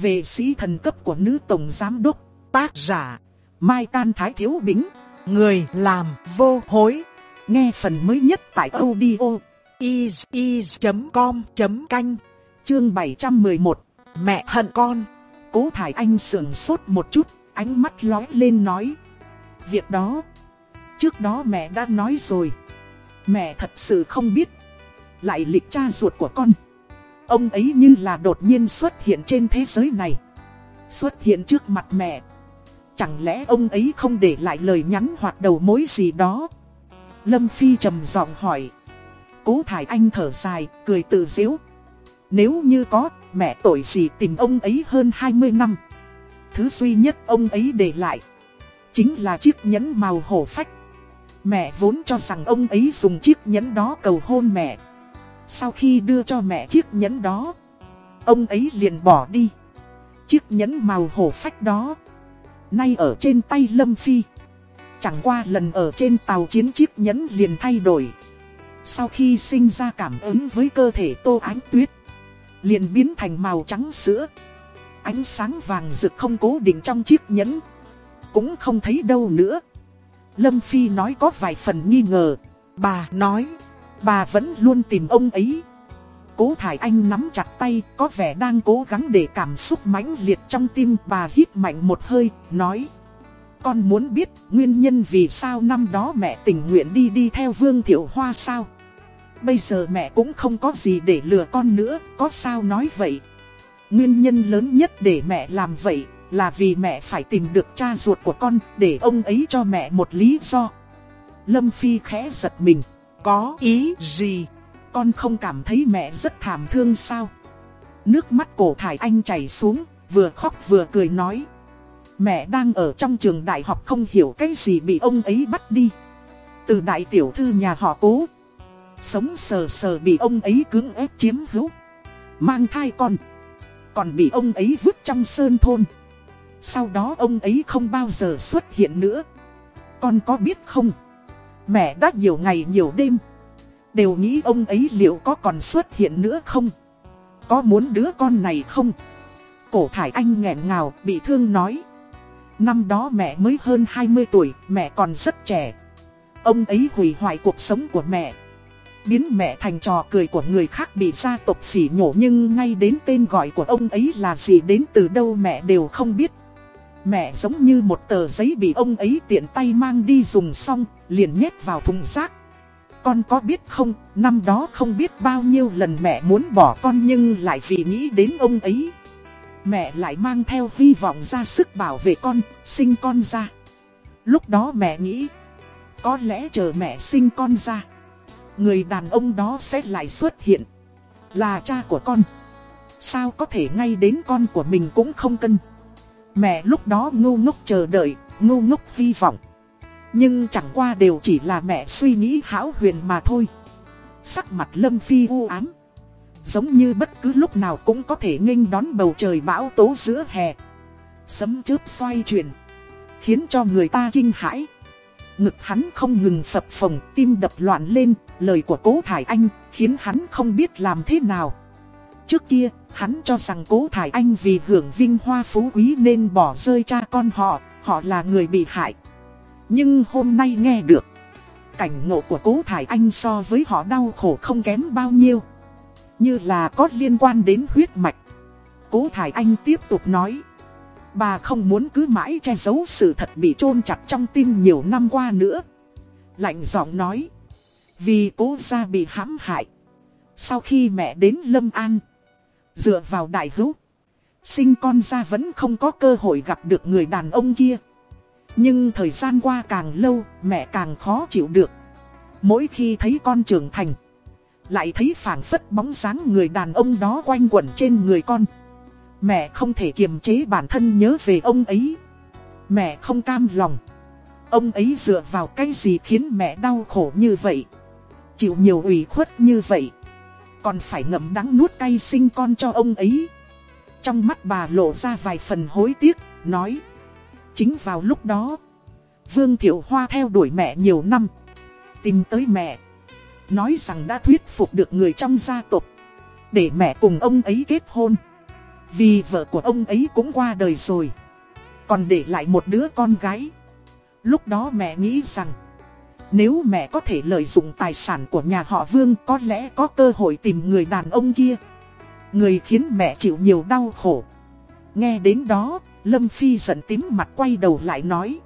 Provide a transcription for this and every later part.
Về sĩ thần cấp của nữ tổng giám đốc, tác giả, Mai Can Thái Thiếu Bính, người làm vô hối. Nghe phần mới nhất tại audio is.com.canh, chương 711, mẹ hận con. Cố Thải Anh sườn sốt một chút, ánh mắt lói lên nói. Việc đó, trước đó mẹ đã nói rồi. Mẹ thật sự không biết. Lại lịch cha ruột của con. Ông ấy như là đột nhiên xuất hiện trên thế giới này. Xuất hiện trước mặt mẹ. Chẳng lẽ ông ấy không để lại lời nhắn hoặc đầu mối gì đó? Lâm Phi trầm giọng hỏi. Cố Thải Anh thở dài, cười tự dễu. Nếu như có, mẹ tội gì tìm ông ấy hơn 20 năm. Thứ duy nhất ông ấy để lại, chính là chiếc nhẫn màu hổ phách. Mẹ vốn cho rằng ông ấy dùng chiếc nhẫn đó cầu hôn mẹ. Sau khi đưa cho mẹ chiếc nhẫn đó, ông ấy liền bỏ đi. Chiếc nhẫn màu hổ phách đó, nay ở trên tay Lâm Phi. Chẳng qua lần ở trên tàu chiến chiếc nhẫn liền thay đổi. Sau khi sinh ra cảm ứng với cơ thể tô ánh tuyết, liền biến thành màu trắng sữa. Ánh sáng vàng rực không cố định trong chiếc nhẫn, cũng không thấy đâu nữa. Lâm Phi nói có vài phần nghi ngờ. Bà nói, bà vẫn luôn tìm ông ấy. Cố Thải Anh nắm chặt tay, có vẻ đang cố gắng để cảm xúc mãnh liệt trong tim bà hít mạnh một hơi, nói. Con muốn biết nguyên nhân vì sao năm đó mẹ tình nguyện đi đi theo Vương Thiệu Hoa sao? Bây giờ mẹ cũng không có gì để lừa con nữa, có sao nói vậy? Nguyên nhân lớn nhất để mẹ làm vậy là vì mẹ phải tìm được cha ruột của con để ông ấy cho mẹ một lý do. Lâm Phi khẽ giật mình. Có ý gì? Con không cảm thấy mẹ rất thảm thương sao? Nước mắt cổ thải anh chảy xuống, vừa khóc vừa cười nói. Mẹ đang ở trong trường đại học không hiểu cái gì bị ông ấy bắt đi. Từ đại tiểu thư nhà họ cố. Sống sờ sờ bị ông ấy cưỡng ép chiếm hữu. Mang thai con. Còn bị ông ấy vứt trong sơn thôn. Sau đó ông ấy không bao giờ xuất hiện nữa. Con có biết không? Mẹ đã nhiều ngày nhiều đêm. Đều nghĩ ông ấy liệu có còn xuất hiện nữa không? Có muốn đứa con này không? Cổ thải anh nghẹn ngào, bị thương nói. Năm đó mẹ mới hơn 20 tuổi, mẹ còn rất trẻ. Ông ấy hủy hoại cuộc sống của mẹ. Biến mẹ thành trò cười của người khác bị gia tộc phỉ nhổ nhưng ngay đến tên gọi của ông ấy là gì đến từ đâu mẹ đều không biết. Mẹ giống như một tờ giấy bị ông ấy tiện tay mang đi dùng xong, liền nhét vào thùng rác. Con có biết không, năm đó không biết bao nhiêu lần mẹ muốn bỏ con nhưng lại vì nghĩ đến ông ấy. Mẹ lại mang theo hy vọng ra sức bảo vệ con, sinh con ra. Lúc đó mẹ nghĩ, có lẽ chờ mẹ sinh con ra, người đàn ông đó sẽ lại xuất hiện, là cha của con. Sao có thể ngay đến con của mình cũng không cân. Mẹ lúc đó ngu ngốc chờ đợi, ngu ngốc hy vọng. Nhưng chẳng qua đều chỉ là mẹ suy nghĩ hão huyền mà thôi. Sắc mặt Lâm Phi u ám. Giống như bất cứ lúc nào cũng có thể nghênh đón bầu trời bão tố giữa hè. Sấm chớp xoay chuyển. Khiến cho người ta kinh hãi. Ngực hắn không ngừng phập phồng, tim đập loạn lên, lời của cố Thải Anh khiến hắn không biết làm thế nào. Trước kia, hắn cho rằng cố Thải Anh vì hưởng vinh hoa phú quý nên bỏ rơi cha con họ, họ là người bị hại. Nhưng hôm nay nghe được, cảnh ngộ của cố Thải Anh so với họ đau khổ không kém bao nhiêu. Như là có liên quan đến huyết mạch. Cố Thải Anh tiếp tục nói. Bà không muốn cứ mãi che giấu sự thật bị chôn chặt trong tim nhiều năm qua nữa. Lạnh giọng nói. Vì cố gia bị hãm hại. Sau khi mẹ đến Lâm An. Dựa vào đại hữu. Sinh con ra vẫn không có cơ hội gặp được người đàn ông kia. Nhưng thời gian qua càng lâu, mẹ càng khó chịu được. Mỗi khi thấy con trưởng thành, lại thấy phảng phất bóng dáng người đàn ông đó quanh quẩn trên người con. Mẹ không thể kiềm chế bản thân nhớ về ông ấy. Mẹ không cam lòng. Ông ấy dựa vào cái gì khiến mẹ đau khổ như vậy? Chịu nhiều ủy khuất như vậy. Còn phải ngậm đắng nuốt cay sinh con cho ông ấy. Trong mắt bà lộ ra vài phần hối tiếc, nói. Chính vào lúc đó, Vương Thiệu Hoa theo đuổi mẹ nhiều năm. Tìm tới mẹ. Nói rằng đã thuyết phục được người trong gia tộc Để mẹ cùng ông ấy kết hôn Vì vợ của ông ấy cũng qua đời rồi. Còn để lại một đứa con gái. Lúc đó mẹ nghĩ rằng nếu mẹ có thể lợi dụng tài sản của nhà họ Vương có lẽ có cơ hội tìm người đàn ông kia. Người khiến mẹ chịu nhiều đau khổ. Nghe đến đó, Lâm Phi giận tím mặt quay đầu lại nói.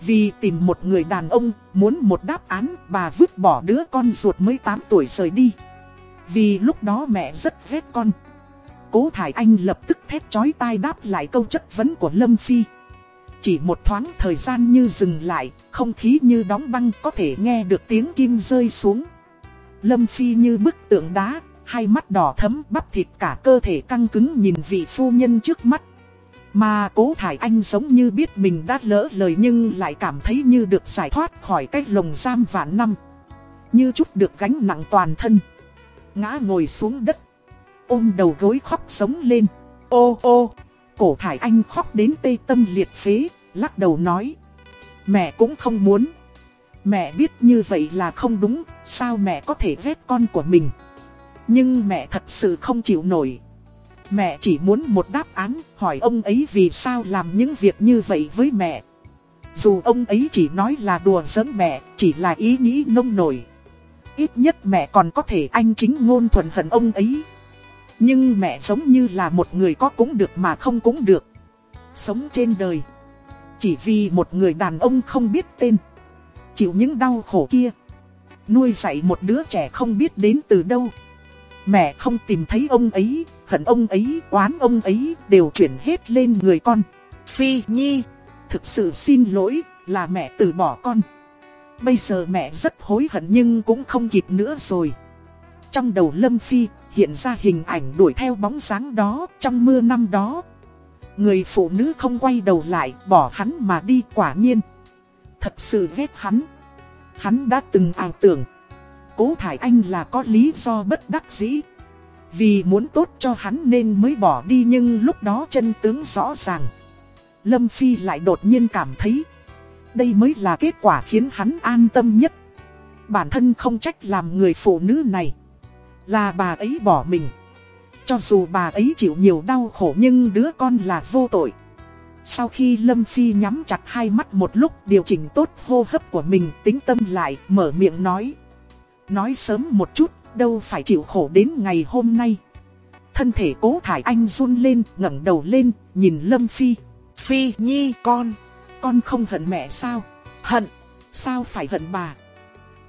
Vì tìm một người đàn ông, muốn một đáp án, bà vứt bỏ đứa con ruột mới 8 tuổi rời đi. Vì lúc đó mẹ rất ghét con. Cố Thải Anh lập tức thét chói tai đáp lại câu chất vấn của Lâm Phi. Chỉ một thoáng thời gian như dừng lại, không khí như đóng băng có thể nghe được tiếng kim rơi xuống. Lâm Phi như bức tượng đá, hai mắt đỏ thấm bắp thịt cả cơ thể căng cứng nhìn vị phu nhân trước mắt. Mà cố thải anh giống như biết mình đã lỡ lời nhưng lại cảm thấy như được giải thoát khỏi cái lồng giam vạn năm. Như chút được gánh nặng toàn thân. Ngã ngồi xuống đất. Ôm đầu gối khóc sống lên. Ô ô, cổ thải anh khóc đến tê tâm liệt phế, lắc đầu nói. Mẹ cũng không muốn. Mẹ biết như vậy là không đúng, sao mẹ có thể ghét con của mình. Nhưng mẹ thật sự không chịu nổi. Mẹ chỉ muốn một đáp án hỏi ông ấy vì sao làm những việc như vậy với mẹ. Dù ông ấy chỉ nói là đùa giỡn mẹ, chỉ là ý nghĩ nông nổi. Ít nhất mẹ còn có thể anh chính ngôn thuần hận ông ấy. Nhưng mẹ giống như là một người có cũng được mà không cũng được. Sống trên đời. Chỉ vì một người đàn ông không biết tên. Chịu những đau khổ kia. Nuôi dạy một đứa trẻ không biết đến từ đâu. Mẹ không tìm thấy ông ấy, hận ông ấy, oán ông ấy, đều chuyển hết lên người con. Phi Nhi, thực sự xin lỗi, là mẹ từ bỏ con. Bây giờ mẹ rất hối hận nhưng cũng không kịp nữa rồi. Trong đầu Lâm Phi, hiện ra hình ảnh đuổi theo bóng dáng đó trong mưa năm đó. Người phụ nữ không quay đầu lại, bỏ hắn mà đi quả nhiên. Thật sự ghét hắn. Hắn đã từng ảo tưởng. Cố Thải Anh là có lý do bất đắc dĩ. Vì muốn tốt cho hắn nên mới bỏ đi nhưng lúc đó chân tướng rõ ràng. Lâm Phi lại đột nhiên cảm thấy. Đây mới là kết quả khiến hắn an tâm nhất. Bản thân không trách làm người phụ nữ này. Là bà ấy bỏ mình. Cho dù bà ấy chịu nhiều đau khổ nhưng đứa con là vô tội. Sau khi Lâm Phi nhắm chặt hai mắt một lúc điều chỉnh tốt hô hấp của mình tính tâm lại mở miệng nói. Nói sớm một chút, đâu phải chịu khổ đến ngày hôm nay. Thân thể cố thải anh run lên, ngẩng đầu lên, nhìn Lâm Phi. Phi Nhi con, con không hận mẹ sao? Hận, sao phải hận bà?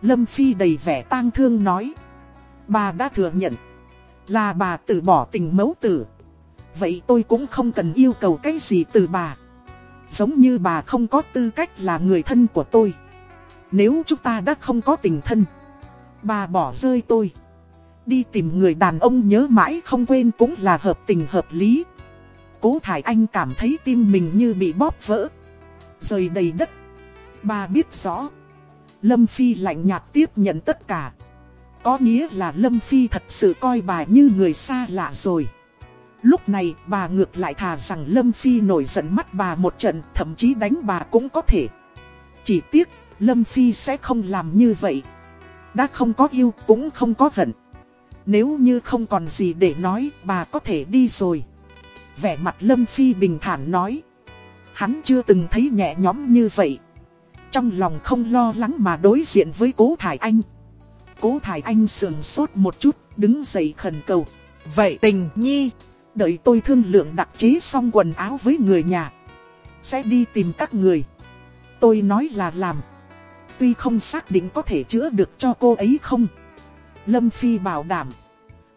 Lâm Phi đầy vẻ tang thương nói. Bà đã thừa nhận, là bà từ bỏ tình mẫu tử. Vậy tôi cũng không cần yêu cầu cái gì từ bà. Giống như bà không có tư cách là người thân của tôi. Nếu chúng ta đã không có tình thân Bà bỏ rơi tôi. Đi tìm người đàn ông nhớ mãi không quên cũng là hợp tình hợp lý. Cố Thải Anh cảm thấy tim mình như bị bóp vỡ. Rời đầy đất. Bà biết rõ. Lâm Phi lạnh nhạt tiếp nhận tất cả. Có nghĩa là Lâm Phi thật sự coi bà như người xa lạ rồi. Lúc này, bà ngược lại thà rằng Lâm Phi nổi giận mắt bà một trận, thậm chí đánh bà cũng có thể. Chỉ tiếc, Lâm Phi sẽ không làm như vậy. Đã không có yêu, cũng không có hận Nếu như không còn gì để nói, bà có thể đi rồi Vẻ mặt Lâm Phi bình thản nói Hắn chưa từng thấy nhẹ nhõm như vậy Trong lòng không lo lắng mà đối diện với cố Thải Anh Cố Thải Anh sườn sốt một chút, đứng dậy khẩn cầu Vậy tình nhi, Đợi tôi thương lượng đặc chế xong quần áo với người nhà Sẽ đi tìm các người Tôi nói là làm tuy không xác định có thể chữa được cho cô ấy không. Lâm Phi bảo đảm.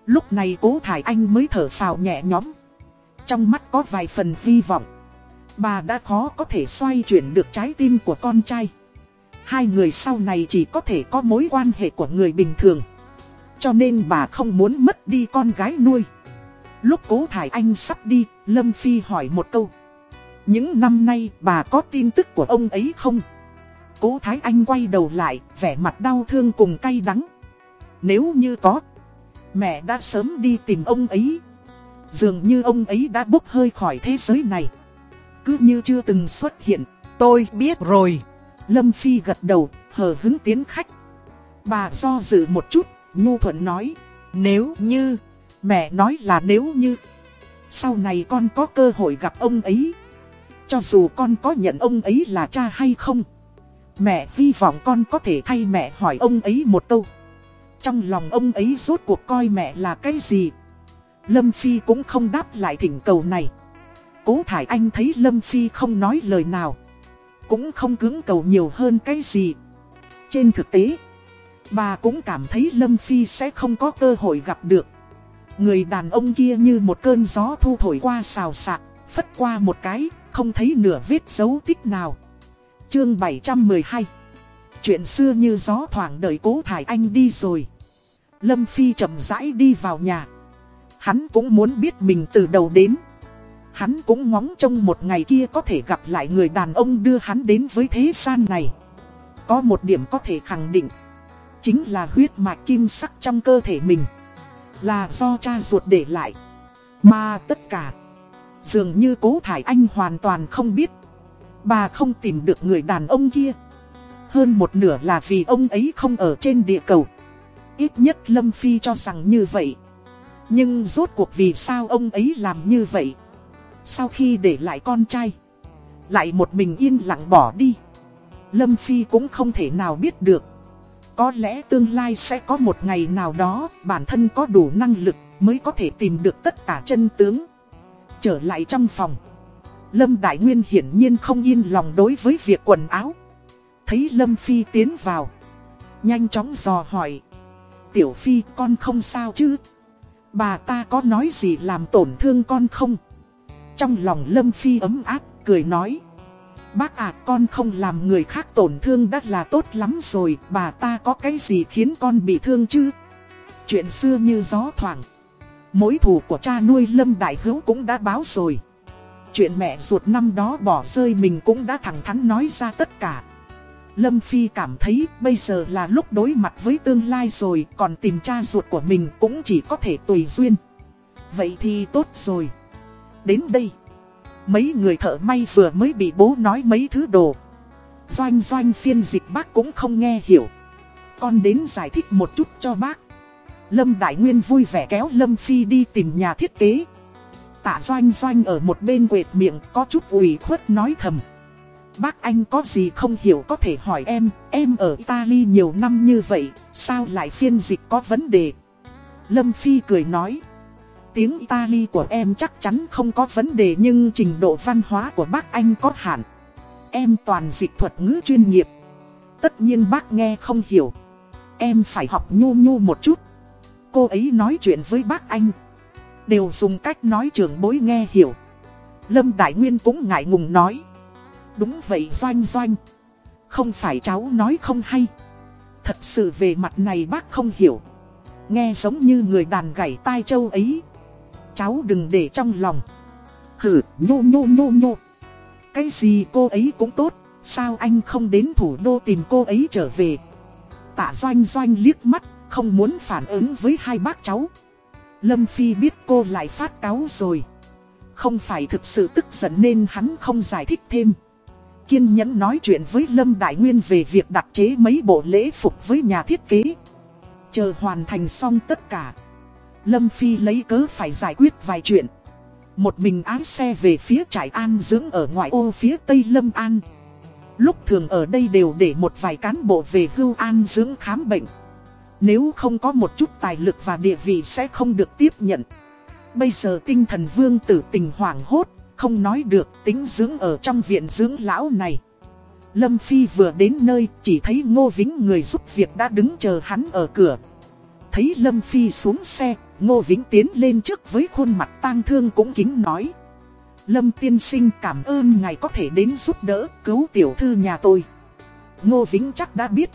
Lúc này cố Thải Anh mới thở phào nhẹ nhõm. Trong mắt có vài phần hy vọng. Bà đã khó có thể xoay chuyển được trái tim của con trai. Hai người sau này chỉ có thể có mối quan hệ của người bình thường. Cho nên bà không muốn mất đi con gái nuôi. Lúc cố Thải Anh sắp đi, Lâm Phi hỏi một câu. Những năm nay bà có tin tức của ông ấy không? Cố Thái Anh quay đầu lại, vẻ mặt đau thương cùng cay đắng. Nếu như có, mẹ đã sớm đi tìm ông ấy. Dường như ông ấy đã bốc hơi khỏi thế giới này. Cứ như chưa từng xuất hiện. Tôi biết rồi. Lâm Phi gật đầu, hờ hứng tiến khách. Bà do dự một chút, Nhu Thuận nói. Nếu như, mẹ nói là nếu như. Sau này con có cơ hội gặp ông ấy Cho dù con có nhận ông ấy là cha hay không Mẹ hy vọng con có thể thay mẹ hỏi ông ấy một câu Trong lòng ông ấy rốt cuộc coi mẹ là cái gì Lâm Phi cũng không đáp lại thỉnh cầu này Cố Thải Anh thấy Lâm Phi không nói lời nào cũng không cứng cầu nhiều hơn cái gì. Trên thực tế, Bà cũng cảm thấy Lâm Phi sẽ không có cơ hội gặp được. Người đàn ông kia như một cơn gió thu thổi qua xào xạc, Phất qua một cái, Không thấy nửa vết dấu tích nào. Chương 712 Chuyện xưa như gió thoảng đời cố thải anh đi rồi. Lâm Phi chậm rãi đi vào nhà. Hắn cũng muốn biết mình từ đầu đến Hắn cũng ngóng trông một ngày kia có thể gặp lại người đàn ông đưa hắn đến với thế gian này. Có một điểm có thể khẳng định, Chính là huyết mạch kim sắc trong cơ thể mình Là do cha ruột để lại. Mà tất cả, Dường như cố thải anh hoàn toàn không biết, Bà không tìm được người đàn ông kia. Hơn một nửa là vì ông ấy không ở trên địa cầu. Ít nhất Lâm Phi cho rằng như vậy. Nhưng rốt cuộc vì sao ông ấy làm như vậy? Sau khi để lại con trai, Lại một mình yên lặng bỏ đi Lâm Phi cũng không thể nào biết được Có lẽ tương lai sẽ có một ngày nào đó, Bản thân có đủ năng lực Mới có thể tìm được tất cả chân tướng Trở lại trong phòng, Lâm Đại Nguyên hiển nhiên không yên lòng đối với việc quần áo. Thấy Lâm Phi tiến vào. Nhanh chóng dò hỏi. Tiểu Phi, con không sao chứ? Bà ta có nói gì làm tổn thương con không? Trong lòng Lâm Phi ấm áp, cười nói. Bác à con không làm người khác tổn thương đã là tốt lắm rồi, bà ta có cái gì khiến con bị thương chứ? Chuyện xưa như gió thoảng. Mối thù của cha nuôi Lâm Đại Hữu cũng đã báo rồi. Chuyện mẹ ruột năm đó bỏ rơi mình cũng đã thẳng thắn nói ra tất cả. Lâm Phi cảm thấy bây giờ là lúc đối mặt với tương lai rồi còn tìm cha ruột của mình cũng chỉ có thể tùy duyên. Vậy thì tốt rồi. Đến đây, mấy người thợ may vừa mới bị bố nói mấy thứ đồ. Doanh doanh phiên dịch bác cũng không nghe hiểu. Con đến giải thích một chút cho bác. Lâm Đại Nguyên vui vẻ kéo Lâm Phi đi tìm nhà thiết kế. Tạ doanh doanh ở một bên quệt miệng có chút ủy khuất nói thầm. Bác anh có gì không hiểu có thể hỏi em, em ở Italy nhiều năm như vậy, sao lại phiên dịch có vấn đề? Lâm Phi cười nói. Tiếng Italy của em chắc chắn không có vấn đề nhưng trình độ văn hóa của bác anh có hạn. Em toàn dịch thuật ngữ chuyên nghiệp. Tất nhiên bác nghe không hiểu. Em phải học nhu nhu một chút. Cô ấy nói chuyện với bác anh. Đều dùng cách nói trưởng bối nghe hiểu Lâm Đại Nguyên cũng ngại ngùng nói Đúng vậy doanh doanh Không phải cháu nói không hay Thật sự về mặt này bác không hiểu Nghe giống như người đàn gảy tai châu ấy Cháu đừng để trong lòng Hử nhô nhô nhô nhô Cái gì cô ấy cũng tốt, Sao anh không đến thủ đô tìm cô ấy trở về Tạ doanh doanh liếc mắt, Không muốn phản ứng với hai bác cháu Lâm Phi biết cô lại phát cáo rồi. Không phải thực sự tức giận nên hắn không giải thích thêm. Kiên nhẫn nói chuyện với Lâm Đại Nguyên về việc đặt chế mấy bộ lễ phục với nhà thiết kế. Chờ hoàn thành xong tất cả. Lâm Phi lấy cớ phải giải quyết vài chuyện. Một mình ái xe về phía trại an dưỡng ở ngoại ô phía tây Lâm An. Lúc thường ở đây đều để một vài cán bộ về hưu an dưỡng khám bệnh. Nếu không có một chút tài lực và địa vị sẽ không được tiếp nhận Bây giờ tinh thần vương tử tình hoảng hốt, Không nói được tính dưỡng ở trong viện dưỡng lão này Lâm Phi vừa đến nơi, chỉ thấy Ngô Vĩnh người giúp việc đã đứng chờ hắn ở cửa Thấy Lâm Phi xuống xe Ngô Vĩnh tiến lên trước với khuôn mặt tang thương cũng kính nói. Lâm tiên sinh cảm ơn ngài có thể đến giúp đỡ cứu tiểu thư nhà tôi. Ngô Vĩnh chắc đã biết.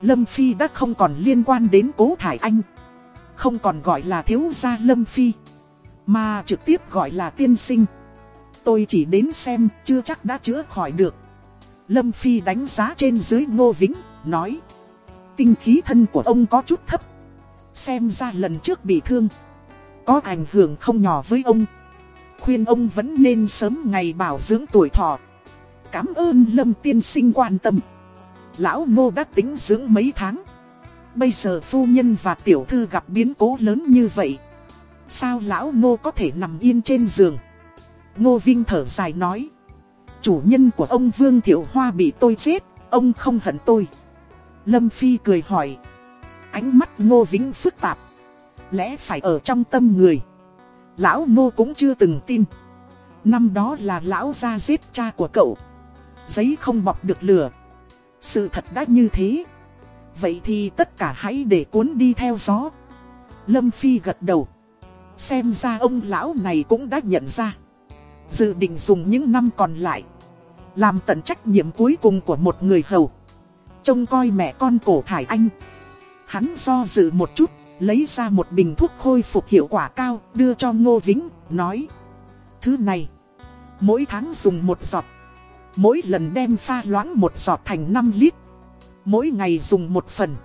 Lâm Phi đã không còn liên quan đến cố thải anh. Không còn gọi là thiếu gia Lâm Phi, Mà trực tiếp gọi là tiên sinh. Tôi chỉ đến xem, chưa chắc đã chữa khỏi được. Lâm Phi đánh giá trên dưới Ngô Vĩnh, Nói. Tinh khí thân của ông có chút thấp Xem ra lần trước bị thương, Có ảnh hưởng không nhỏ với ông. Khuyên ông vẫn nên sớm ngày bảo dưỡng tuổi thọ. Cảm ơn Lâm tiên sinh quan tâm. Lão ngô đã tính dưỡng mấy tháng. Bây giờ phu nhân và tiểu thư gặp biến cố lớn như vậy. Sao lão ngô có thể nằm yên trên giường? Ngô Vinh thở dài nói. Chủ nhân của ông Vương Thiệu Hoa bị tôi giết, Ông không hận tôi. Lâm Phi cười hỏi. Ánh mắt Ngô Vĩnh phức tạp. Lẽ phải ở trong tâm người. Lão Ngô cũng chưa từng tin. Năm đó là lão ra giết cha của cậu. Giấy không bọc được lửa. Sự thật đã như thế. Vậy thì tất cả hãy để cuốn đi theo gió. Lâm Phi gật đầu. Xem ra ông lão này cũng đã nhận ra. Dự định dùng những năm còn lại. Làm tận trách nhiệm cuối cùng của một người hầu. Trông coi mẹ con cổ thải anh. Hắn do dự một chút, Lấy ra một bình thuốc khôi phục hiệu quả cao, Đưa cho Ngô Vĩnh, Nói, Thứ này, Mỗi tháng dùng một giọt, Mỗi lần đem pha loãng một giọt thành 5 lít, Mỗi ngày dùng một phần,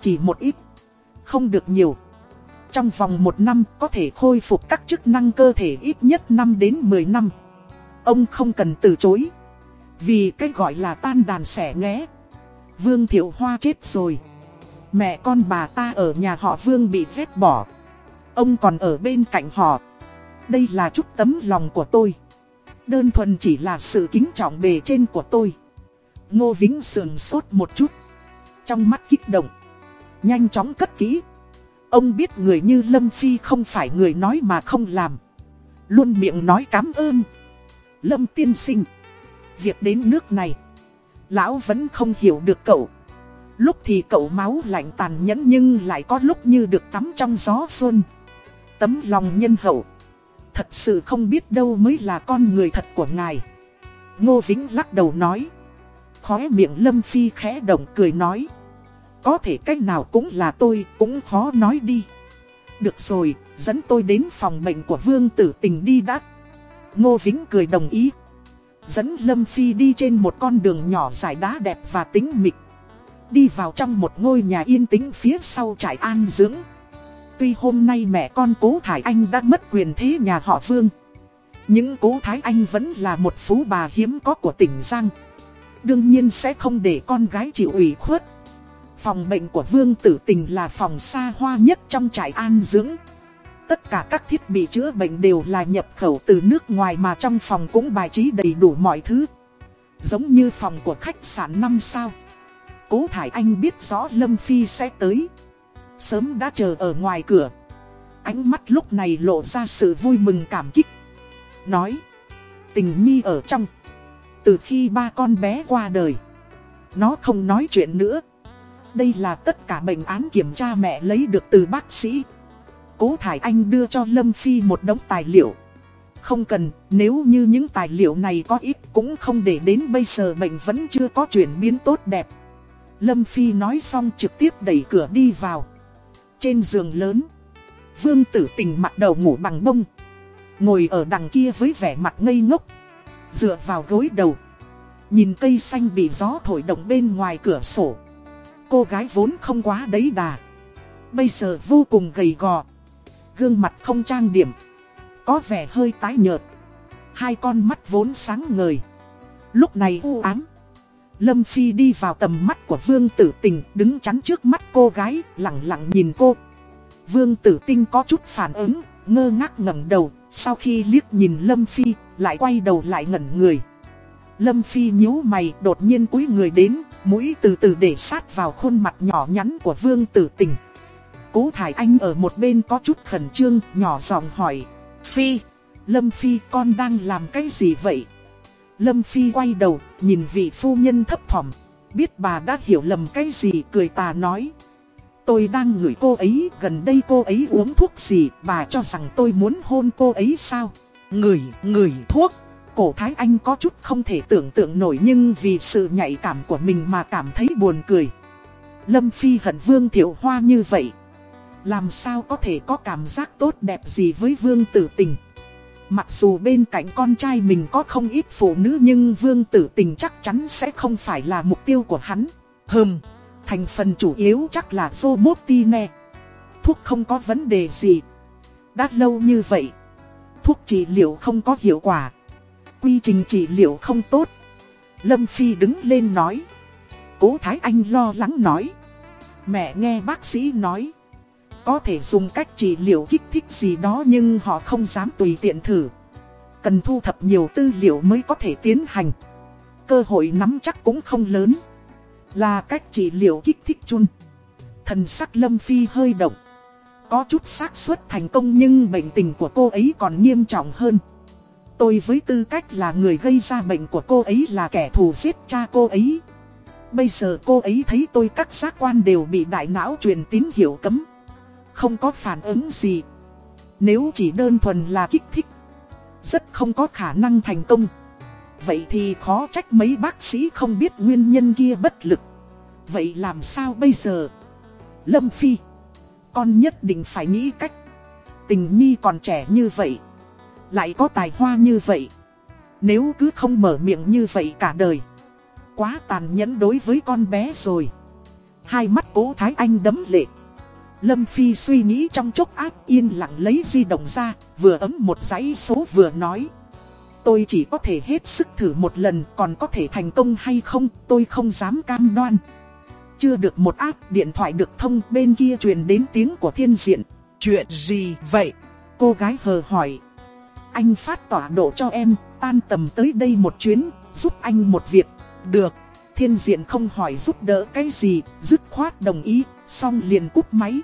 Chỉ một ít, Không được nhiều. Trong vòng một năm có thể khôi phục các chức năng cơ thể ít nhất 5 đến 10 năm. Ông không cần từ chối, Vì cái gọi là tan đàn xẻ nghé. Vương Thiệu Hoa chết rồi. Mẹ con bà ta ở nhà họ Vương bị vết bỏ. Ông còn ở bên cạnh họ. Đây là chút tấm lòng của tôi. Đơn thuần chỉ là sự kính trọng bề trên của tôi. Ngô Vĩnh sườn sốt một chút. Trong mắt kích động. Nhanh chóng cất kỹ. Ông biết người như Lâm Phi không phải người nói mà không làm. Luôn miệng nói cảm ơn. Lâm tiên sinh. Việc đến nước này. Lão vẫn không hiểu được cậu. Lúc thì cậu máu lạnh tàn nhẫn nhưng lại có lúc như được tắm trong gió xuân. Tấm lòng nhân hậu. Thật sự không biết đâu mới là con người thật của ngài. Ngô Vĩnh lắc đầu nói. Khóe miệng Lâm Phi khẽ động cười nói. Có thể cách nào cũng là tôi, cũng khó nói đi. Được rồi, dẫn tôi đến phòng bệnh của Vương Tử Tình đi đã. Ngô Vĩnh cười đồng ý. Dẫn Lâm Phi đi trên một con đường nhỏ dài đá đẹp và tính mịch. Đi vào trong một ngôi nhà yên tĩnh phía sau trại an dưỡng. Tuy hôm nay mẹ con cố Thái Anh đã mất quyền thế nhà họ Vương, Nhưng cố Thái Anh vẫn là một phú bà hiếm có của tỉnh Giang. Đương nhiên sẽ không để con gái chịu ủy khuất. Phòng bệnh của Vương Tử Tình là phòng xa hoa nhất trong trại an dưỡng. Tất cả các thiết bị chữa bệnh đều là nhập khẩu từ nước ngoài mà trong phòng cũng bài trí đầy đủ mọi thứ. Giống như phòng của khách sạn 5 sao. Cố Thải Anh biết rõ Lâm Phi sẽ tới. Sớm đã chờ ở ngoài cửa. Ánh mắt lúc này lộ ra sự vui mừng cảm kích. Nói Tình nhi ở trong. Từ khi ba con bé qua đời Nó không nói chuyện nữa. Đây là tất cả bệnh án kiểm tra mẹ lấy được từ bác sĩ. Cố Thải Anh đưa cho Lâm Phi một đống tài liệu. Không cần, nếu như những tài liệu này có ít cũng không để đến bây giờ bệnh vẫn chưa có chuyển biến tốt đẹp. Lâm Phi nói xong trực tiếp đẩy cửa đi vào trên giường lớn, vương tử tình mặt đầu ngủ bằng bông. Ngồi ở đằng kia với vẻ mặt ngây ngốc. Dựa vào gối đầu. Nhìn cây xanh bị gió thổi động bên ngoài cửa sổ. Cô gái vốn không quá đấy đà. Bây giờ vô cùng gầy gò. Gương mặt không trang điểm. Có vẻ hơi tái nhợt. Hai con mắt vốn sáng ngời. Lúc này u ám. Lâm Phi đi vào tầm mắt của Vương Tử Tình đứng chắn trước mắt cô gái lặng lặng nhìn cô. Vương Tử Tinh có chút phản ứng, ngơ ngác ngẩng đầu, sau khi liếc nhìn Lâm Phi, lại quay đầu lại ngẩn người. Lâm Phi nhíu mày đột nhiên cúi người đến, mũi từ từ để sát vào khuôn mặt nhỏ nhắn của Vương Tử Tình. Cố Thải Anh ở một bên có chút khẩn trương, nhỏ giọng hỏi. Phi, Lâm Phi con đang làm cái gì vậy? Lâm Phi quay đầu, nhìn vị phu nhân thấp thỏm, biết bà đã hiểu lầm cái gì cười tà nói. Tôi đang ngửi cô ấy, gần đây cô ấy uống thuốc gì, bà cho rằng tôi muốn hôn cô ấy sao? Ngửi, ngửi thuốc. Cổ Thái Anh có chút không thể tưởng tượng nổi nhưng vì sự nhạy cảm của mình mà cảm thấy buồn cười. Lâm Phi hận Vương Thiệu Hoa như vậy. Làm sao có thể có cảm giác tốt đẹp gì với Vương Tử Tình? Mặc dù bên cạnh con trai mình có không ít phụ nữ nhưng vương tử tình chắc chắn sẽ không phải là mục tiêu của hắn. Hừm, thành phần chủ yếu chắc là Zobotine. Thuốc không có vấn đề gì. Đã lâu như vậy, thuốc trị liệu không có hiệu quả. Quy trình trị liệu không tốt. Lâm Phi đứng lên nói. Cố Thái Anh lo lắng nói. Mẹ nghe bác sĩ nói. Có thể dùng cách trị liệu kích thích gì đó nhưng họ không dám tùy tiện thử. Cần thu thập nhiều tư liệu mới có thể tiến hành. Cơ hội nắm chắc cũng không lớn. Là cách trị liệu kích thích chun. Thần sắc Lâm Phi hơi động. Có chút xác suất thành công nhưng bệnh tình của cô ấy còn nghiêm trọng hơn. Tôi với tư cách là người gây ra bệnh của cô ấy là kẻ thù giết cha cô ấy. Bây giờ cô ấy thấy tôi các giác quan đều bị đại não truyền tín hiệu cấm. Không có phản ứng gì. Nếu chỉ đơn thuần là kích thích. Rất không có khả năng thành công. Vậy thì khó trách mấy bác sĩ không biết nguyên nhân kia bất lực. Vậy làm sao bây giờ? Lâm Phi. Con nhất định phải nghĩ cách. Tình nhi còn trẻ như vậy. Lại có tài hoa như vậy. Nếu cứ không mở miệng như vậy cả đời. Quá tàn nhẫn đối với con bé rồi. Hai mắt cố Thái Anh đấm lệ. Lâm Phi suy nghĩ trong chốc ác yên lặng lấy di động ra, vừa ấm một dãy số vừa nói. Tôi chỉ có thể hết sức thử một lần, còn có thể thành công hay không, tôi không dám cam đoan. Chưa được một áp điện thoại được thông bên kia truyền đến tiếng của thiên diện. Chuyện gì vậy? Cô gái hờ hỏi. Anh phát tỏa độ cho em, tan tầm tới đây một chuyến, giúp anh một việc. Được, thiên diện không hỏi giúp đỡ cái gì, dứt khoát đồng ý, xong liền cúp máy.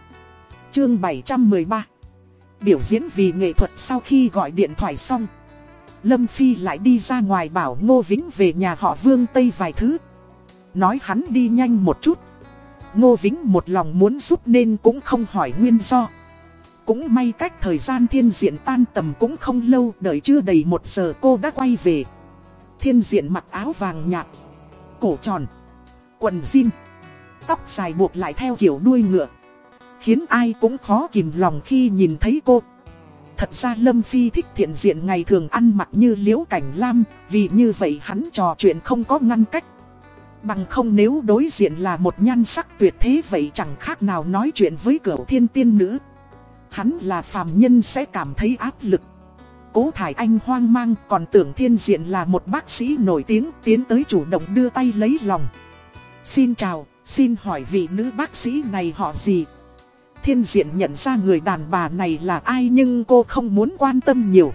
Chương 713 Biểu diễn vì nghệ thuật sau khi gọi điện thoại xong. Lâm Phi lại đi ra ngoài bảo Ngô Vĩnh về nhà họ Vương Tây vài thứ. Nói hắn đi nhanh một chút. Ngô Vĩnh một lòng muốn giúp nên cũng không hỏi nguyên do. Cũng may cách thời gian thiên diện tan tầm cũng không lâu, đợi chưa đầy một giờ cô đã quay về. Thiên diện mặc áo vàng nhạt, cổ tròn, quần jean, tóc dài buộc lại theo kiểu đuôi ngựa. Khiến ai cũng khó kìm lòng khi nhìn thấy cô. Thật ra Lâm Phi thích thiện diện ngày thường ăn mặc như liễu cảnh lam, vì như vậy hắn trò chuyện không có ngăn cách. Bằng không nếu đối diện là một nhan sắc tuyệt thế vậy chẳng khác nào nói chuyện với cửu thiên tiên nữ. Hắn là phàm nhân sẽ cảm thấy áp lực. Cố Thải Anh hoang mang còn tưởng thiên diện là một bác sĩ nổi tiếng tiến tới chủ động đưa tay lấy lòng. Xin chào, xin hỏi vị nữ bác sĩ này họ gì? Thiên diện nhận ra người đàn bà này là ai nhưng cô không muốn quan tâm nhiều.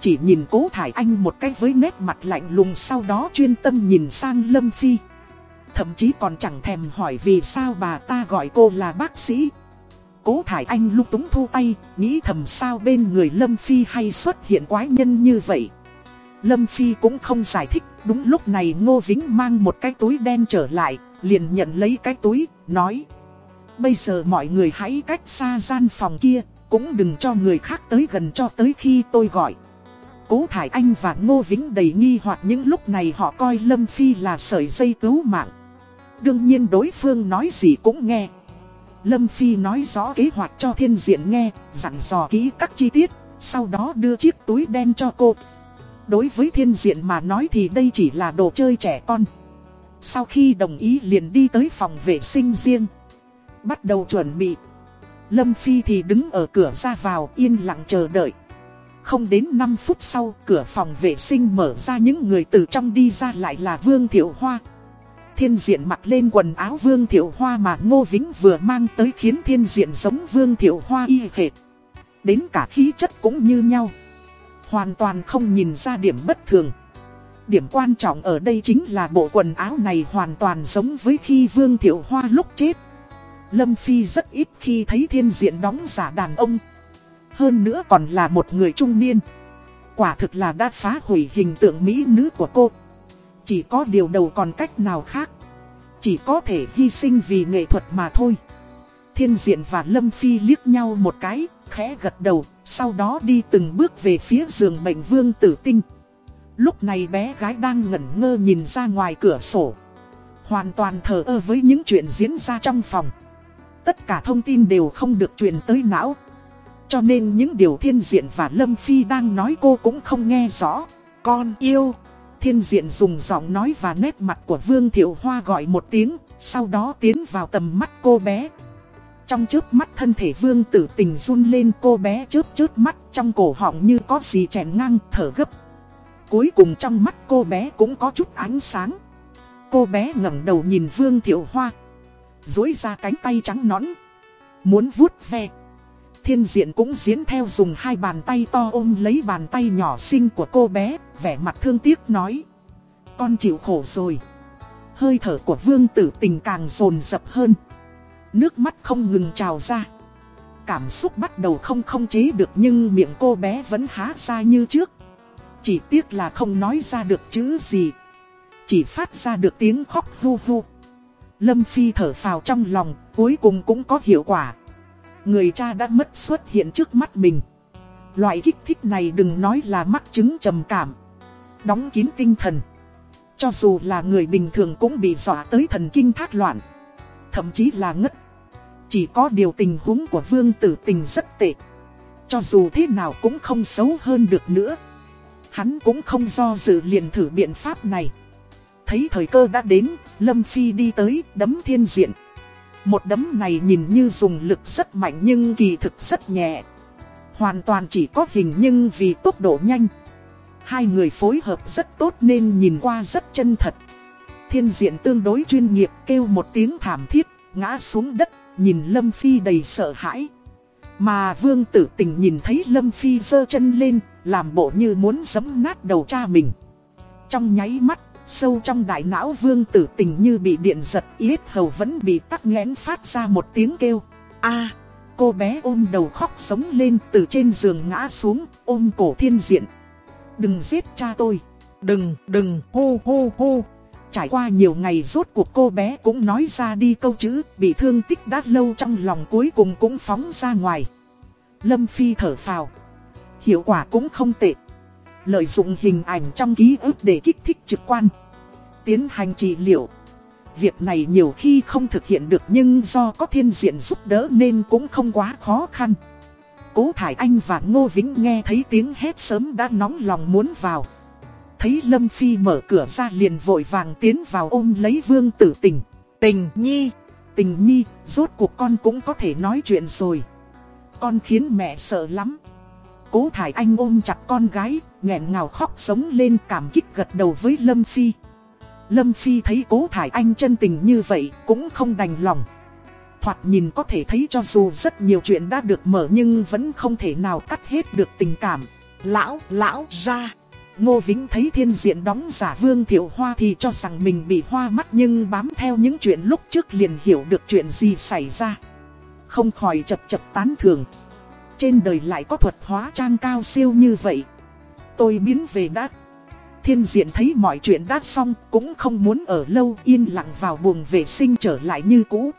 Chỉ nhìn cố Thải Anh một cách với nét mặt lạnh lùng sau đó chuyên tâm nhìn sang Lâm Phi. Thậm chí còn chẳng thèm hỏi vì sao bà ta gọi cô là bác sĩ. Cố Thải Anh lúc túng thu tay, nghĩ thầm sao bên người Lâm Phi hay xuất hiện quái nhân như vậy. Lâm Phi cũng không giải thích, đúng lúc này Ngô Vĩnh mang một cái túi đen trở lại, liền nhận lấy cái túi, nói. Bây giờ mọi người hãy cách xa gian phòng kia, cũng đừng cho người khác tới gần cho tới khi tôi gọi. Cố Thải Anh và Ngô Vĩnh đầy nghi hoặc những lúc này họ coi Lâm Phi là sợi dây cứu mạng. Đương nhiên đối phương nói gì cũng nghe. Lâm Phi nói rõ kế hoạch cho thiên diện nghe, dặn dò kỹ các chi tiết, sau đó đưa chiếc túi đen cho cô. Đối với thiên diện mà nói thì đây chỉ là đồ chơi trẻ con. Sau khi đồng ý liền đi tới phòng vệ sinh riêng. Bắt đầu chuẩn bị. Lâm Phi thì đứng ở cửa ra vào yên lặng chờ đợi. Không đến 5 phút sau, cửa phòng vệ sinh mở ra những người từ trong đi ra lại là Vương Thiệu Hoa thiên diện mặc lên quần áo Vương Thiệu Hoa mà Ngô Vĩnh vừa mang tới khiến thiên diện giống Vương Thiệu Hoa y hệt. Đến cả khí chất cũng như nhau. Hoàn toàn không nhìn ra điểm bất thường. Điểm quan trọng ở đây chính là bộ quần áo này hoàn toàn giống với khi Vương Thiệu Hoa lúc chết. Lâm Phi rất ít khi thấy thiên diện đóng giả đàn ông. Hơn nữa còn là một người trung niên. Quả thực là đã phá hủy hình tượng mỹ nữ của cô. Chỉ có điều đầu còn cách nào khác Chỉ có thể hy sinh vì nghệ thuật mà thôi Thiên diện và Lâm Phi liếc nhau một cái, Khẽ gật đầu, Sau đó đi từng bước về phía giường bệnh vương tử tinh Lúc này bé gái đang ngẩn ngơ nhìn ra ngoài cửa sổ Hoàn toàn thờ ơ với những chuyện diễn ra trong phòng Tất cả thông tin đều không được truyền tới não Cho nên những điều thiên diện và Lâm Phi đang nói cô cũng không nghe rõ Con yêu Thiên diện dùng giọng nói và nét mặt của Vương Thiệu Hoa gọi một tiếng, sau đó tiến vào tầm mắt cô bé. Trong chớp mắt thân thể Vương tử tình run lên cô bé chớp chớp mắt trong cổ họng như có gì chèn ngang thở gấp. Cuối cùng trong mắt cô bé cũng có chút ánh sáng. Cô bé ngẩng đầu nhìn Vương Thiệu Hoa. Dối ra cánh tay trắng nõn. Muốn vuốt ve. Thiên diện cũng diễn theo dùng hai bàn tay to ôm lấy bàn tay nhỏ xinh của cô bé, vẻ mặt thương tiếc nói. Con chịu khổ rồi. Hơi thở của vương tử tình càng rồn rập hơn. Nước mắt không ngừng trào ra. Cảm xúc bắt đầu không không chế được nhưng miệng cô bé vẫn há ra như trước. Chỉ tiếc là không nói ra được chữ gì. Chỉ phát ra được tiếng khóc hu hu. Lâm Phi thở phào trong lòng, cuối cùng cũng có hiệu quả. Người cha đã mất xuất hiện trước mắt mình. Loại kích thích này đừng nói là mắc chứng trầm cảm. Đóng kín tinh thần. Cho dù là người bình thường cũng bị dọa tới thần kinh thác loạn. Thậm chí là ngất. Chỉ có điều tình huống của vương tử tình rất tệ. Cho dù thế nào cũng không xấu hơn được nữa. Hắn cũng không do dự liền thử biện pháp này. Thấy thời cơ đã đến, Lâm Phi đi tới, đấm thiên diện. Một đấm này nhìn như dùng lực rất mạnh nhưng kỳ thực rất nhẹ. Hoàn toàn chỉ có hình nhưng vì tốc độ nhanh. Hai người phối hợp rất tốt nên nhìn qua rất chân thật. Thiên diện tương đối chuyên nghiệp kêu một tiếng thảm thiết, ngã xuống đất, nhìn Lâm Phi đầy sợ hãi. Mà vương tử tình nhìn thấy Lâm Phi dơ chân lên, làm bộ như muốn giấm nát đầu cha mình. Trong nháy mắt, sâu trong đại não vương tử tình như bị điện giật yết hầu vẫn bị tắc nghẽn phát ra một tiếng kêu. a cô bé ôm đầu khóc sống lên từ trên giường ngã xuống, ôm cổ thiên diện. Đừng giết cha tôi. Đừng, đừng, hô hô hô. Trải qua nhiều ngày rốt cuộc cô bé cũng nói ra đi câu chữ bị thương tích đã lâu trong lòng cuối cùng cũng phóng ra ngoài. Lâm Phi thở phào. Hiệu quả cũng không tệ. Lợi dụng hình ảnh trong ký ức để kích thích trực quan. Tiến hành trị liệu. Việc này nhiều khi không thực hiện được nhưng do có thiên diện giúp đỡ nên cũng không quá khó khăn. Cố Thải Anh và Ngô Vĩnh nghe thấy tiếng hét sớm đã nóng lòng muốn vào. Thấy Lâm Phi mở cửa ra liền vội vàng tiến vào ôm lấy vương tử tình. Tình nhi, tình nhi, rốt cuộc con cũng có thể nói chuyện rồi. Con khiến mẹ sợ lắm. Cố Thải Anh ôm chặt con gái, nghẹn ngào khóc sống lên cảm kích gật đầu với Lâm Phi. Lâm Phi thấy Cố Thải Anh chân tình như vậy cũng không đành lòng. Thoạt nhìn có thể thấy cho dù rất nhiều chuyện đã được mở nhưng vẫn không thể nào cắt hết được tình cảm. Lão, lão, ra. Ngô Vĩnh thấy thiên diện đóng giả vương thiệu hoa thì cho rằng mình bị hoa mắt nhưng bám theo những chuyện lúc trước liền hiểu được chuyện gì xảy ra. Không khỏi chập chập tán thường. Trên đời lại có thuật hóa trang cao siêu như vậy. Tôi biến về đát. Thiên diện thấy mọi chuyện đã xong, cũng không muốn ở lâu, yên lặng vào buồng vệ sinh trở lại như cũ.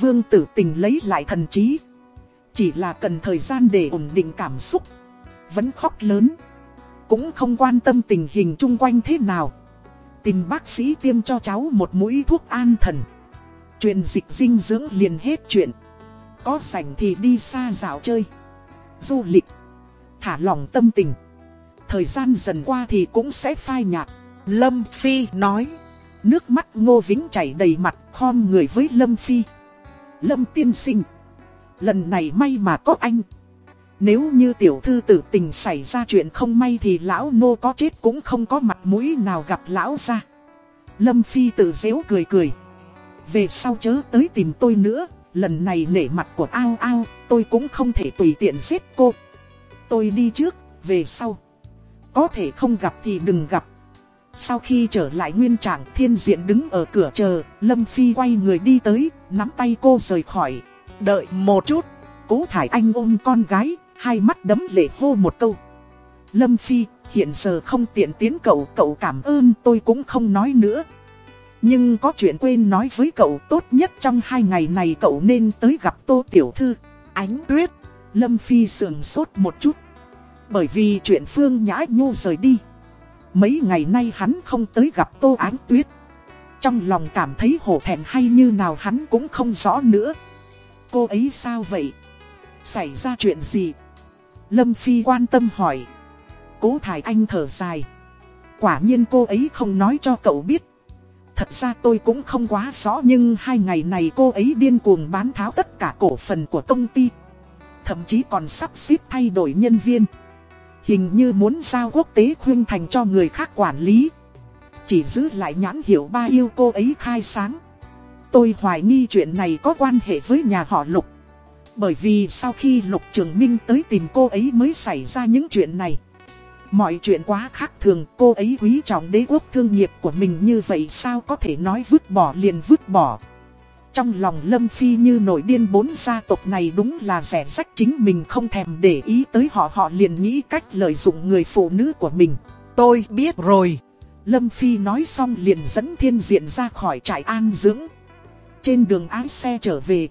Vương tử tình lấy lại thần trí. Chỉ là cần thời gian để ổn định cảm xúc. Vẫn khóc lớn. Cũng không quan tâm tình hình chung quanh thế nào. Tìm bác sĩ tiêm cho cháu một mũi thuốc an thần. Chuyện dịch dinh dưỡng liền hết chuyện. Có sảnh thì đi xa dạo chơi. Du lịch. Thả lỏng tâm tình. Thời gian dần qua thì cũng sẽ phai nhạt. Lâm Phi nói. Nước mắt ngô vĩnh chảy đầy mặt khom người với Lâm Phi. Lâm tiên sinh. Lần này may mà có anh. Nếu như tiểu thư tử tình xảy ra chuyện không may thì lão nô có chết cũng không có mặt mũi nào gặp lão ra. Lâm Phi tự dễu cười cười. Về sau chớ tới tìm tôi nữa, lần này nể mặt của ao ao, tôi cũng không thể tùy tiện giết cô. Tôi đi trước, về sau. Có thể không gặp thì đừng gặp. Sau khi trở lại nguyên trạng thiên diện đứng ở cửa chờ, Lâm Phi quay người đi tới, nắm tay cô rời khỏi. Đợi một chút, cố thải anh ôm con gái, hai mắt đấm lệ hô một câu. Lâm Phi, hiện giờ không tiện tiến cậu, cậu cảm ơn tôi cũng không nói nữa. Nhưng có chuyện quên nói với cậu tốt nhất trong hai ngày này cậu nên tới gặp Tô Tiểu Thư. Ánh tuyết, Lâm Phi sườn sốt một chút. Bởi vì chuyện Phương Nhã Nhu rời đi. Mấy ngày nay hắn không tới gặp Tô Ánh Tuyết. Trong lòng cảm thấy hổ thẹn hay như nào hắn cũng không rõ nữa. Cô ấy sao vậy? Xảy ra chuyện gì? Lâm Phi quan tâm hỏi. Cố Thải Anh thở dài. Quả nhiên cô ấy không nói cho cậu biết. Thật ra tôi cũng không quá rõ nhưng hai ngày này cô ấy điên cuồng bán tháo tất cả cổ phần của công ty. Thậm chí còn sắp xếp thay đổi nhân viên. Hình như muốn giao quốc tế khuyên thành cho người khác quản lý. Chỉ giữ lại nhãn hiệu ba yêu cô ấy khai sáng. Tôi hoài nghi chuyện này có quan hệ với nhà họ Lục. Bởi vì sau khi Lục Trường Minh tới tìm cô ấy mới xảy ra những chuyện này. Mọi chuyện quá khác thường, cô ấy quý trọng đế quốc thương nghiệp của mình như vậy sao có thể nói vứt bỏ liền vứt bỏ. Trong lòng Lâm Phi như nổi điên bốn gia tộc này đúng là rẻ rách chính mình không thèm để ý tới họ họ liền nghĩ cách lợi dụng người phụ nữ của mình. Tôi biết rồi. Lâm Phi nói xong liền dẫn thiên diện ra khỏi trại an dưỡng. Trên đường ái xe trở về.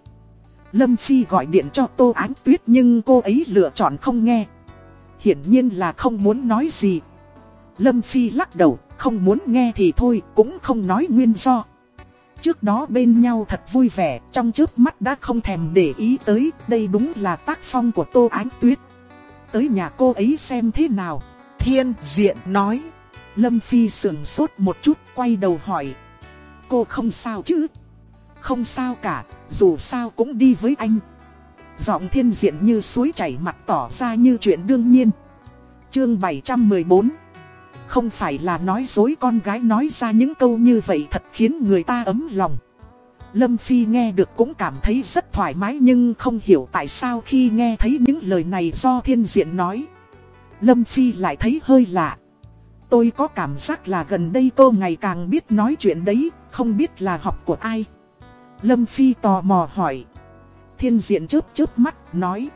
Lâm Phi gọi điện cho Tô Ánh Tuyết nhưng cô ấy lựa chọn không nghe. Hiển nhiên là không muốn nói gì. Lâm Phi lắc đầu, không muốn nghe thì thôi, cũng không nói nguyên do. Trước đó bên nhau thật vui vẻ, trong trước mắt đã không thèm để ý tới, đây đúng là tác phong của Tô Ánh Tuyết. Tới nhà cô ấy xem thế nào. Thiên Diện nói. Lâm Phi sườn sốt một chút, quay đầu hỏi. Cô không sao chứ? Không sao cả, dù sao cũng đi với anh. Giọng thiên diện như suối chảy mặt tỏ ra như chuyện đương nhiên. Chương 714 Không phải là nói dối con gái nói ra những câu như vậy thật khiến người ta ấm lòng. Lâm Phi nghe được cũng cảm thấy rất thoải mái nhưng không hiểu tại sao khi nghe thấy những lời này do thiên diện nói. Lâm Phi lại thấy hơi lạ. Tôi có cảm giác là gần đây cô ngày càng biết nói chuyện đấy, không biết là học của ai. Lâm Phi tò mò hỏi. Thiên diện chớp chớp mắt, nói.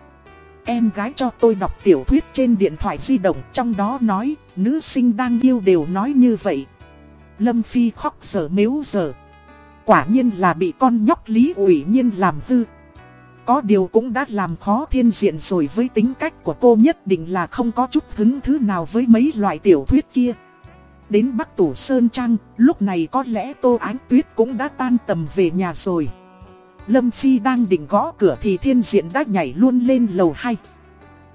Em gái cho tôi đọc tiểu thuyết trên điện thoại di động, trong đó nói, nữ sinh đang yêu đều nói như vậy. Lâm Phi khóc sở mếu giờ. Quả nhiên là bị con nhóc Lý ủy nhiên làm hư. Có điều cũng đã làm khó thiên diện rồi với tính cách của cô nhất định là không có chút hứng thứ nào với mấy loại tiểu thuyết kia. Đến Bắc Tủ Sơn Trăng, lúc này có lẽ Tô Ánh Tuyết cũng đã tan tầm về nhà rồi. Lâm Phi đang định gõ cửa thì thiên diện đã nhảy luôn lên lầu 2.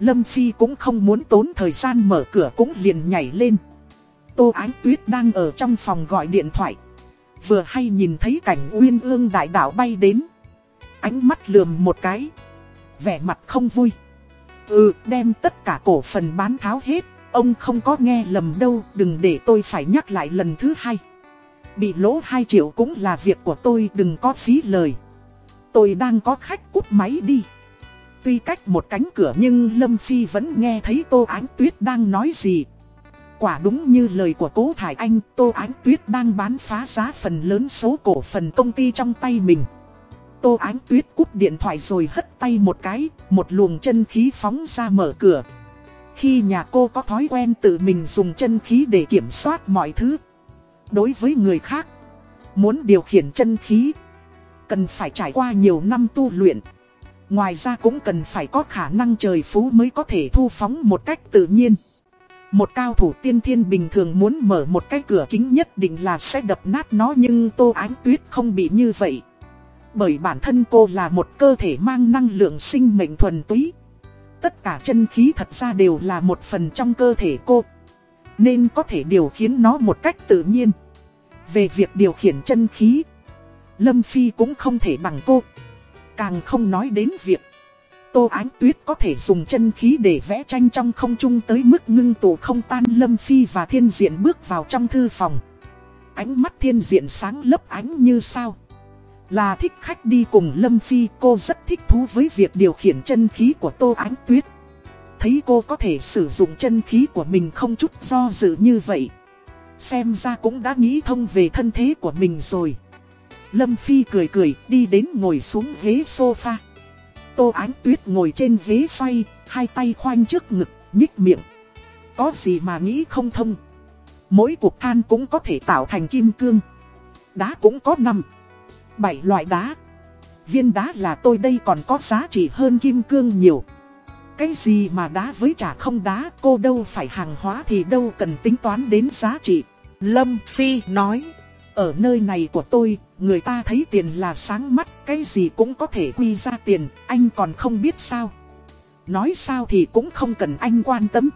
Lâm Phi cũng không muốn tốn thời gian mở cửa cũng liền nhảy lên. Tô Ánh Tuyết đang ở trong phòng gọi điện thoại. Vừa hay nhìn thấy cảnh uyên ương đại đảo bay đến. Ánh mắt lườm một cái. Vẻ mặt không vui. Ừ, đem tất cả cổ phần bán tháo hết. Ông không có nghe lầm đâu, đừng để tôi phải nhắc lại lần thứ hai. Bị lỗ 2 triệu cũng là việc của tôi, đừng có phí lời. Tôi đang có khách cút máy đi. Tuy cách một cánh cửa nhưng Lâm Phi vẫn nghe thấy Tô Ánh Tuyết đang nói gì. Quả đúng như lời của cố Thải Anh, Tô Ánh Tuyết đang bán phá giá phần lớn số cổ phần công ty trong tay mình. Tô Ánh Tuyết cúp điện thoại rồi hất tay một cái, một luồng chân khí phóng ra mở cửa. Khi nhà cô có thói quen tự mình dùng chân khí để kiểm soát mọi thứ. Đối với người khác, muốn điều khiển chân khí, cần phải trải qua nhiều năm tu luyện. Ngoài ra cũng cần phải có khả năng trời phú mới có thể thu phóng một cách tự nhiên. Một cao thủ tiên thiên bình thường muốn mở một cái cửa kính nhất định là sẽ đập nát nó nhưng Tô Ánh Tuyết không bị như vậy. Bởi bản thân cô là một cơ thể mang năng lượng sinh mệnh thuần túy. Tất cả chân khí thật ra đều là một phần trong cơ thể cô. Nên có thể điều khiển nó một cách tự nhiên. Về việc điều khiển chân khí, Lâm Phi cũng không thể bằng cô. Càng không nói đến việc, Tô Ánh Tuyết có thể dùng chân khí để vẽ tranh trong không trung tới mức ngưng tụ không tan Lâm Phi và Thiên Diện bước vào trong thư phòng. Ánh mắt Thiên Diện sáng lấp ánh như sao. Là thích khách đi cùng Lâm Phi, cô rất thích thú với việc điều khiển chân khí của Tô Ánh Tuyết. Thấy cô có thể sử dụng chân khí của mình không chút do dự như vậy. Xem ra cũng đã nghĩ thông về thân thế của mình rồi. Lâm Phi cười cười đi đến ngồi xuống ghế sofa. Tô Ánh Tuyết ngồi trên ghế xoay, hai tay khoanh trước ngực, nhích miệng. Có gì mà nghĩ không thông. Mỗi cục than cũng có thể tạo thành kim cương. Đá cũng có năm bảy loại đá. Viên đá là tôi đây còn có giá trị hơn kim cương nhiều. Cái gì mà đá với trả không đá cô đâu phải hàng hóa thì đâu cần tính toán đến giá trị. Lâm Phi nói, ở nơi này của tôi, người ta thấy tiền là sáng mắt, cái gì cũng có thể quy ra tiền, anh còn không biết sao. Nói sao thì cũng không cần anh quan tâm.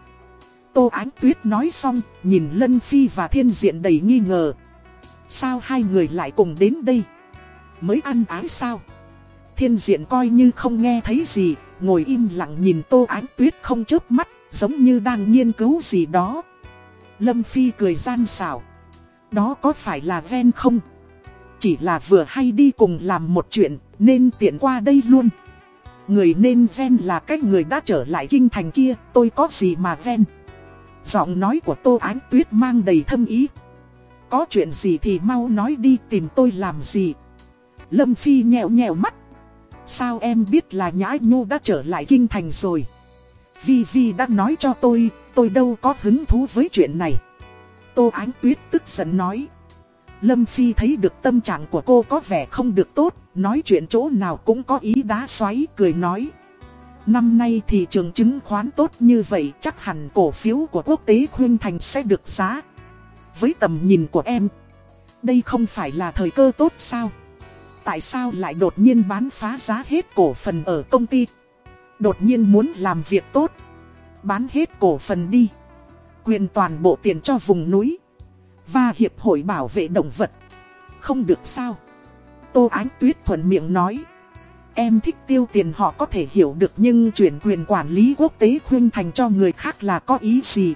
Tô Ánh Tuyết nói xong, nhìn Lân Phi và Thiên Diện đầy nghi ngờ. Sao hai người lại cùng đến đây? mới ăn ái sao? Thiên diện coi như không nghe thấy gì, ngồi im lặng nhìn tô ánh tuyết không chớp mắt, giống như đang nghiên cứu gì đó. Lâm Phi cười gian xảo. Đó có phải là ven không? Chỉ là vừa hay đi cùng làm một chuyện, nên tiện qua đây luôn. Người nên ven là cái người đã trở lại kinh thành kia, tôi có gì mà ven. Giọng nói của Tô Ánh Tuyết mang đầy thâm ý. Có chuyện gì thì mau nói đi tìm tôi làm gì. Lâm Phi nhẹo nhẹo mắt. Sao em biết là Nhã Nhu đã trở lại kinh thành rồi? Vi Vi đã nói cho tôi, tôi đâu có hứng thú với chuyện này. Tô Ánh Tuyết tức giận nói. Lâm Phi thấy được tâm trạng của cô có vẻ không được tốt, nói chuyện chỗ nào cũng có ý đá xoáy, cười nói. Năm nay thị trường chứng khoán tốt như vậy chắc hẳn cổ phiếu của quốc tế khuyên thành sẽ được giá. Với tầm nhìn của em, đây không phải là thời cơ tốt sao? Tại sao lại đột nhiên bán phá giá hết cổ phần ở công ty? Đột nhiên muốn làm việc tốt, bán hết cổ phần đi. Quyền toàn bộ tiền cho vùng núi và Hiệp hội Bảo vệ Động vật. Không được sao? Tô Ánh Tuyết thuận miệng nói. Em thích tiêu tiền họ có thể hiểu được nhưng chuyển quyền quản lý quốc tế khuyên thành cho người khác là có ý gì?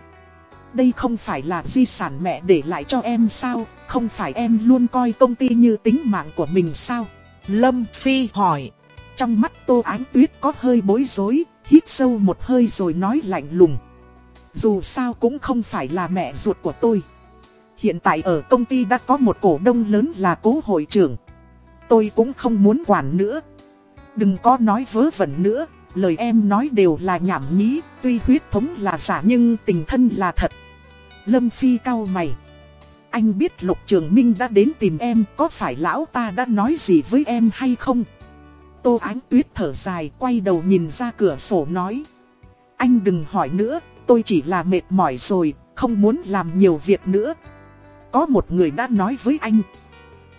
Đây không phải là di sản mẹ để lại cho em sao? Không phải em luôn coi công ty như tính mạng của mình sao? Lâm Phi hỏi. Trong mắt Tô Ánh Tuyết có hơi bối rối, hít sâu một hơi rồi nói lạnh lùng. Dù sao cũng không phải là mẹ ruột của tôi. Hiện tại ở công ty đã có một cổ đông lớn là cố hội trưởng. Tôi cũng không muốn quản nữa. Đừng có nói vớ vẩn nữa, lời em nói đều là nhảm nhí, tuy huyết thống là giả nhưng tình thân là thật. Lâm Phi cao mày. Anh biết Lục Trường Minh đã đến tìm em, có phải lão ta đã nói gì với em hay không? Tô Ánh Tuyết thở dài quay đầu nhìn ra cửa sổ nói. Anh đừng hỏi nữa, tôi chỉ là mệt mỏi rồi, không muốn làm nhiều việc nữa. Có một người đã nói với anh.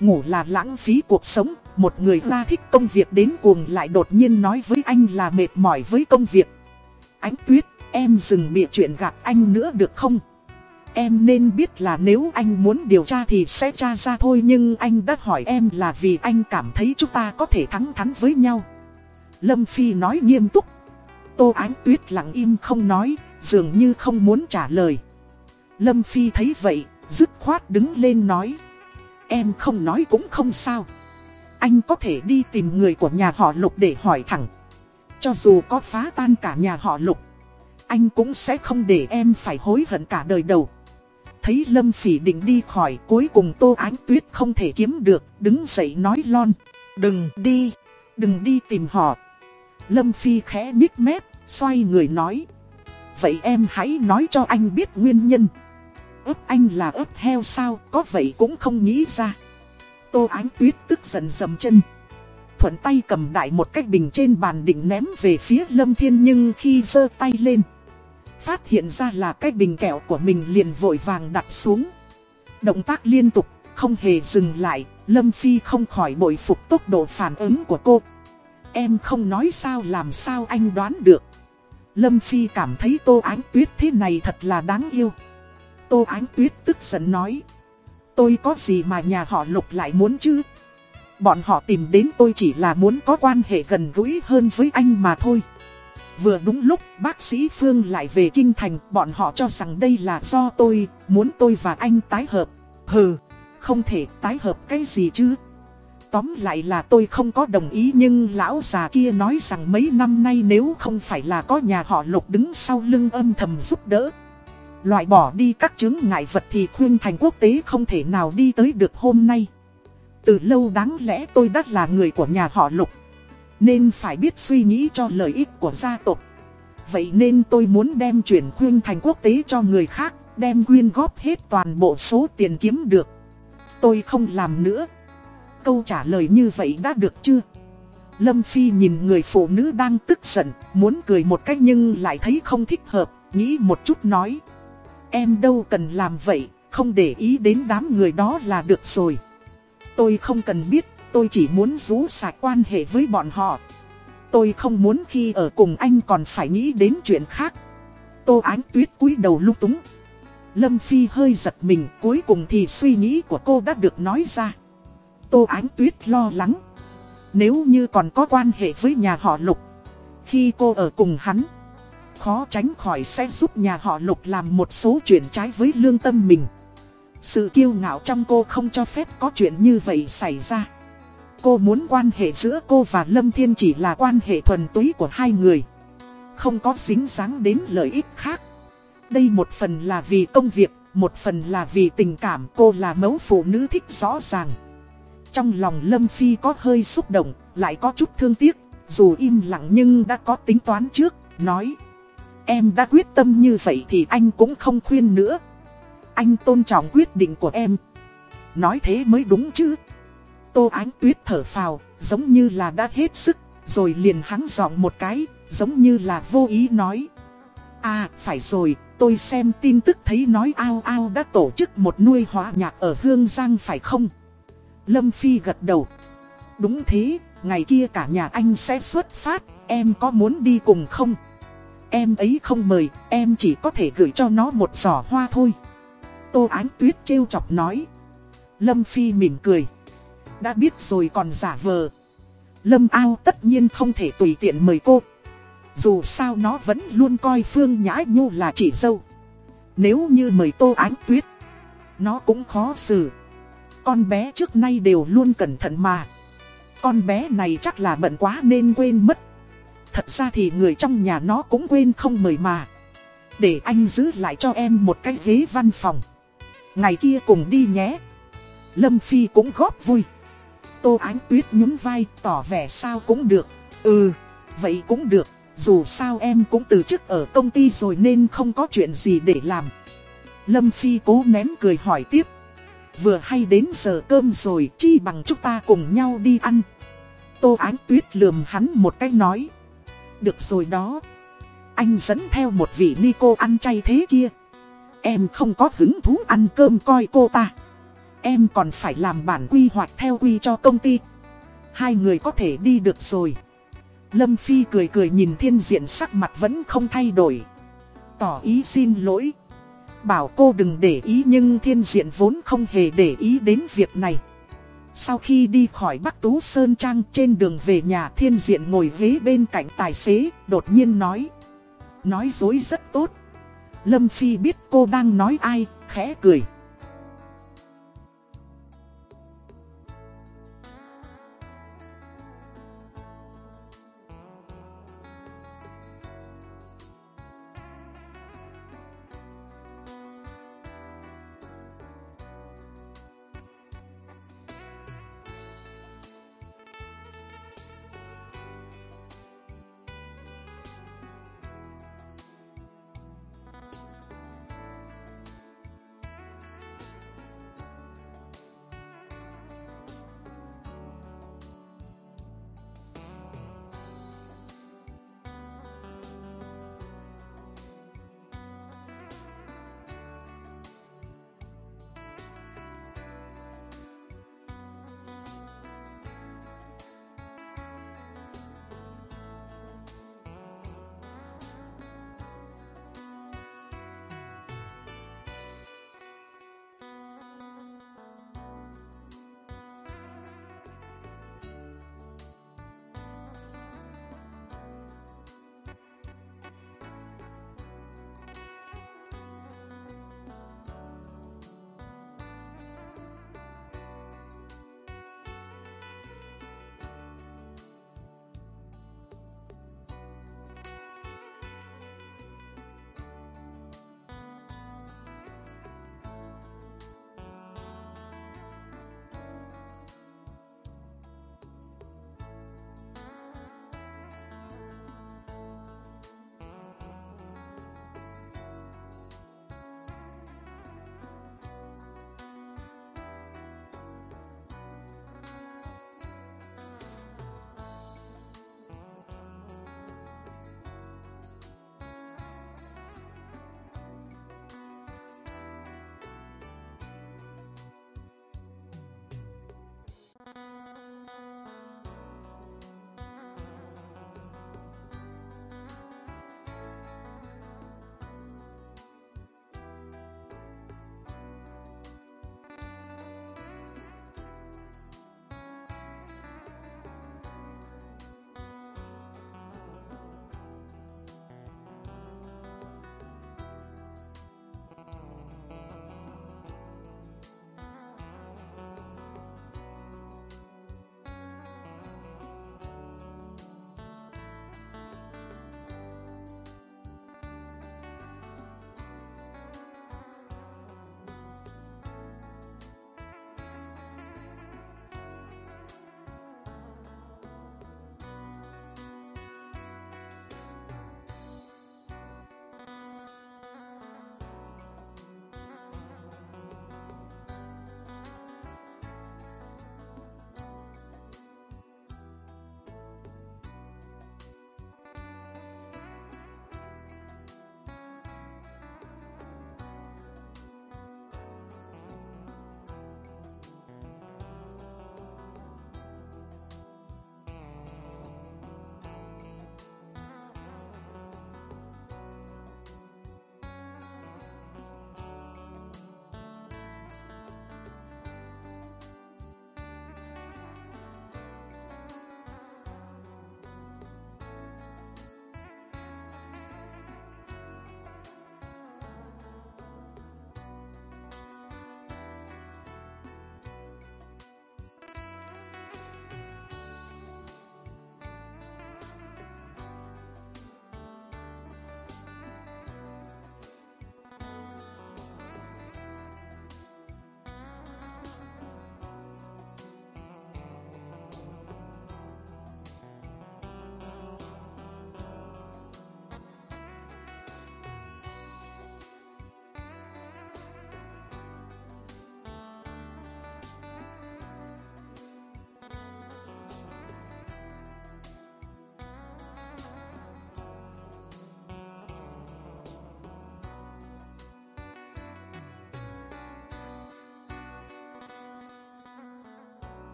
Ngủ là lãng phí cuộc sống, một người ra thích công việc đến cuồng lại đột nhiên nói với anh là mệt mỏi với công việc. Ánh tuyết, em dừng bịa chuyện gạt anh nữa được không? Em nên biết là nếu anh muốn điều tra thì sẽ tra ra thôi nhưng anh đã hỏi em là vì anh cảm thấy chúng ta có thể thắng thắn với nhau. Lâm Phi nói nghiêm túc. Tô Ánh Tuyết lặng im không nói, dường như không muốn trả lời. Lâm Phi thấy vậy, dứt khoát đứng lên nói. Em không nói cũng không sao. Anh có thể đi tìm người của nhà họ Lục để hỏi thẳng. Cho dù có phá tan cả nhà họ Lục, anh cũng sẽ không để em phải hối hận cả đời đầu. Thấy Lâm Phỉ định đi khỏi, cuối cùng Tô Ánh Tuyết không thể kiếm được, đứng dậy nói lon. Đừng đi, đừng đi tìm họ. Lâm Phi khẽ nhích mép, xoay người nói. Vậy em hãy nói cho anh biết nguyên nhân ướp anh là ướp heo sao, có vậy cũng không nghĩ ra. Tô Ánh Tuyết tức giận dầm chân. Thuận tay cầm đại một cái bình trên bàn định ném về phía Lâm Thiên nhưng khi giơ tay lên. Phát hiện ra là cái bình kẹo của mình liền vội vàng đặt xuống. Động tác liên tục, không hề dừng lại, Lâm Phi không khỏi bội phục tốc độ phản ứng của cô. Em không nói sao làm sao anh đoán được. Lâm Phi cảm thấy Tô Ánh Tuyết thế này thật là đáng yêu. Tô Ánh Tuyết tức giận nói. Tôi có gì mà nhà họ lục lại muốn chứ? Bọn họ tìm đến tôi chỉ là muốn có quan hệ gần gũi hơn với anh mà thôi. Vừa đúng lúc bác sĩ Phương lại về Kinh Thành, bọn họ cho rằng đây là do tôi, muốn tôi và anh tái hợp. Hừ, không thể tái hợp cái gì chứ? Tóm lại là tôi không có đồng ý nhưng lão già kia nói rằng mấy năm nay nếu không phải là có nhà họ lục đứng sau lưng âm thầm giúp đỡ Loại bỏ đi các chứng ngại vật thì khuyên thành quốc tế không thể nào đi tới được hôm nay. Từ lâu đáng lẽ tôi đã là người của nhà họ lục. Nên phải biết suy nghĩ cho lợi ích của gia tộc. Vậy nên tôi muốn đem chuyển khuyên thành quốc tế cho người khác, đem quyên góp hết toàn bộ số tiền kiếm được. Tôi không làm nữa. Câu trả lời như vậy đã được chưa? Lâm Phi nhìn người phụ nữ đang tức giận, muốn cười một cách nhưng lại thấy không thích hợp, nghĩ một chút nói. Em đâu cần làm vậy, không để ý đến đám người đó là được rồi. Tôi không cần biết, tôi chỉ muốn rú sạch quan hệ với bọn họ. Tôi không muốn khi ở cùng anh còn phải nghĩ đến chuyện khác. Tô Ánh Tuyết cúi đầu lung túng. Lâm Phi hơi giật mình, cuối cùng thì suy nghĩ của cô đã được nói ra. Tô Ánh Tuyết lo lắng. Nếu như còn có quan hệ với nhà họ Lục, khi cô ở cùng hắn khó tránh khỏi sẽ giúp nhà họ lục làm một số chuyện trái với lương tâm mình. Sự kiêu ngạo trong cô không cho phép có chuyện như vậy xảy ra. Cô muốn quan hệ giữa cô và Lâm Thiên chỉ là quan hệ thuần túy của hai người. Không có dính dáng đến lợi ích khác. Đây một phần là vì công việc, một phần là vì tình cảm cô là mẫu phụ nữ thích rõ ràng. Trong lòng Lâm Phi có hơi xúc động, lại có chút thương tiếc, dù im lặng nhưng đã có tính toán trước, nói. Em đã quyết tâm như vậy thì anh cũng không khuyên nữa. Anh tôn trọng quyết định của em. Nói thế mới đúng chứ. Tô Ánh Tuyết thở phào, giống như là đã hết sức, rồi liền hắng giọng một cái, giống như là vô ý nói. À, phải rồi, tôi xem tin tức thấy nói ao ao đã tổ chức một nuôi hóa nhạc ở Hương Giang phải không? Lâm Phi gật đầu. Đúng thế, ngày kia cả nhà anh sẽ xuất phát, em có muốn đi cùng không? Em ấy không mời, em chỉ có thể gửi cho nó một giỏ hoa thôi. Tô Ánh Tuyết trêu chọc nói. Lâm Phi mỉm cười. Đã biết rồi còn giả vờ. Lâm ao tất nhiên không thể tùy tiện mời cô. Dù sao nó vẫn luôn coi Phương Nhã Nhu là chị dâu. Nếu như mời Tô Ánh Tuyết, nó cũng khó xử. Con bé trước nay đều luôn cẩn thận mà. Con bé này chắc là bận quá nên quên mất. Thật ra thì người trong nhà nó cũng quên không mời mà. Để anh giữ lại cho em một cái ghế văn phòng. Ngày kia cùng đi nhé. Lâm Phi cũng góp vui. Tô Ánh Tuyết nhún vai tỏ vẻ sao cũng được. Ừ, vậy cũng được. Dù sao em cũng từ chức ở công ty rồi nên không có chuyện gì để làm. Lâm Phi cố nén cười hỏi tiếp. Vừa hay đến giờ cơm rồi, chi bằng chúng ta cùng nhau đi ăn. Tô Ánh Tuyết lườm hắn một cách nói. Được rồi đó. Anh dẫn theo một vị ni cô ăn chay thế kia. Em không có hứng thú ăn cơm coi cô ta. Em còn phải làm bản quy hoạch theo quy cho công ty. Hai người có thể đi được rồi. Lâm Phi cười cười nhìn thiên diện sắc mặt vẫn không thay đổi. Tỏ ý xin lỗi. Bảo cô đừng để ý nhưng thiên diện vốn không hề để ý đến việc này. Sau khi đi khỏi Bắc Tú Sơn Trang trên đường về nhà thiên diện ngồi ghế bên cạnh tài xế, đột nhiên nói. Nói dối rất tốt. Lâm Phi biết cô đang nói ai, khẽ cười.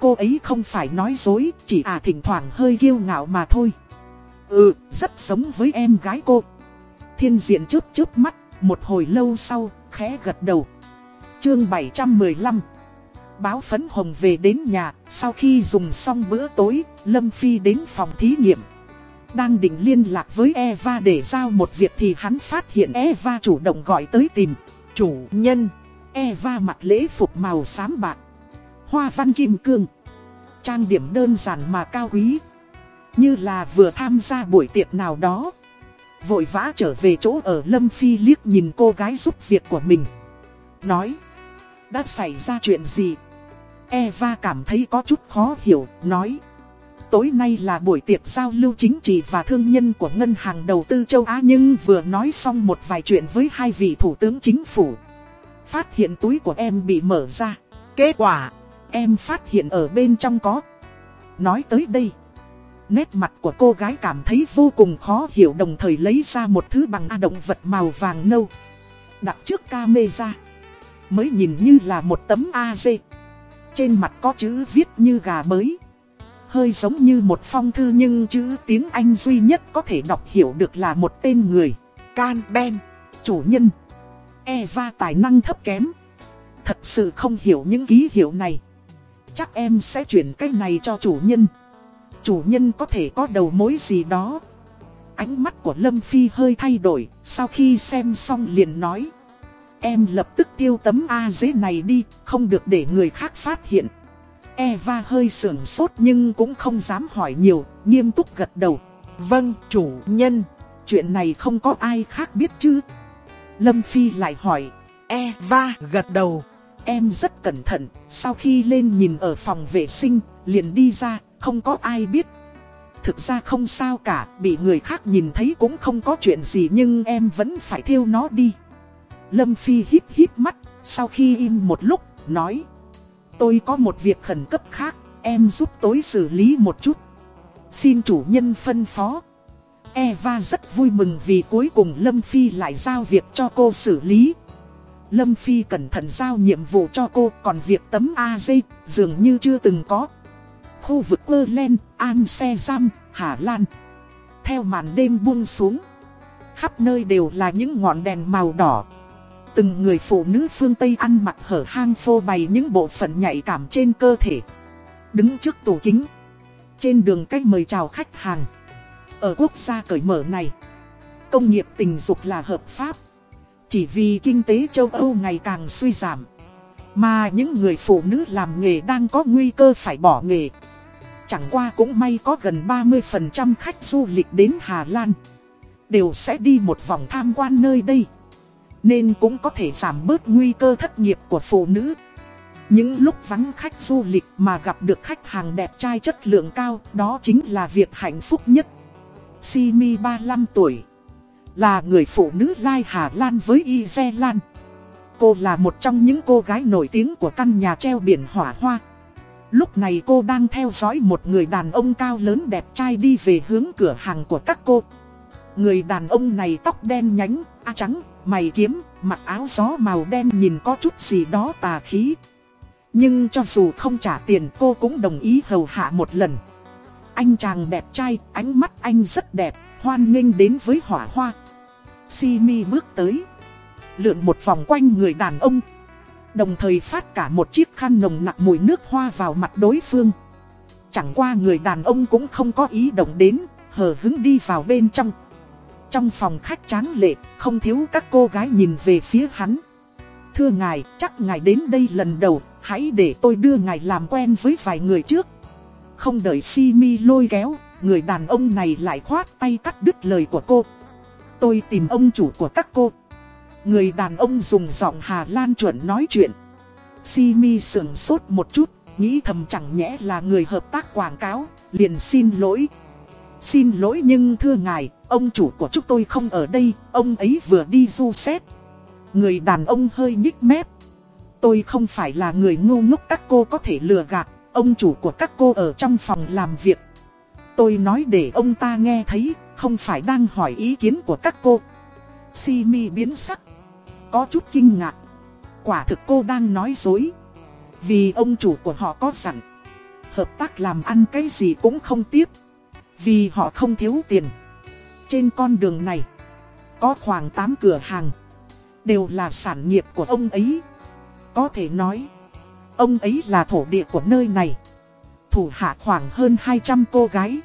Cô ấy không phải nói dối, chỉ à thỉnh thoảng hơi kiêu ngạo mà thôi. Ừ, rất giống với em gái cô. Thiên diện chớp chớp mắt, một hồi lâu sau, khẽ gật đầu. Chương 715 Báo phấn hồng về đến nhà, sau khi dùng xong bữa tối, Lâm Phi đến phòng thí nghiệm. Đang định liên lạc với Eva để giao một việc thì hắn phát hiện Eva chủ động gọi tới tìm. Chủ nhân, Eva mặc lễ phục màu xám bạc. Hoa văn kim cương. Trang điểm đơn giản mà cao quý. Như là vừa tham gia buổi tiệc nào đó. Vội vã trở về chỗ ở Lâm Phi liếc nhìn cô gái giúp việc của mình. Nói, đã xảy ra chuyện gì? Eva cảm thấy có chút khó hiểu, nói. Tối nay là buổi tiệc giao lưu chính trị và thương nhân của Ngân hàng Đầu tư châu Á nhưng vừa nói xong một vài chuyện với hai vị thủ tướng chính phủ. Phát hiện túi của em bị mở ra. Kết quả, em phát hiện ở bên trong có. Nói tới đây, nét mặt của cô gái cảm thấy vô cùng khó hiểu đồng thời lấy ra một thứ bằng a động vật màu vàng nâu. Đặt trước camera, mới nhìn như là một tấm AZ. Trên mặt có chữ viết như gà mới Hơi giống như một phong thư nhưng chữ tiếng Anh duy nhất có thể đọc hiểu được là một tên người. Can Ben, chủ nhân. Eva tài năng thấp kém. Thật sự không hiểu những ký hiệu này. Chắc em sẽ chuyển cái này cho chủ nhân. Chủ nhân có thể có đầu mối gì đó. Ánh mắt của Lâm Phi hơi thay đổi, sau khi xem xong liền nói. Em lập tức tiêu tấm A dế này đi, không được để người khác phát hiện. Eva hơi sưởng sốt nhưng cũng không dám hỏi nhiều, nghiêm túc gật đầu. Vâng, chủ nhân, chuyện này không có ai khác biết chứ. Lâm Phi lại hỏi, Eva gật đầu. Em rất cẩn thận, sau khi lên nhìn ở phòng vệ sinh, liền đi ra, không có ai biết. Thực ra không sao cả, bị người khác nhìn thấy cũng không có chuyện gì nhưng em vẫn phải thiêu nó đi. Lâm Phi hít hít mắt, sau khi im một lúc, nói Tôi có một việc khẩn cấp khác, em giúp tối xử lý một chút. Xin chủ nhân phân phó. Eva rất vui mừng vì cuối cùng Lâm Phi lại giao việc cho cô xử lý. Lâm Phi cẩn thận giao nhiệm vụ cho cô, còn việc tấm AZ dường như chưa từng có. Khu vực Berlin, Amsterdam, Hà Lan. Theo màn đêm buông xuống, khắp nơi đều là những ngọn đèn màu đỏ. Từng người phụ nữ phương Tây ăn mặc hở hang phô bày những bộ phận nhạy cảm trên cơ thể. Đứng trước tủ kính. Trên đường cách mời chào khách hàng. Ở quốc gia cởi mở này, công nghiệp tình dục là hợp pháp. Chỉ vì kinh tế châu Âu ngày càng suy giảm. Mà những người phụ nữ làm nghề đang có nguy cơ phải bỏ nghề. Chẳng qua cũng may có gần 30% khách du lịch đến Hà Lan. Đều sẽ đi một vòng tham quan nơi đây. Nên cũng có thể giảm bớt nguy cơ thất nghiệp của phụ nữ Những lúc vắng khách du lịch mà gặp được khách hàng đẹp trai chất lượng cao, Đó chính là việc hạnh phúc nhất Simi 35 tuổi là người phụ nữ Lai Hà Lan với Y Lan Cô là một trong những cô gái nổi tiếng của căn nhà treo biển hỏa hoa Lúc này cô đang theo dõi một người đàn ông cao lớn đẹp trai đi về hướng cửa hàng của các cô Người đàn ông này tóc đen nhánh, a trắng, mày kiếm, mặc áo gió màu đen nhìn có chút gì đó tà khí. Nhưng cho dù không trả tiền cô cũng đồng ý hầu hạ một lần. Anh chàng đẹp trai, ánh mắt anh rất đẹp, hoan nghênh đến với hỏa hoa. Simi bước tới, lượn một vòng quanh người đàn ông. Đồng thời phát cả một chiếc khăn nồng nặc mùi nước hoa vào mặt đối phương. Chẳng qua người đàn ông cũng không có ý động đến, hờ hứng đi vào bên trong. Trong phòng khách tráng lệ, không thiếu các cô gái nhìn về phía hắn. Thưa ngài, chắc ngài đến đây lần đầu, hãy để tôi đưa ngài làm quen với vài người trước. Không đợi Simi lôi kéo, người đàn ông này lại khoát tay cắt đứt lời của cô. Tôi tìm ông chủ của các cô. Người đàn ông dùng giọng Hà Lan chuẩn nói chuyện. Simi sườn sốt một chút, nghĩ thầm chẳng nhẽ là người hợp tác quảng cáo, liền xin lỗi. Xin lỗi nhưng thưa ngài, ông chủ của chúng tôi không ở đây, ông ấy vừa đi du xét. Người đàn ông hơi nhích mép. Tôi không phải là người ngu ngốc các cô có thể lừa gạt, ông chủ của các cô ở trong phòng làm việc. Tôi nói để ông ta nghe thấy, không phải đang hỏi ý kiến của các cô. Simi biến sắc, có chút kinh ngạc. Quả thực cô đang nói dối. Vì ông chủ của họ có sẵn. hợp tác làm ăn cái gì cũng không tiếc. Vì họ không thiếu tiền. Trên con đường này, có khoảng 8 cửa hàng. Đều là sản nghiệp của ông ấy. Có thể nói, ông ấy là thổ địa của nơi này. Thủ hạ khoảng hơn 200 cô gái.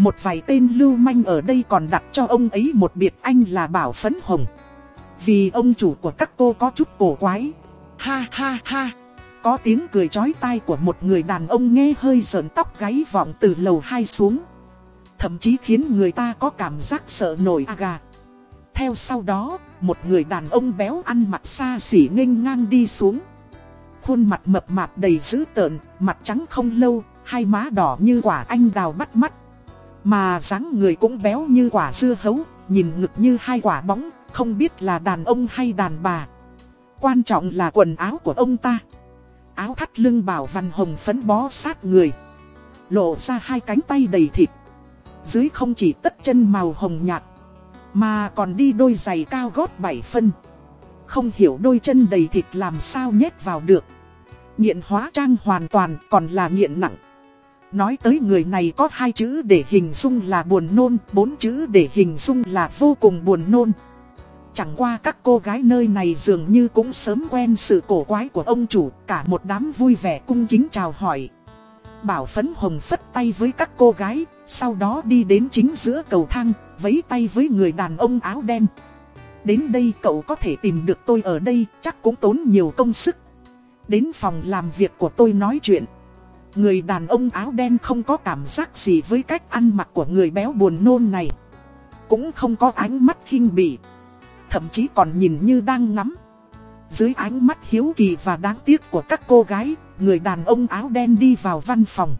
Một vài tên lưu manh ở đây còn đặt cho ông ấy một biệt anh là Bảo Phấn Hồng. Vì ông chủ của các cô có chút cổ quái. Ha ha ha. Có tiếng cười chói tai của một người đàn ông nghe hơi sợn tóc gáy vọng từ lầu 2 xuống. Thậm chí khiến người ta có cảm giác sợ nổi gà. Theo sau đó, một người đàn ông béo ăn mặc xa xỉ nghênh ngang đi xuống. Khuôn mặt mập mạp đầy dữ tợn, mặt trắng không lâu, hai má đỏ như quả anh đào bắt mắt. Mà dáng người cũng béo như quả dưa hấu, nhìn ngực như hai quả bóng, không biết là đàn ông hay đàn bà. Quan trọng là quần áo của ông ta. Áo thắt lưng bảo văn hồng phấn bó sát người. Lộ ra hai cánh tay đầy thịt. Dưới không chỉ tất chân màu hồng nhạt Mà còn đi đôi giày cao gót 7 phân Không hiểu đôi chân đầy thịt làm sao nhét vào được Nghiện hóa trang hoàn toàn còn là nghiện nặng Nói tới người này có hai chữ để hình dung là buồn nôn Bốn chữ để hình dung là vô cùng buồn nôn Chẳng qua các cô gái nơi này dường như cũng sớm quen sự cổ quái của ông chủ Cả một đám vui vẻ cung kính chào hỏi Bảo phấn hồng phất tay với các cô gái sau đó đi đến chính giữa cầu thang, vấy tay với người đàn ông áo đen. Đến đây cậu có thể tìm được tôi ở đây, chắc cũng tốn nhiều công sức. Đến phòng làm việc của tôi nói chuyện. Người đàn ông áo đen không có cảm giác gì với cách ăn mặc của người béo buồn nôn này. Cũng không có ánh mắt khinh bỉ. Thậm chí còn nhìn như đang ngắm. Dưới ánh mắt hiếu kỳ và đáng tiếc của các cô gái, người đàn ông áo đen đi vào văn phòng.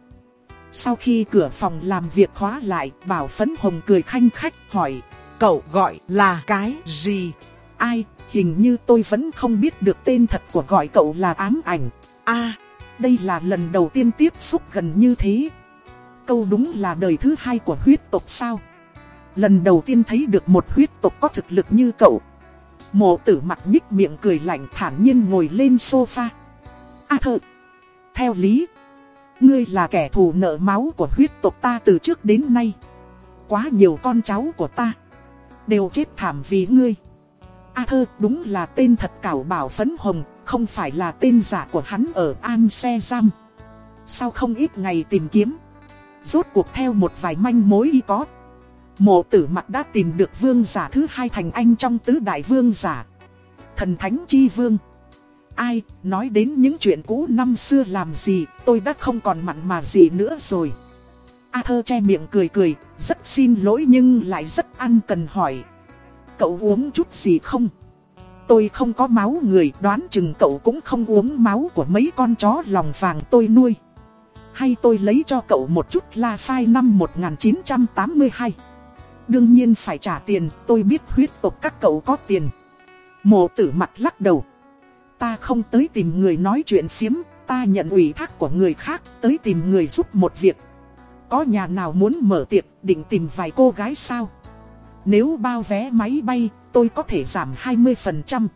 Sau khi cửa phòng làm việc khóa lại, Bảo Phấn Hồng cười khanh khách hỏi, cậu gọi là cái gì? Ai, hình như tôi vẫn không biết được tên thật của gọi cậu là ám ảnh. a đây là lần đầu tiên tiếp xúc gần như thế. Câu đúng là đời thứ hai của huyết tộc sao? Lần đầu tiên thấy được một huyết tộc có thực lực như cậu. Mộ tử mặt nhích miệng cười lạnh thản nhiên ngồi lên sofa. A thợ, theo lý Ngươi là kẻ thù nợ máu của huyết tộc ta từ trước đến nay. Quá nhiều con cháu của ta. Đều chết thảm vì ngươi. A thơ đúng là tên thật cảo bảo phấn hồng, không phải là tên giả của hắn ở Amsterdam. Sau không ít ngày tìm kiếm, rốt cuộc theo một vài manh mối y có. Mộ tử mặt đã tìm được vương giả thứ hai thành anh trong tứ đại vương giả. Thần thánh chi vương. Ai, nói đến những chuyện cũ năm xưa làm gì, tôi đã không còn mặn mà gì nữa rồi. A thơ che miệng cười cười, rất xin lỗi nhưng lại rất ăn cần hỏi. Cậu uống chút gì không? Tôi không có máu người, đoán chừng cậu cũng không uống máu của mấy con chó lòng vàng tôi nuôi. Hay tôi lấy cho cậu một chút la phai năm 1982. Đương nhiên phải trả tiền, tôi biết huyết tộc các cậu có tiền. Mộ tử mặt lắc đầu. Ta không tới tìm người nói chuyện phiếm, ta nhận ủy thác của người khác, tới tìm người giúp một việc. Có nhà nào muốn mở tiệc, định tìm vài cô gái sao? Nếu bao vé máy bay, tôi có thể giảm 20%.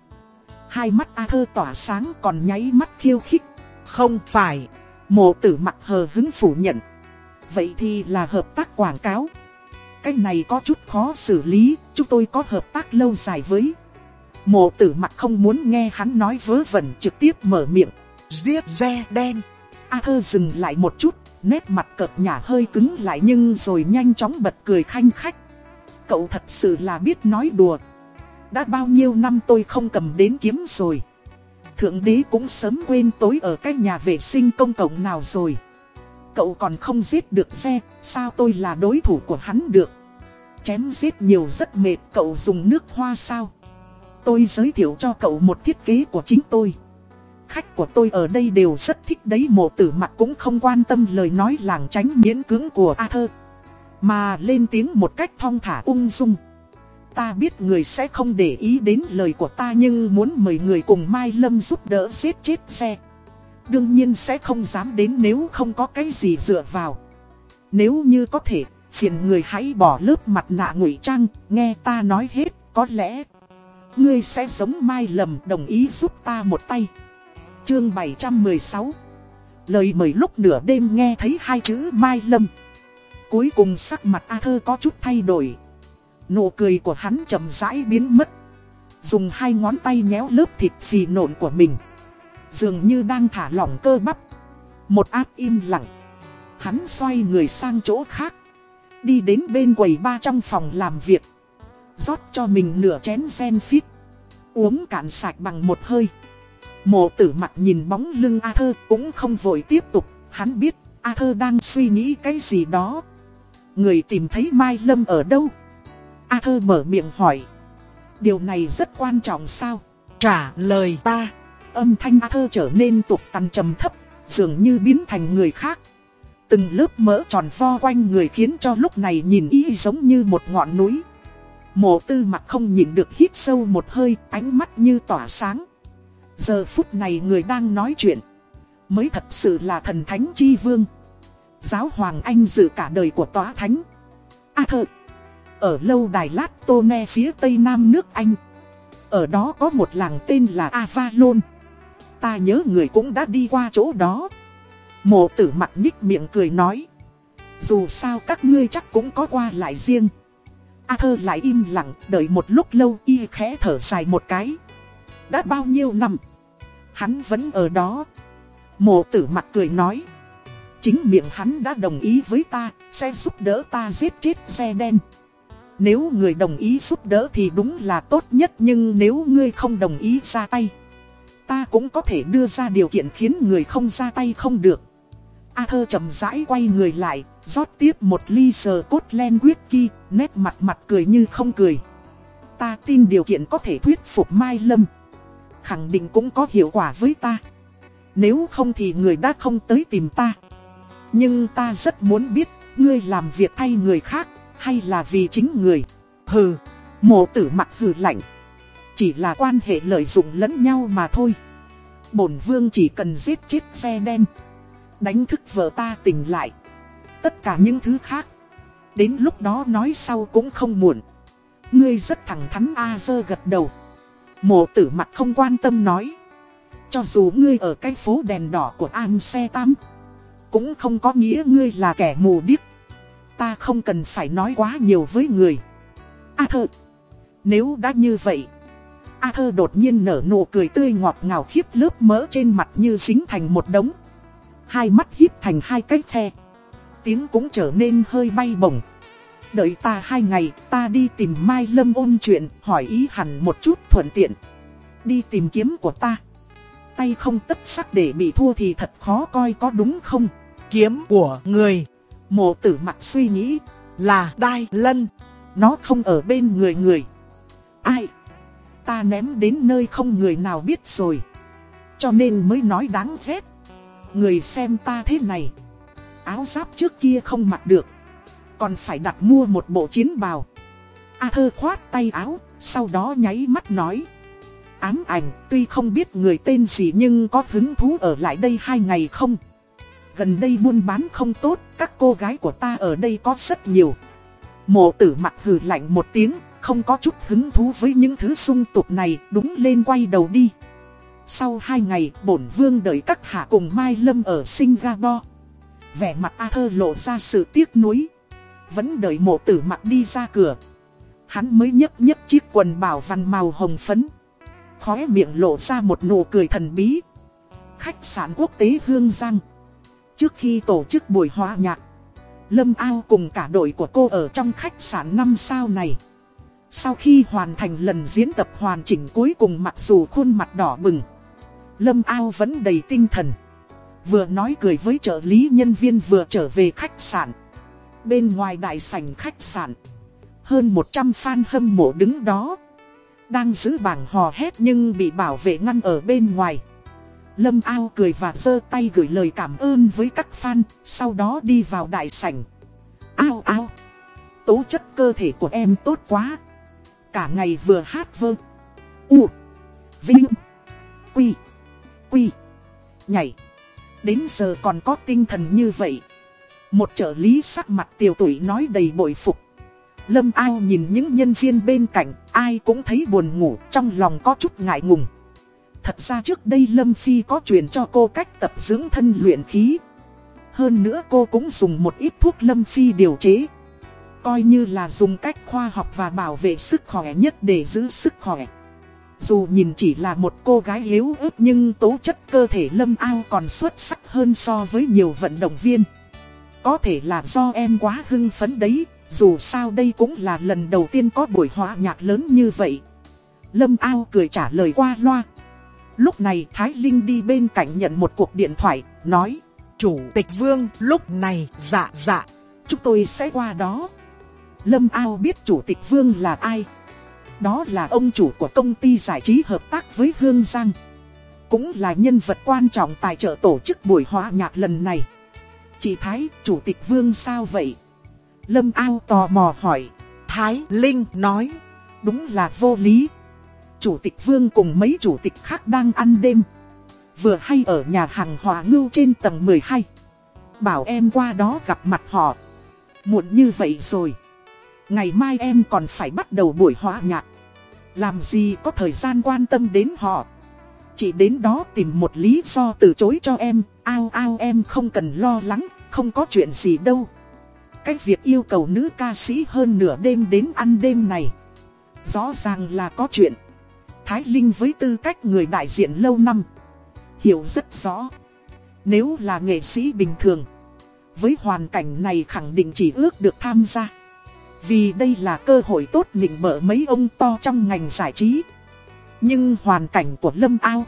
Hai mắt A thơ tỏa sáng còn nháy mắt khiêu khích. Không phải. Mộ tử mặt hờ hứng phủ nhận. Vậy thì là hợp tác quảng cáo. Cái này có chút khó xử lý, chúng tôi có hợp tác lâu dài với. Mộ tử mặt không muốn nghe hắn nói vớ vẩn trực tiếp mở miệng. Giết re đen. A thơ dừng lại một chút, nét mặt cợt nhả hơi cứng lại nhưng rồi nhanh chóng bật cười khanh khách. Cậu thật sự là biết nói đùa. Đã bao nhiêu năm tôi không cầm đến kiếm rồi. Thượng đế cũng sớm quên tối ở cái nhà vệ sinh công cộng nào rồi. Cậu còn không giết được xe, sao tôi là đối thủ của hắn được. Chém giết nhiều rất mệt, cậu dùng nước hoa sao? Tôi giới thiệu cho cậu một thiết kế của chính tôi. Khách của tôi ở đây đều rất thích đấy mộ tử mặt cũng không quan tâm lời nói làng tránh miễn cưỡng của A thơ. Mà lên tiếng một cách thong thả ung dung. Ta biết người sẽ không để ý đến lời của ta nhưng muốn mời người cùng Mai Lâm giúp đỡ giết chết xe. Đương nhiên sẽ không dám đến nếu không có cái gì dựa vào. Nếu như có thể, phiền người hãy bỏ lớp mặt nạ ngụy trang, nghe ta nói hết, có lẽ Ngươi sẽ giống mai lầm đồng ý giúp ta một tay. Chương 716 Lời mời lúc nửa đêm nghe thấy hai chữ Mai Lâm. Cuối cùng sắc mặt A Thơ có chút thay đổi. Nụ cười của hắn chậm rãi biến mất. Dùng hai ngón tay nhéo lớp thịt phì nộn của mình. Dường như đang thả lỏng cơ bắp. Một áp im lặng. Hắn xoay người sang chỗ khác. Đi đến bên quầy ba trong phòng làm việc. rót cho mình nửa chén sen phít. Uống cạn sạch bằng một hơi. Mộ tử mặt nhìn bóng lưng A Thơ cũng không vội tiếp tục. Hắn biết A Thơ đang suy nghĩ cái gì đó. Người tìm thấy Mai Lâm ở đâu? A Thơ mở miệng hỏi. Điều này rất quan trọng sao? Trả lời ta. Âm thanh A Thơ trở nên tục tằn trầm thấp, dường như biến thành người khác. Từng lớp mỡ tròn vo quanh người khiến cho lúc này nhìn y giống như một ngọn núi. Mộ tư mặt không nhìn được hít sâu một hơi, ánh mắt như tỏa sáng. Giờ phút này người đang nói chuyện, mới thật sự là thần thánh chi vương. Giáo hoàng anh dự cả đời của tòa thánh. A thợ, ở lâu đài lát tô ne phía tây nam nước Anh. Ở đó có một làng tên là Avalon. Ta nhớ người cũng đã đi qua chỗ đó. Mộ tử mặt nhích miệng cười nói. Dù sao các ngươi chắc cũng có qua lại riêng. A thơ lại im lặng, đợi một lúc lâu y khẽ thở dài một cái. Đã bao nhiêu năm? Hắn vẫn ở đó. Mộ tử mặt cười nói. Chính miệng hắn đã đồng ý với ta, sẽ giúp đỡ ta giết chết xe đen. Nếu người đồng ý giúp đỡ thì đúng là tốt nhất nhưng nếu ngươi không đồng ý ra tay Ta cũng có thể đưa ra điều kiện khiến người không ra tay không được A thơ chậm rãi quay người lại, rót tiếp một ly sờ cốt len whisky, nét mặt mặt cười như không cười. Ta tin điều kiện có thể thuyết phục Mai Lâm. Khẳng định cũng có hiệu quả với ta. Nếu không thì người đã không tới tìm ta. Nhưng ta rất muốn biết, ngươi làm việc thay người khác, hay là vì chính người. Hừ, mộ tử mặt hừ lạnh. Chỉ là quan hệ lợi dụng lẫn nhau mà thôi. Bổn vương chỉ cần giết chết xe đen. Đánh thức vợ ta tỉnh lại. Tất cả những thứ khác. Đến lúc đó nói sau cũng không muộn. Ngươi rất thẳng thắn A dơ gật đầu. Mộ tử mặt không quan tâm nói. Cho dù ngươi ở cái phố đèn đỏ của Am xe tam cũng không có nghĩa ngươi là kẻ mù điếc. Ta không cần phải nói quá nhiều với người. A thơ. Nếu đã như vậy, A thơ đột nhiên nở nụ cười tươi ngọt ngào khiếp lớp mỡ trên mặt như dính thành một đống. Hai mắt híp thành hai cái khe. Tiếng cũng trở nên hơi bay bổng. Đợi ta hai ngày, ta đi tìm Mai Lâm ôn chuyện, Hỏi ý hẳn một chút thuận tiện. Đi tìm kiếm của ta. Tay không tất sắc để bị thua thì thật khó coi có đúng không? Kiếm của người Mộ tử mặt suy nghĩ là đai lân. Nó không ở bên người người. Ai? Ta ném đến nơi không người nào biết rồi. Cho nên mới nói đáng ghét. Người xem ta thế này. Áo giáp trước kia không mặc được. Còn phải đặt mua một bộ chiến bào. A thơ khoát tay áo, sau đó nháy mắt nói. Ám ảnh, tuy không biết người tên gì nhưng có hứng thú ở lại đây hai ngày không? Gần đây buôn bán không tốt, các cô gái của ta ở đây có rất nhiều. Mộ tử mặt hừ lạnh một tiếng, không có chút hứng thú với những thứ sung tục này, đúng lên quay đầu đi. Sau hai ngày, bổn vương đợi các hạ cùng Mai Lâm ở Singapore. Vẻ mặt A Thơ lộ ra sự tiếc nuối. Vẫn đợi mộ tử mặt đi ra cửa. Hắn mới nhấc nhấc chiếc quần bảo văn màu hồng phấn. Khóe miệng lộ ra một nụ cười thần bí. Khách sạn quốc tế Hương Giang. Trước khi tổ chức buổi hóa nhạc, Lâm Ao cùng cả đội của cô ở trong khách sạn 5 sao này. Sau khi hoàn thành lần diễn tập hoàn chỉnh cuối cùng mặc dù khuôn mặt đỏ bừng, Lâm Ao vẫn đầy tinh thần. Vừa nói cười với trợ lý nhân viên vừa trở về khách sạn. Bên ngoài đại sảnh khách sạn, hơn 100 fan hâm mộ đứng đó. Đang giữ bảng hò hét nhưng bị bảo vệ ngăn ở bên ngoài. Lâm ao cười và giơ tay gửi lời cảm ơn với các fan, sau đó đi vào đại sảnh. Ao ao, tố chất cơ thể của em tốt quá. Cả ngày vừa hát vơ. U, Vinh, Quy, Quy, nhảy. Đến giờ còn có tinh thần như vậy. Một trợ lý sắc mặt tiểu tuổi nói đầy bội phục. Lâm ao nhìn những nhân viên bên cạnh, ai cũng thấy buồn ngủ, trong lòng có chút ngại ngùng. Thật ra trước đây Lâm Phi có truyền cho cô cách tập dưỡng thân luyện khí. Hơn nữa cô cũng dùng một ít thuốc Lâm Phi điều chế. Coi như là dùng cách khoa học và bảo vệ sức khỏe nhất để giữ sức khỏe. Dù nhìn chỉ là một cô gái yếu ớt nhưng tố chất cơ thể Lâm Ao còn xuất sắc hơn so với nhiều vận động viên. Có thể là do em quá hưng phấn đấy, dù sao đây cũng là lần đầu tiên có buổi hòa nhạc lớn như vậy. Lâm Ao cười trả lời qua loa. Lúc này Thái Linh đi bên cạnh nhận một cuộc điện thoại, nói Chủ tịch Vương lúc này dạ dạ Chúng tôi sẽ qua đó. Lâm Ao biết chủ tịch Vương là ai. Đó là ông chủ của công ty giải trí hợp tác với Hương Giang. Cũng là nhân vật quan trọng tài trợ tổ chức buổi hòa nhạc lần này. Chị Thái, chủ tịch Vương sao vậy? Lâm Ao tò mò hỏi. Thái Linh nói Đúng là vô lý. Chủ tịch Vương cùng mấy chủ tịch khác đang ăn đêm. Vừa hay ở nhà hàng Hòa Ngưu trên tầng 12 Bảo em qua đó gặp mặt họ. Muộn như vậy rồi. Ngày mai em còn phải bắt đầu buổi hóa nhạc. Làm gì có thời gian quan tâm đến họ. Chỉ đến đó tìm một lý do từ chối cho em. Ao ao, em không cần lo lắng, Không có chuyện gì đâu. Cái việc yêu cầu nữ ca sĩ hơn nửa đêm đến ăn đêm này. Rõ ràng là có chuyện. Thái Linh với tư cách người đại diện lâu năm. Hiểu rất rõ. Nếu là nghệ sĩ bình thường, Với hoàn cảnh này khẳng định chỉ ước được tham gia. Vì đây là cơ hội tốt nịnh mở mấy ông to trong ngành giải trí. Nhưng hoàn cảnh của Lâm Ao,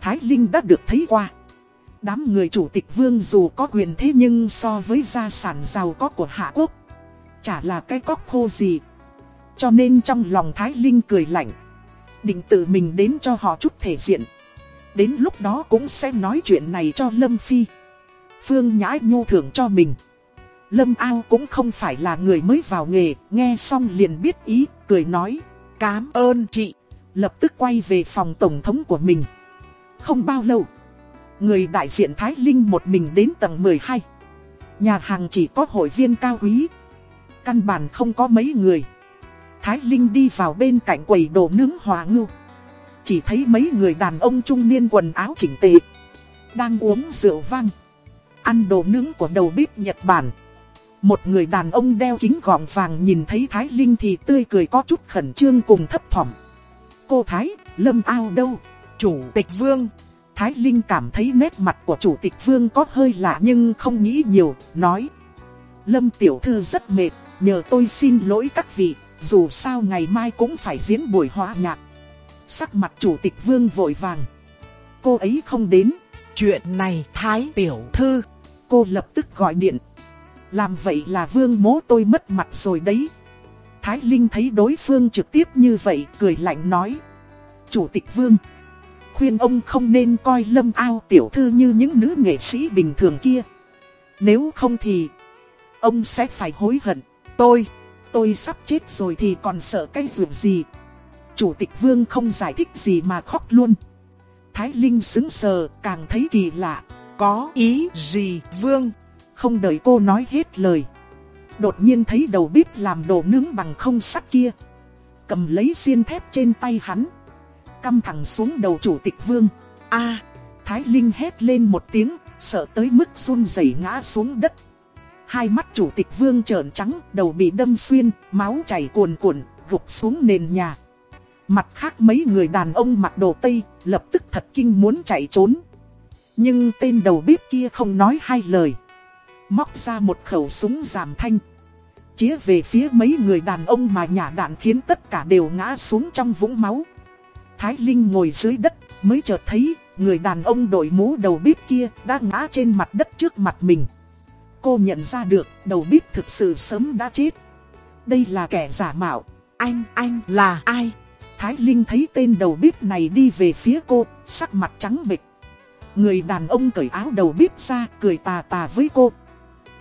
Thái Linh đã được thấy qua. Đám người chủ tịch vương dù có quyền thế nhưng so với gia sản giàu có của Hạ Quốc, Chả là cái cóc khô gì. Cho nên trong lòng Thái Linh cười lạnh. Định tự mình đến cho họ chút thể diện. Đến lúc đó cũng sẽ nói chuyện này cho Lâm Phi. Phương Nhã nhu thưởng cho mình. Lâm Ao cũng không phải là người mới vào nghề Nghe xong liền biết ý, cười nói Cám ơn chị. Lập tức quay về phòng tổng thống của mình. Không bao lâu Người đại diện Thái Linh một mình đến tầng 12 Nhà hàng chỉ có hội viên cao quý. Căn bản không có mấy người. Thái Linh đi vào bên cạnh quầy đồ nướng hòa ngưu Chỉ thấy mấy người đàn ông trung niên quần áo chỉnh tề Đang uống rượu vang. Ăn đồ nướng của đầu bếp Nhật Bản. Một người đàn ông đeo kính gọng vàng nhìn thấy Thái Linh thì tươi cười có chút khẩn trương cùng thấp thỏm. Cô Thái, Lâm ao đâu? Chủ tịch Vương. Thái Linh cảm thấy nét mặt của chủ tịch Vương có hơi lạ nhưng không nghĩ nhiều, nói Lâm Tiểu Thư rất mệt, nhờ tôi xin lỗi các vị dù sao ngày mai cũng phải diễn buổi hóa nhạc. Sắc mặt chủ tịch vương vội vàng. Cô ấy không đến. Chuyện này Thái Tiểu Thư. Cô lập tức gọi điện. Làm vậy là vương mố tôi mất mặt rồi đấy. Thái Linh thấy đối phương trực tiếp như vậy cười lạnh nói. Chủ tịch vương. Khuyên ông không nên coi lâm ao tiểu thư như những nữ nghệ sĩ bình thường kia. Nếu không thì, Ông sẽ phải hối hận. Tôi tôi sắp chết rồi thì còn sợ cái việc gì. Chủ tịch Vương không giải thích gì mà khóc luôn. Thái Linh xứng sờ, càng thấy kỳ lạ. Có ý gì Vương? Không đợi cô nói hết lời. Đột nhiên thấy đầu bếp làm đồ nướng bằng không sắt kia. Cầm lấy xiên thép trên tay hắn. Căm thẳng xuống đầu chủ tịch Vương. a Thái Linh hét lên một tiếng, sợ tới mức run rẩy ngã xuống đất. Hai mắt chủ tịch vương trợn trắng, đầu bị đâm xuyên, máu chảy cuồn cuộn, gục xuống nền nhà. Mặt khác mấy người đàn ông mặc đồ Tây, lập tức thật kinh muốn chạy trốn. Nhưng tên đầu bếp kia không nói hai lời. Móc ra một khẩu súng giảm thanh. Chía về phía mấy người đàn ông mà nhả đạn khiến tất cả đều ngã xuống trong vũng máu. Thái Linh ngồi dưới đất, mới chợt thấy, người đàn ông đội mũ đầu bếp kia đã ngã trên mặt đất trước mặt mình cô nhận ra được đầu bếp thực sự sớm đã chết. Đây là kẻ giả mạo. Anh, anh là ai? Thái Linh thấy tên đầu bếp này đi về phía cô, sắc mặt trắng bệch. Người đàn ông cởi áo đầu bếp ra, cười tà tà với cô.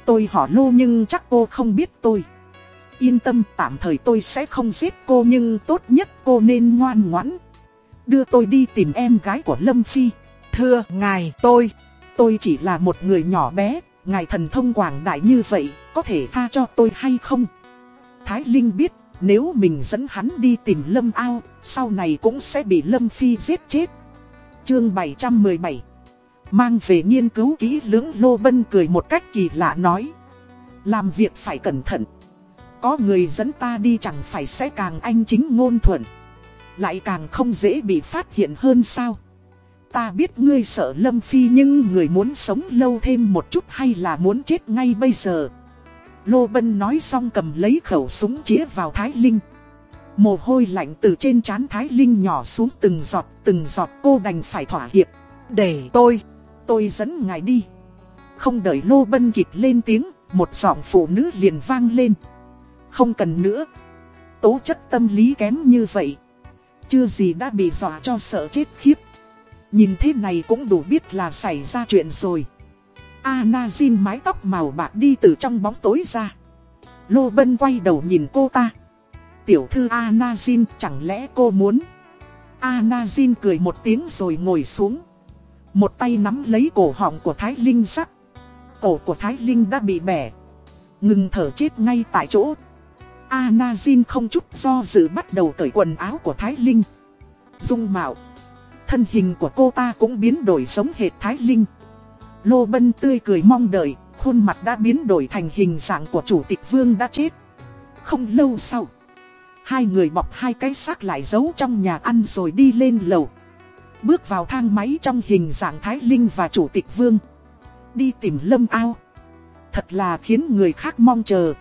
Tôi họ lô nhưng chắc cô không biết tôi. Yên tâm, tạm thời tôi sẽ không giết cô nhưng tốt nhất cô nên ngoan ngoãn. Đưa tôi đi tìm em gái của Lâm Phi. Thưa ngài, tôi, tôi chỉ là một người nhỏ bé, Ngài thần thông quảng đại như vậy, có thể tha cho tôi hay không? Thái Linh biết, nếu mình dẫn hắn đi tìm Lâm Ao, sau này cũng sẽ bị Lâm Phi giết chết. Chương 717 Mang về nghiên cứu kỹ lưỡng Lô Bân cười một cách kỳ lạ nói. Làm việc phải cẩn thận. Có người dẫn ta đi chẳng phải sẽ càng anh chính ngôn thuận. Lại càng không dễ bị phát hiện hơn sao? Ta biết ngươi sợ Lâm Phi nhưng người muốn sống lâu thêm một chút hay là muốn chết ngay bây giờ? Lô Bân nói xong cầm lấy khẩu súng chĩa vào Thái Linh. Mồ hôi lạnh từ trên trán Thái Linh nhỏ xuống từng giọt từng giọt cô đành phải thỏa hiệp. Để tôi Tôi dẫn ngài đi. Không đợi Lô Bân kịp lên tiếng, Một giọng phụ nữ liền vang lên. Không cần nữa. Tố chất tâm lý kém như vậy. Chưa gì đã bị dọa cho sợ chết khiếp. Nhìn thế này cũng đủ biết là xảy ra chuyện rồi Anazin mái tóc màu bạc đi từ trong bóng tối ra Lô Bân quay đầu nhìn cô ta Tiểu thư Anazin, chẳng lẽ cô muốn Anazin cười một tiếng rồi ngồi xuống một tay nắm lấy cổ họng của Thái Linh sắc. Cổ của Thái Linh đã bị bẻ. Ngừng thở chết ngay tại chỗ. Anazin không chút do dự bắt đầu cởi quần áo của Thái Linh. Dung mạo. Thân hình của cô ta cũng biến đổi giống hệt Thái Linh. Lô Bân tươi cười mong đợi, khuôn mặt đã biến đổi thành hình dạng của chủ tịch vương đã chết. Không lâu sau, hai người bọc hai cái xác lại giấu trong nhà ăn rồi đi lên lầu. Bước vào thang máy trong hình dạng Thái Linh và Chủ tịch Vương Đi tìm Lâm Ao Thật là khiến người khác mong chờ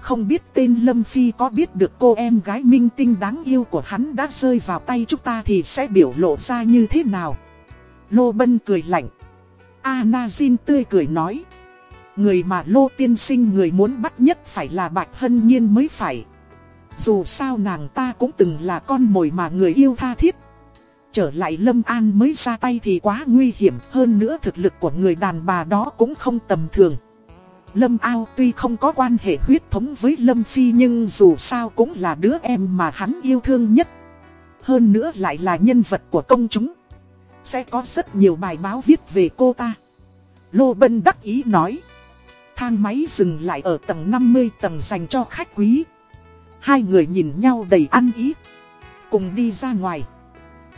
không biết tên Lâm Phi có biết được cô em gái minh tinh đáng yêu của hắn đã rơi vào tay chúng ta thì sẽ biểu lộ ra như thế nào? Lô Bân cười lạnh. Anazin tươi cười nói. Người mà Lô tiên sinh người muốn bắt nhất phải là Bạch Hân Nhiên mới phải. Dù sao nàng ta cũng từng là con mồi mà người yêu tha thiết. Trở lại Lâm An mới ra tay thì quá nguy hiểm, hơn nữa thực lực của người đàn bà đó cũng không tầm thường. Lâm Ao tuy không có quan hệ huyết thống với Lâm Phi nhưng dù sao cũng là đứa em mà hắn yêu thương nhất. Hơn nữa lại là nhân vật của công chúng. Sẽ có rất nhiều bài báo viết về cô ta. Lô Bân đắc ý nói. Thang máy dừng lại ở tầng 50 tầng dành cho khách quý. Hai người nhìn nhau đầy ăn ý. Cùng đi ra ngoài.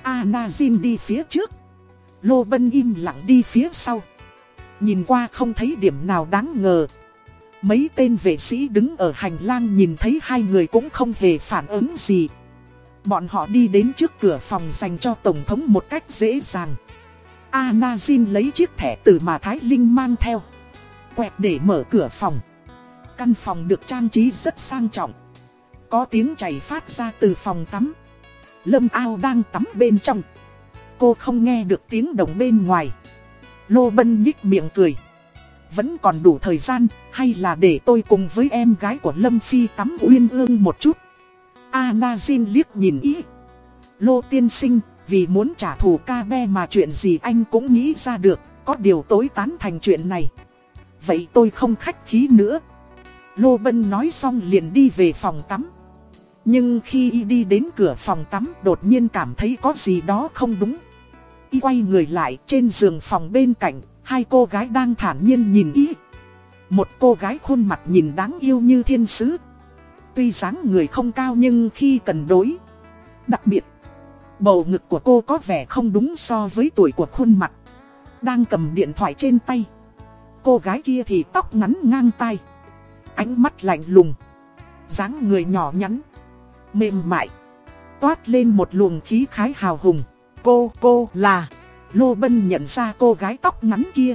Anazin đi phía trước. Lô Bân im lặng đi phía sau. Nhìn qua không thấy điểm nào đáng ngờ. Mấy tên vệ sĩ đứng ở hành lang nhìn thấy hai người cũng không hề phản ứng gì. Bọn họ đi đến trước cửa phòng dành cho Tổng thống một cách dễ dàng. Anazin lấy chiếc thẻ từ mà Thái Linh mang theo. Quẹt để mở cửa phòng. Căn phòng được trang trí rất sang trọng. Có tiếng chảy phát ra từ phòng tắm. Lâm ao đang tắm bên trong. Cô không nghe được tiếng động bên ngoài. Lô Bân nhích miệng cười. Vẫn còn đủ thời gian, hay là để tôi cùng với em gái của Lâm Phi tắm uyên ương một chút. Anazin liếc nhìn ý. Lô tiên sinh, vì muốn trả thù ca be mà chuyện gì anh cũng nghĩ ra được, có điều tối tán thành chuyện này. Vậy tôi không khách khí nữa. Lô Bân nói xong liền đi về phòng tắm. Nhưng khi y đi đến cửa phòng tắm đột nhiên cảm thấy có gì đó không đúng. Y quay người lại trên giường phòng bên cạnh, hai cô gái đang thản nhiên nhìn y. Một cô gái khuôn mặt nhìn đáng yêu như thiên sứ. Tuy dáng người không cao nhưng khi cần đối. Đặc biệt, bầu ngực của cô có vẻ không đúng so với tuổi của khuôn mặt. Đang cầm điện thoại trên tay. Cô gái kia thì tóc ngắn ngang tay. Ánh mắt lạnh lùng. dáng người nhỏ nhắn mềm mại, toát lên một luồng khí khái hào hùng. Cô, cô là, Lô Bân nhận ra cô gái tóc ngắn kia.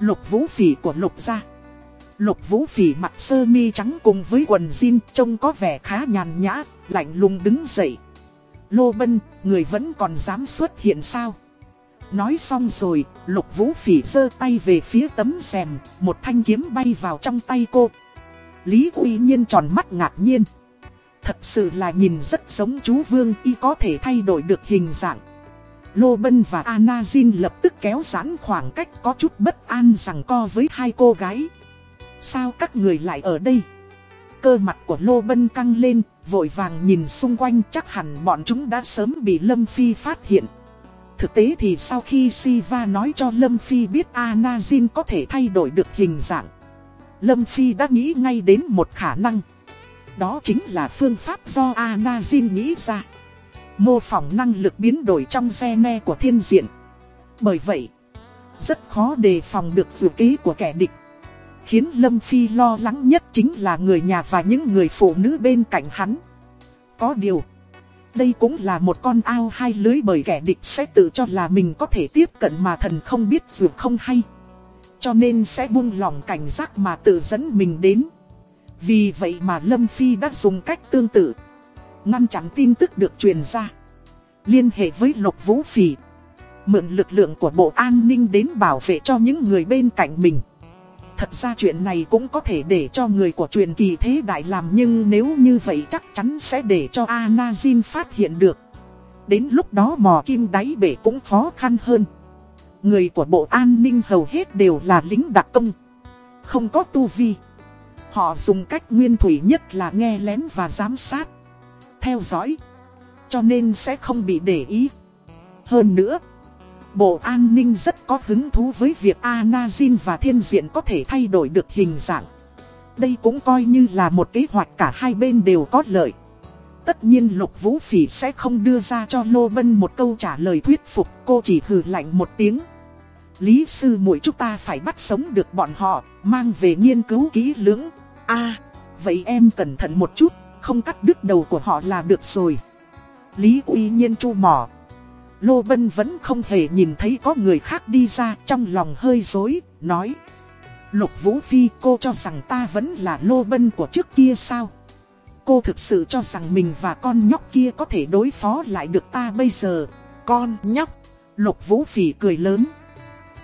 Lục vũ phỉ của lục gia. Lục vũ phỉ mặc sơ mi trắng cùng với quần jean trông có vẻ khá nhàn nhã, lạnh lùng đứng dậy. Lô Bân, người vẫn còn dám xuất hiện sao? Nói xong rồi, lục vũ phỉ giơ tay về phía tấm rèm, một thanh kiếm bay vào trong tay cô. Lý Uy Nhiên tròn mắt ngạc nhiên. Thật sự là nhìn rất giống chú Vương y có thể thay đổi được hình dạng. Lô Bân và Anazin lập tức kéo giãn khoảng cách có chút bất an rằng co với hai cô gái. Sao các người lại ở đây? Cơ mặt của Lô Bân căng lên, vội vàng nhìn xung quanh chắc hẳn bọn chúng đã sớm bị Lâm Phi phát hiện. Thực tế thì sau khi Siva nói cho Lâm Phi biết Anazin có thể thay đổi được hình dạng, Lâm Phi đã nghĩ ngay đến một khả năng. Đó chính là phương pháp do Anazin nghĩ ra. Mô phỏng năng lực biến đổi trong gene của thiên diện. Bởi vậy, rất khó đề phòng được dự kế của kẻ địch. Khiến Lâm Phi lo lắng nhất chính là người nhà và những người phụ nữ bên cạnh hắn. Có điều, đây cũng là một con ao hai lưới bởi kẻ địch sẽ tự cho là mình có thể tiếp cận mà thần không biết dù không hay. Cho nên sẽ buông lỏng cảnh giác mà tự dẫn mình đến. Vì vậy mà Lâm Phi đã dùng cách tương tự. Ngăn chặn tin tức được truyền ra. Liên hệ với Lục Vũ Phỉ. Mượn lực lượng của Bộ An ninh đến bảo vệ cho những người bên cạnh mình. Thật ra chuyện này cũng có thể để cho người của truyền kỳ thế đại làm nhưng nếu như vậy chắc chắn sẽ để cho Anazin phát hiện được. Đến lúc đó mò kim đáy bể cũng khó khăn hơn. Người của Bộ An ninh hầu hết đều là lính đặc công. Không có tu vi. Họ dùng cách nguyên thủy nhất là nghe lén và giám sát. Theo dõi. Cho nên sẽ không bị để ý. Hơn nữa. Bộ An ninh rất có hứng thú với việc Anazin và Thiên Diện có thể thay đổi được hình dạng. Đây cũng coi như là một kế hoạch cả hai bên đều có lợi. Tất nhiên Lục Vũ Phỉ sẽ không đưa ra cho Lô Bân một câu trả lời thuyết phục, cô chỉ hừ lạnh một tiếng. Lý sư muội chúng ta phải bắt sống được bọn họ, mang về nghiên cứu kỹ lưỡng. a vậy em cẩn thận một chút, không cắt đứt đầu của họ là được rồi. Lý uy nhiên chu mỏ. Lô Bân vẫn không hề nhìn thấy có người khác đi ra trong lòng hơi dối, nói. Lục Vũ Phi cô cho rằng ta vẫn là Lô Bân của trước kia sao? Cô thực sự cho rằng mình và con nhóc kia có thể đối phó lại được ta bây giờ. Con nhóc. Lục Vũ Phi cười lớn.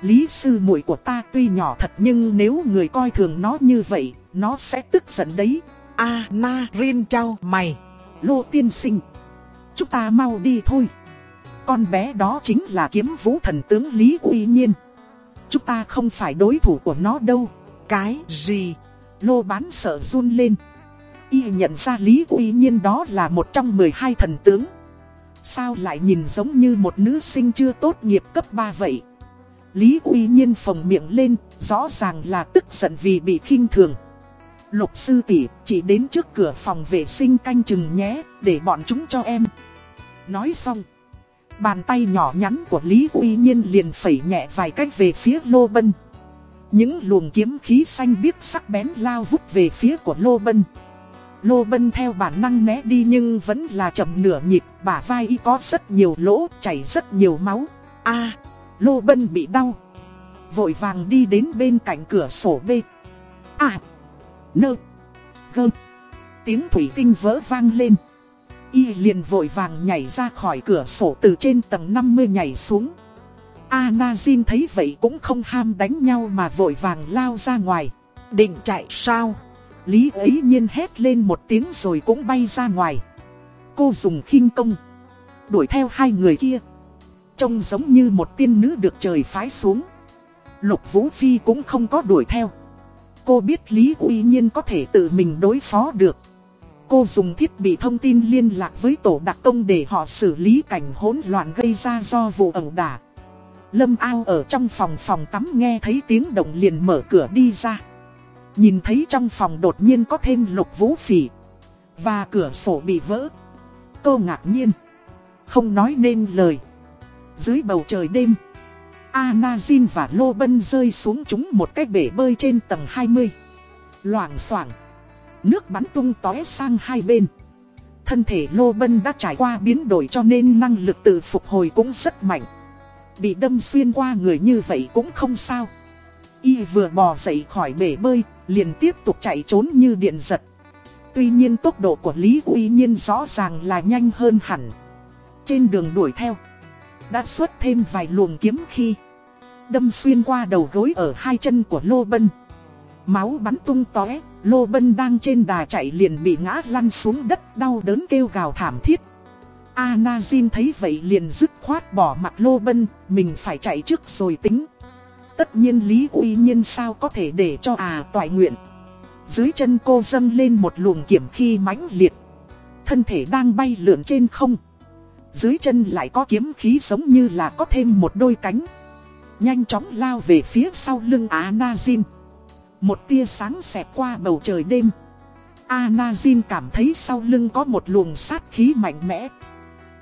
Lý sư muội của ta tuy nhỏ thật nhưng nếu người coi thường nó như vậy, nó sẽ tức giận đấy. A na rin chào mày. Lô tiên sinh. Chúng ta mau đi thôi. Con bé đó chính là kiếm vũ thần tướng Lý Uy Nhiên. Chúng ta không phải đối thủ của nó đâu. Cái gì? Lô bán sợ run lên. Y nhận ra Lý Uy Nhiên đó là một trong 12 thần tướng. Sao lại nhìn giống như một nữ sinh chưa tốt nghiệp cấp 3 vậy? Lý Uy Nhiên phồng miệng lên, rõ ràng là tức giận vì bị khinh thường. Lục sư tỷ chỉ đến trước cửa phòng vệ sinh canh chừng nhé, để bọn chúng cho em. Nói xong, bàn tay nhỏ nhắn của Lý Uy Nhiên liền phẩy nhẹ vài cách về phía Lô Bân. Những luồng kiếm khí xanh biếc sắc bén lao vút về phía của Lô Bân. Lô Bân theo bản năng né đi nhưng vẫn là chậm nửa nhịp, bả vai y có rất nhiều lỗ, chảy rất nhiều máu. a Lô Bân bị đau. Vội vàng đi đến bên cạnh cửa sổ B. À. Nơ. Gơ. Tiếng thủy tinh vỡ vang lên. Y liền vội vàng nhảy ra khỏi cửa sổ từ trên tầng 50 nhảy xuống. Anazin thấy vậy cũng không ham đánh nhau mà vội vàng lao ra ngoài. Định chạy sao? Lý ấy nhiên hét lên một tiếng rồi cũng bay ra ngoài. Cô dùng khinh công. Đuổi theo hai người kia. Trông giống như một tiên nữ được trời phái xuống Lục Vũ Phi cũng không có đuổi theo Cô biết Lý Uy Nhiên có thể tự mình đối phó được Cô dùng thiết bị thông tin liên lạc với tổ đặc công để họ xử lý cảnh hỗn loạn gây ra do vụ ẩu đả. Lâm ao ở trong phòng phòng tắm nghe thấy tiếng động liền mở cửa đi ra. Nhìn thấy trong phòng đột nhiên có thêm lục vũ phỉ. Và cửa sổ bị vỡ. Cô ngạc nhiên. Không nói nên lời. Dưới bầu trời đêm, Anazin và Lô Bân rơi xuống chúng một cái bể bơi trên tầng 20. Loảng xoảng nước bắn tung tóe sang hai bên. Thân thể Lô Bân đã trải qua biến đổi cho nên năng lực tự phục hồi cũng rất mạnh. Bị đâm xuyên qua người như vậy cũng không sao. Y vừa bò dậy khỏi bể bơi, liền tiếp tục chạy trốn như điện giật. Tuy nhiên tốc độ của Lý Uy Nhiên rõ ràng là nhanh hơn hẳn. Trên đường đuổi theo, đã xuất thêm vài luồng kiếm khi đâm xuyên qua đầu gối ở hai chân của Lô Bân. Máu bắn tung tóe, Lô Bân đang trên đà chạy liền bị ngã lăn xuống đất đau đớn kêu gào thảm thiết. Anazin thấy vậy liền dứt khoát bỏ mặt Lô Bân, mình phải chạy trước rồi tính. Tất nhiên Lý Uy Nhiên sao có thể để cho à toại nguyện. Dưới chân cô dâng lên một luồng kiểm khi mãnh liệt. Thân thể đang bay lượn trên không. Dưới chân lại có kiếm khí giống như là có thêm một đôi cánh. Nhanh chóng lao về phía sau lưng Anazin. Một tia sáng xẹt qua bầu trời đêm. Anazin cảm thấy sau lưng có một luồng sát khí mạnh mẽ.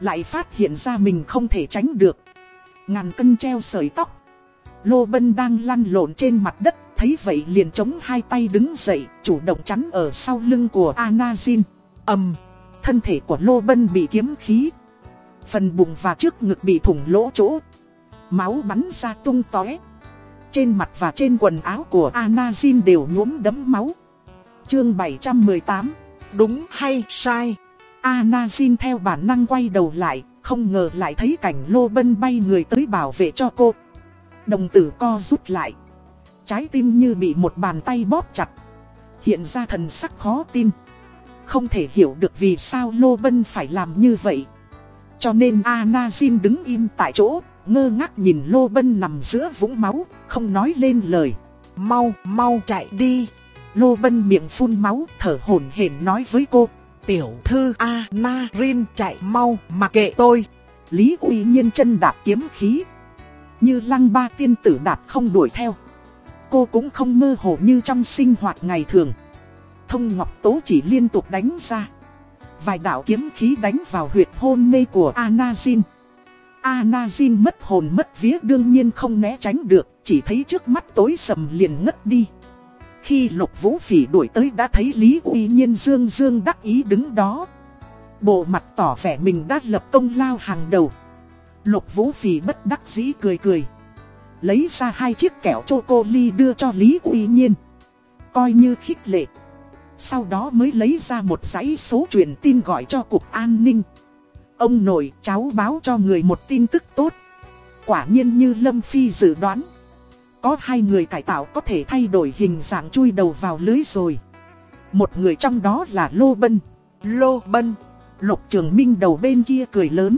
Lại phát hiện ra mình không thể tránh được. Ngàn cân treo sợi tóc. Lô Bân đang lăn lộn trên mặt đất, thấy vậy liền chống hai tay đứng dậy, chủ động chắn ở sau lưng của Anazin. ầm, thân thể của Lô Bân bị kiếm khí. Phần bụng và trước ngực bị thủng lỗ chỗ. Máu bắn ra tung tóe. Trên mặt và trên quần áo của Anazin đều nhuốm đấm máu. Chương 718 Đúng hay sai Anazin theo bản năng quay đầu lại Không ngờ lại thấy cảnh Lô Bân bay người tới bảo vệ cho cô Đồng tử co rút lại. Trái tim như bị một bàn tay bóp chặt. Hiện ra thần sắc khó tin. Không thể hiểu được vì sao Lô Bân phải làm như vậy. Cho nên Anazin đứng im tại chỗ, ngơ ngác nhìn Lô Bân nằm giữa vũng máu, không nói lên lời. Mau, mau chạy đi. Lô Bân miệng phun máu, thở hổn hển nói với cô. Tiểu thư Anarin chạy mau, mà kệ tôi. Lý uy nhiên chân đạp kiếm khí, như lăng ba tiên tử đạp không đuổi theo Cô cũng không mơ hồ như trong sinh hoạt ngày thường Thông Ngọc Tố chỉ liên tục đánh ra Vài đạo kiếm khí đánh vào huyệt hôn mê của Anazin Anazin mất hồn mất vía đương nhiên không né tránh được, Chỉ thấy trước mắt tối sầm liền ngất đi Khi lục vũ phỉ đuổi tới đã thấy Lý Uy Nhiên dương dương đắc ý đứng đó Bộ mặt tỏ vẻ mình đã lập công lao hàng đầu Lục Vũ Phỉ bất đắc dĩ cười cười. Lấy ra hai chiếc kẹo chocolate đưa cho Lý Uy Nhiên. Coi như khích lệ. Sau đó mới lấy ra một giấy số truyền tin gọi cho Cục An ninh. Ông nội cháu báo cho người một tin tức tốt. Quả nhiên như Lâm Phi dự đoán. Có hai người cải tạo có thể thay đổi hình dạng chui đầu vào lưới rồi. Một người trong đó là Lô Bân. Lô Bân. Lục Trường Minh đầu bên kia cười lớn.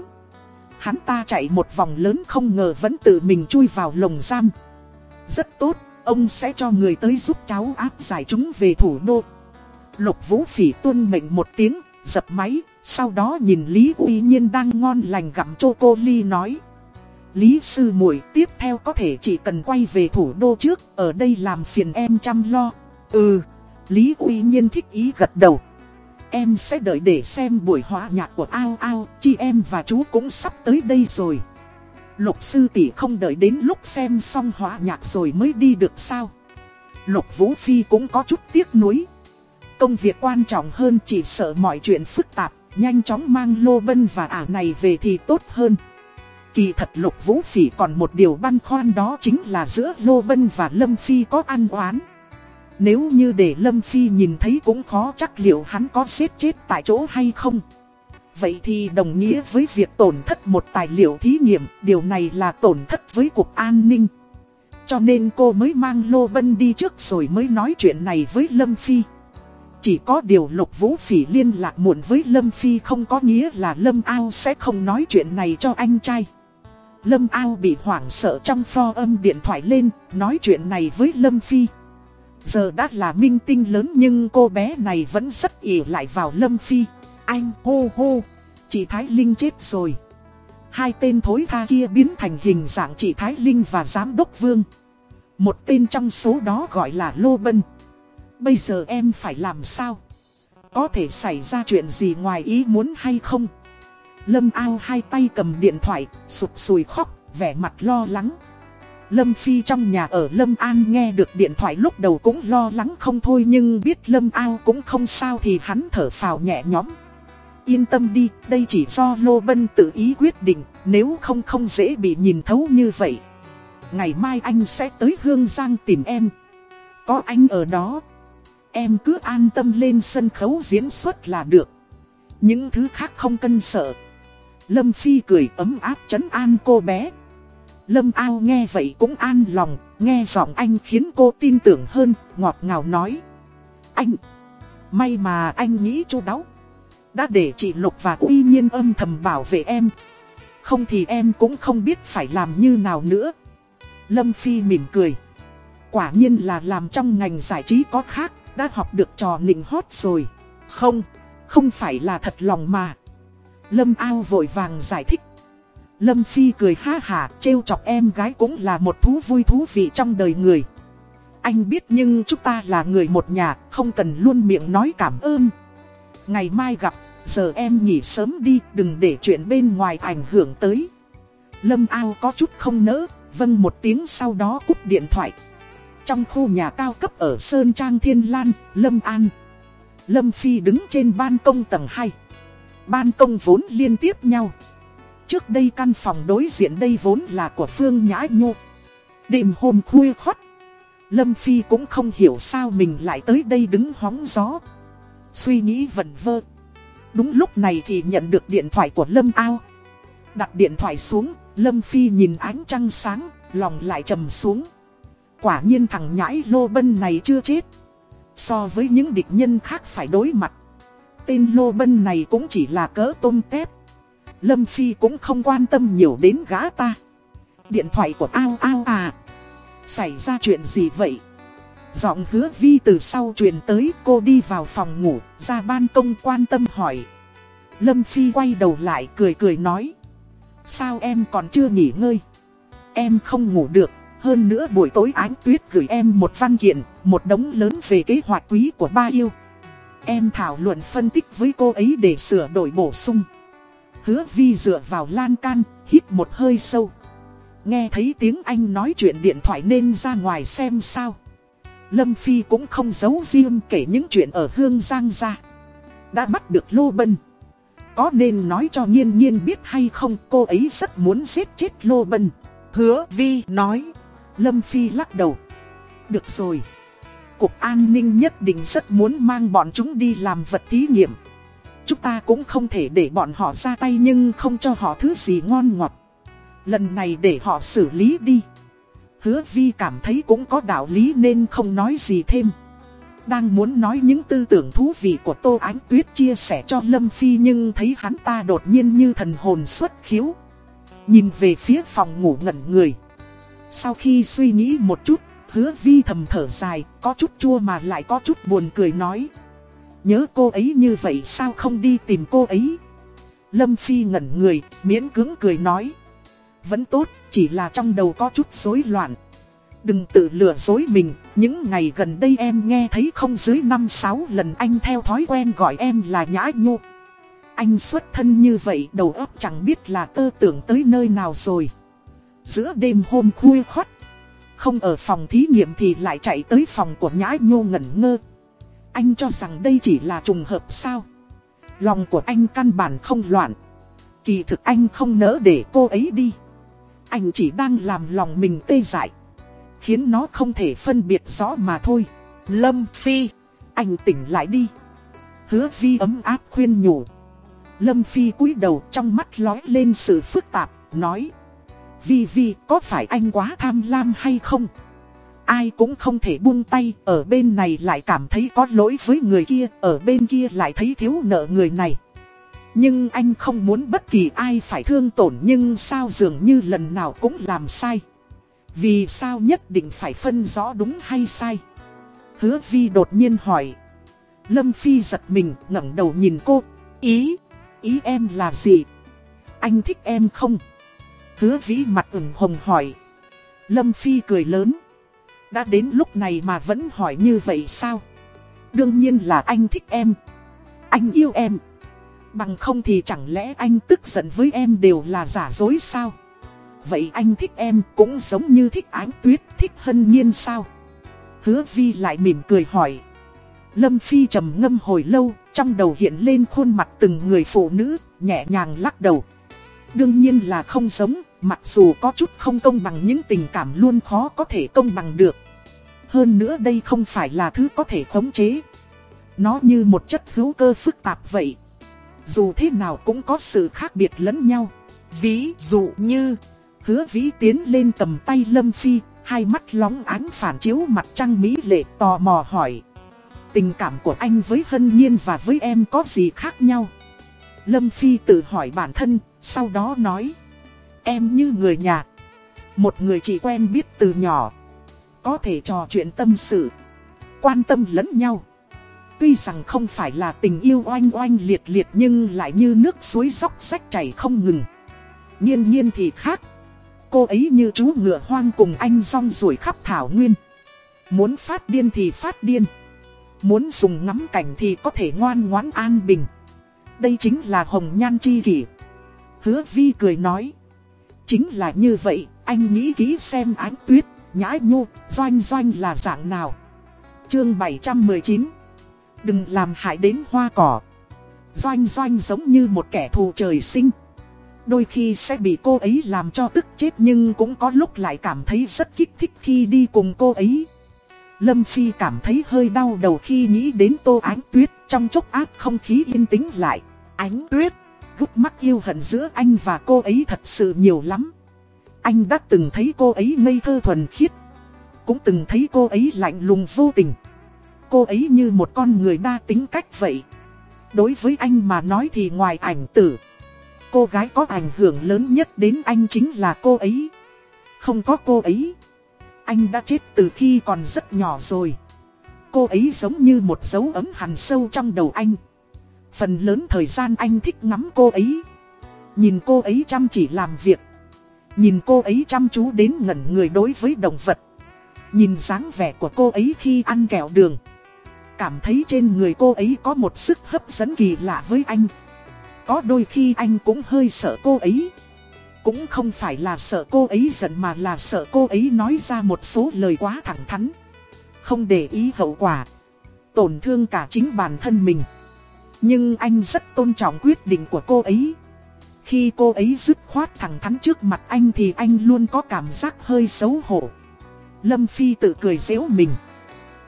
Hắn ta chạy một vòng lớn không ngờ vẫn tự mình chui vào lồng giam. Rất tốt, ông sẽ cho người tới giúp cháu áp giải chúng về thủ đô. Lục Vũ Phỉ tuân mệnh một tiếng, dập máy, sau đó nhìn Lý Uy Nhiên đang ngon lành gặm chocolate nói. Lý sư muội tiếp theo có thể chỉ cần quay về thủ đô trước, ở đây làm phiền em chăm lo. Ừ, Lý Uy Nhiên thích ý gật đầu. Em sẽ đợi để xem buổi hóa nhạc của ao ao, chị em và chú cũng sắp tới đây rồi. Lục sư tỷ không đợi đến lúc xem xong hóa nhạc rồi mới đi được sao. Lục Vũ Phi cũng có chút tiếc nuối. Công việc quan trọng hơn chỉ sợ mọi chuyện phức tạp, nhanh chóng mang lô bân và ả này về thì tốt hơn. Kỳ thật Lục Vũ Phỉ còn một điều băn khoăn đó chính là giữa Lô Bân và Lâm Phi có ăn oán. Nếu như để Lâm Phi nhìn thấy cũng khó chắc liệu hắn có xếp chết tại chỗ hay không. Vậy thì đồng nghĩa với việc tổn thất một tài liệu thí nghiệm, điều này là tổn thất với Cục An ninh. Cho nên cô mới mang Lô Bân đi trước rồi mới nói chuyện này với Lâm Phi. Chỉ có điều Lục Vũ Phỉ liên lạc muộn với Lâm Phi không có nghĩa là Lâm Ao sẽ không nói chuyện này cho anh trai. Lâm Ao bị hoảng sợ trong pho âm điện thoại lên, nói chuyện này với Lâm Phi. Giờ đã là minh tinh lớn nhưng cô bé này vẫn rất ỉ lại vào Lâm Phi. Anh hô hô, chị Thái Linh chết rồi. Hai tên thối tha kia biến thành hình dạng chị Thái Linh và Giám Đốc Vương. Một tên trong số đó gọi là Lô Bân. Bây giờ em phải làm sao? Có thể xảy ra chuyện gì ngoài ý muốn hay không? Lâm ao hai tay cầm điện thoại, sụt sùi khóc, vẻ mặt lo lắng. Lâm Phi trong nhà ở Lâm An nghe được điện thoại lúc đầu cũng lo lắng không thôi nhưng biết Lâm Ao cũng không sao thì hắn thở phào nhẹ nhõm. Yên tâm đi, đây chỉ do Lô Bân tự ý quyết định, nếu không không dễ bị nhìn thấu như vậy. ngày mai anh sẽ tới Hương Giang tìm em. Có anh ở đó, em cứ an tâm lên sân khấu diễn xuất là được. Những thứ khác không cân sợ. Lâm Phi cười ấm áp chấn an cô bé. Lâm ao nghe vậy cũng an lòng, nghe giọng anh khiến cô tin tưởng hơn, ngọt ngào nói. Anh, may mà anh nghĩ chu đáo. Đã để chị Lục và uy nhiên âm thầm bảo vệ em. Không thì em cũng không biết phải làm như nào nữa. Lâm Phi mỉm cười. Quả nhiên là làm trong ngành giải trí có khác, đã học được trò nịnh hót rồi. Không, không phải là thật lòng mà. Lâm ao vội vàng giải thích. Lâm Phi cười ha hà, trêu chọc em gái cũng là một thú vui thú vị trong đời người. Anh biết nhưng chúng ta là người một nhà, không cần luôn miệng nói cảm ơn. Ngày mai gặp, giờ em nghỉ sớm đi, đừng để chuyện bên ngoài ảnh hưởng tới. Lâm ao có chút không nỡ, vâng một tiếng sau đó cúp điện thoại. Trong khu nhà cao cấp ở Sơn Trang Thiên Lan, Lâm An. Lâm Phi đứng trên ban công tầng 2. Ban công vốn liên tiếp nhau. Trước đây căn phòng đối diện đây vốn là của Phương Nhã Nhu Đêm hôm khuya khoắt. Lâm Phi cũng không hiểu sao mình lại tới đây đứng hóng gió. Suy nghĩ vẩn vơ. Đúng lúc này thì nhận được điện thoại của Lâm Ao. Đặt điện thoại xuống, Lâm Phi nhìn ánh trăng sáng, lòng lại trầm xuống. Quả nhiên thằng nhãi lô bân này chưa chết. So với những địch nhân khác phải đối mặt. Tên lô bân này cũng chỉ là cỡ tôm tép. Lâm Phi cũng không quan tâm nhiều đến gã ta. Điện thoại của ao ao à. Xảy ra chuyện gì vậy? Giọng hứa vi từ sau truyền tới cô đi vào phòng ngủ, ra ban công quan tâm hỏi. Lâm Phi quay đầu lại cười cười nói. Sao em còn chưa nghỉ ngơi? Em không ngủ được, hơn nữa buổi tối ánh tuyết gửi em một văn kiện, một đống lớn về kế hoạch quý của ba yêu. Em thảo luận phân tích với cô ấy để sửa đổi bổ sung. Hứa vi dựa vào lan can, hít một hơi sâu. Nghe thấy tiếng anh nói chuyện điện thoại nên ra ngoài xem sao. Lâm Phi cũng không giấu riêng kể những chuyện ở Hương Giang ra. Đã bắt được Lô Bân. Có nên nói cho nhiên nhiên biết hay không cô ấy rất muốn giết chết Lô Bân. Hứa Vi nói. Lâm Phi lắc đầu. Được rồi. Cục an ninh nhất định rất muốn mang bọn chúng đi làm vật thí nghiệm. Chúng ta cũng không thể để bọn họ ra tay nhưng không cho họ thứ gì ngon ngọt. Lần này để họ xử lý đi. Hứa Vi cảm thấy cũng có đạo lý nên không nói gì thêm. Đang muốn nói những tư tưởng thú vị của Tô Ánh Tuyết chia sẻ cho Lâm Phi nhưng thấy hắn ta đột nhiên như thần hồn xuất khiếu. Nhìn về phía phòng ngủ ngẩn người. Sau khi suy nghĩ một chút, hứa vi thầm thở dài, có chút chua mà lại có chút buồn cười nói. Nhớ cô ấy như vậy sao không đi tìm cô ấy? Lâm Phi ngẩn người, miễn cứng cười nói. Vẫn tốt, chỉ là trong đầu có chút rối loạn. Đừng tự lừa dối mình, những ngày gần đây em nghe thấy không dưới 5-6 lần anh theo thói quen gọi em là Nhã Nhô. Anh xuất thân như vậy đầu óc chẳng biết là tơ tưởng tới nơi nào rồi. Giữa đêm hôm khuya khoắt, không ở phòng thí nghiệm thì lại chạy tới phòng của Nhã Nhô ngẩn ngơ. Anh cho rằng đây chỉ là trùng hợp sao? Lòng của anh căn bản không loạn. Kỳ thực anh không nỡ để cô ấy đi. Anh chỉ đang làm lòng mình tê dại. Khiến nó không thể phân biệt rõ mà thôi. Lâm Phi, anh tỉnh lại đi. Hứa Vi ấm áp khuyên nhủ. Lâm Phi cúi đầu trong mắt lói lên sự phức tạp, nói. Vi Vi có phải anh quá tham lam hay không? Ai cũng không thể buông tay, ở bên này lại cảm thấy có lỗi với người kia, ở bên kia lại thấy thiếu nợ người này. Nhưng anh không muốn bất kỳ ai phải thương tổn nhưng sao dường như lần nào cũng làm sai. Vì sao nhất định phải phân rõ đúng hay sai? Hứa Vi đột nhiên hỏi. Lâm Phi giật mình ngẩng đầu nhìn cô. Ý, ý em là gì? Anh thích em không? Hứa vĩ mặt ửng hồng hỏi. Lâm Phi cười lớn. Đã đến lúc này mà vẫn hỏi như vậy sao? Đương nhiên là anh thích em. Anh yêu em. Bằng không thì chẳng lẽ anh tức giận với em đều là giả dối sao? Vậy anh thích em cũng giống như thích ánh tuyết, thích hân nhiên sao? Hứa vi lại mỉm cười hỏi. Lâm Phi trầm ngâm hồi lâu, trong đầu hiện lên khuôn mặt từng người phụ nữ, nhẹ nhàng lắc đầu. Đương nhiên là không giống, Mặc dù có chút không công bằng những tình cảm luôn khó có thể công bằng được. Hơn nữa đây không phải là thứ có thể khống chế. Nó như một chất hữu cơ phức tạp vậy. Dù thế nào cũng có sự khác biệt lẫn nhau. Ví dụ như, hứa vĩ tiến lên tầm tay Lâm Phi, hai mắt lóng ánh phản chiếu mặt trăng mỹ lệ tò mò hỏi. Tình cảm của anh với Hân Nhiên và với em có gì khác nhau? Lâm Phi tự hỏi bản thân, sau đó nói. Em như người nhà. Một người chỉ quen biết từ nhỏ. Có thể trò chuyện tâm sự. Quan tâm lẫn nhau. Tuy rằng không phải là tình yêu oanh oanh liệt liệt nhưng lại như nước suối dốc sách chảy không ngừng. Nhiên nhiên thì khác. Cô ấy như chú ngựa hoang cùng anh rong ruổi khắp thảo nguyên. Muốn phát điên thì phát điên. Muốn dùng ngắm cảnh thì có thể ngoan ngoãn an bình. Đây chính là hồng nhan chi kỷ. Hứa vi cười nói. Chính là như vậy, anh nghĩ kỹ xem ánh tuyết, nhã nhu, doanh doanh là dạng nào. Chương 719 Đừng làm hại đến hoa cỏ. Doanh doanh giống như một kẻ thù trời sinh. Đôi khi sẽ bị cô ấy làm cho tức chết nhưng cũng có lúc lại cảm thấy rất kích thích khi đi cùng cô ấy. Lâm Phi cảm thấy hơi đau đầu khi nghĩ đến tô ánh tuyết trong chốc ác không khí yên tĩnh lại. Ánh tuyết, gút mắt yêu hận giữa anh và cô ấy thật sự nhiều lắm. Anh đã từng thấy cô ấy ngây thơ thuần khiết. Cũng từng thấy cô ấy lạnh lùng vô tình. Cô ấy như một con người đa tính cách vậy. Đối với anh mà nói thì ngoài ảnh tử, Cô gái có ảnh hưởng lớn nhất đến anh chính là cô ấy Không có cô ấy, Anh đã chết từ khi còn rất nhỏ rồi Cô ấy giống như một dấu ấm hằn sâu trong đầu anh Phần lớn thời gian anh thích ngắm cô ấy. Nhìn cô ấy chăm chỉ làm việc. Nhìn cô ấy chăm chú đến ngẩn người đối với động vật. Nhìn dáng vẻ của cô ấy khi ăn kẹo đường. Cảm thấy trên người cô ấy có một sức hấp dẫn kỳ lạ với anh. Có đôi khi anh cũng hơi sợ cô ấy. Cũng không phải là sợ cô ấy giận mà là sợ cô ấy nói ra một số lời quá thẳng thắn. Không để ý hậu quả. Tổn thương cả chính bản thân mình. Nhưng anh rất tôn trọng quyết định của cô ấy Khi cô ấy dứt khoát thẳng thắn trước mặt anh thì anh luôn có cảm giác hơi xấu hổ Lâm Phi tự cười dễu mình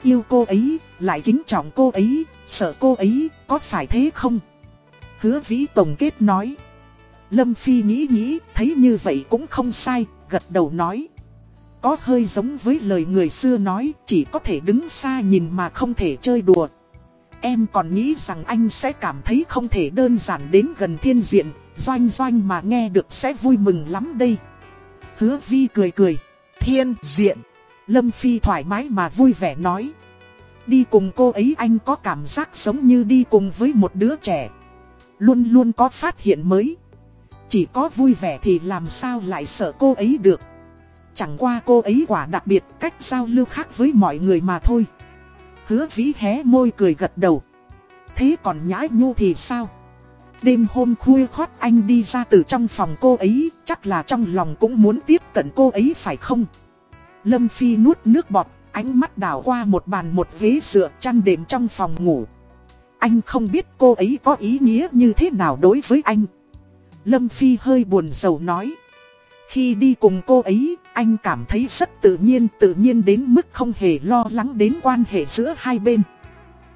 Yêu cô ấy, lại kính trọng cô ấy, sợ cô ấy, có phải thế không? Hứa vĩ tổng kết nói. Lâm Phi nghĩ nghĩ, thấy như vậy cũng không sai, gật đầu nói. Có hơi giống với lời người xưa nói, chỉ có thể đứng xa nhìn mà không thể chơi đùa. Em còn nghĩ rằng anh sẽ cảm thấy không thể đơn giản đến gần thiên diện, doanh doanh mà nghe được sẽ vui mừng lắm đây. Hứa vi cười cười, thiên diện. Lâm Phi thoải mái mà vui vẻ nói. Đi cùng cô ấy anh có cảm giác giống như đi cùng với một đứa trẻ. Luôn luôn có phát hiện mới. Chỉ có vui vẻ thì làm sao lại sợ cô ấy được. Chẳng qua cô ấy quả đặc biệt cách giao lưu khác với mọi người mà thôi. Hứa vĩ hé môi cười gật đầu. Thế còn nhãi nhu thì sao? Đêm hôm khuya khót anh đi ra từ trong phòng cô ấy, chắc là trong lòng cũng muốn tiếp cận cô ấy phải không? Lâm Phi nuốt nước bọt, ánh mắt đảo qua một bàn một ghế dựa chăn đệm trong phòng ngủ. Anh không biết cô ấy có ý nghĩa như thế nào đối với anh. Lâm Phi hơi buồn sầu nói. Khi đi cùng cô ấy, anh cảm thấy rất tự nhiên, tự nhiên đến mức không hề lo lắng đến quan hệ giữa hai bên.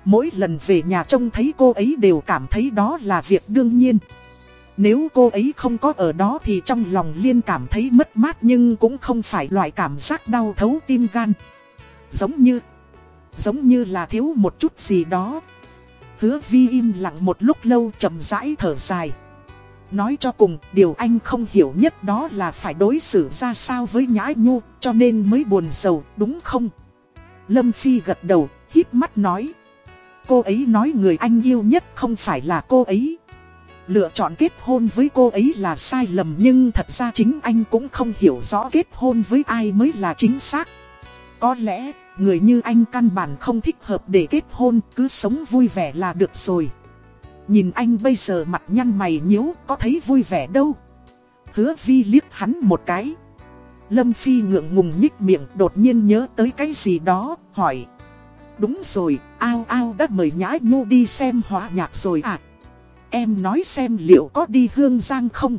Mỗi lần về nhà trông thấy cô ấy đều cảm thấy đó là việc đương nhiên. Nếu cô ấy không có ở đó thì trong lòng Liên cảm thấy mất mát nhưng cũng không phải loại cảm giác đau thấu tim gan. Giống như, giống như là thiếu một chút gì đó. Hứa vi im lặng một lúc lâu chậm rãi thở dài. Nói cho cùng, điều anh không hiểu nhất đó là phải đối xử ra sao với nhã nhu, cho nên mới buồn sầu, đúng không? Lâm Phi gật đầu, híp mắt nói. Cô ấy nói người anh yêu nhất không phải là cô ấy. Lựa chọn kết hôn với cô ấy là sai lầm nhưng thật ra chính anh cũng không hiểu rõ kết hôn với ai mới là chính xác. Có lẽ, người như anh căn bản không thích hợp để kết hôn, cứ sống vui vẻ là được rồi. Nhìn anh bây giờ mặt nhăn mày nhíu, có thấy vui vẻ đâu. Hứa vi liếc hắn một cái. Lâm Phi ngượng ngùng nhích miệng đột nhiên nhớ tới cái gì đó, hỏi. Đúng rồi, ao ao đã mời nhã nhu đi xem hóa nhạc rồi à? Em nói xem liệu có đi Hương Giang không?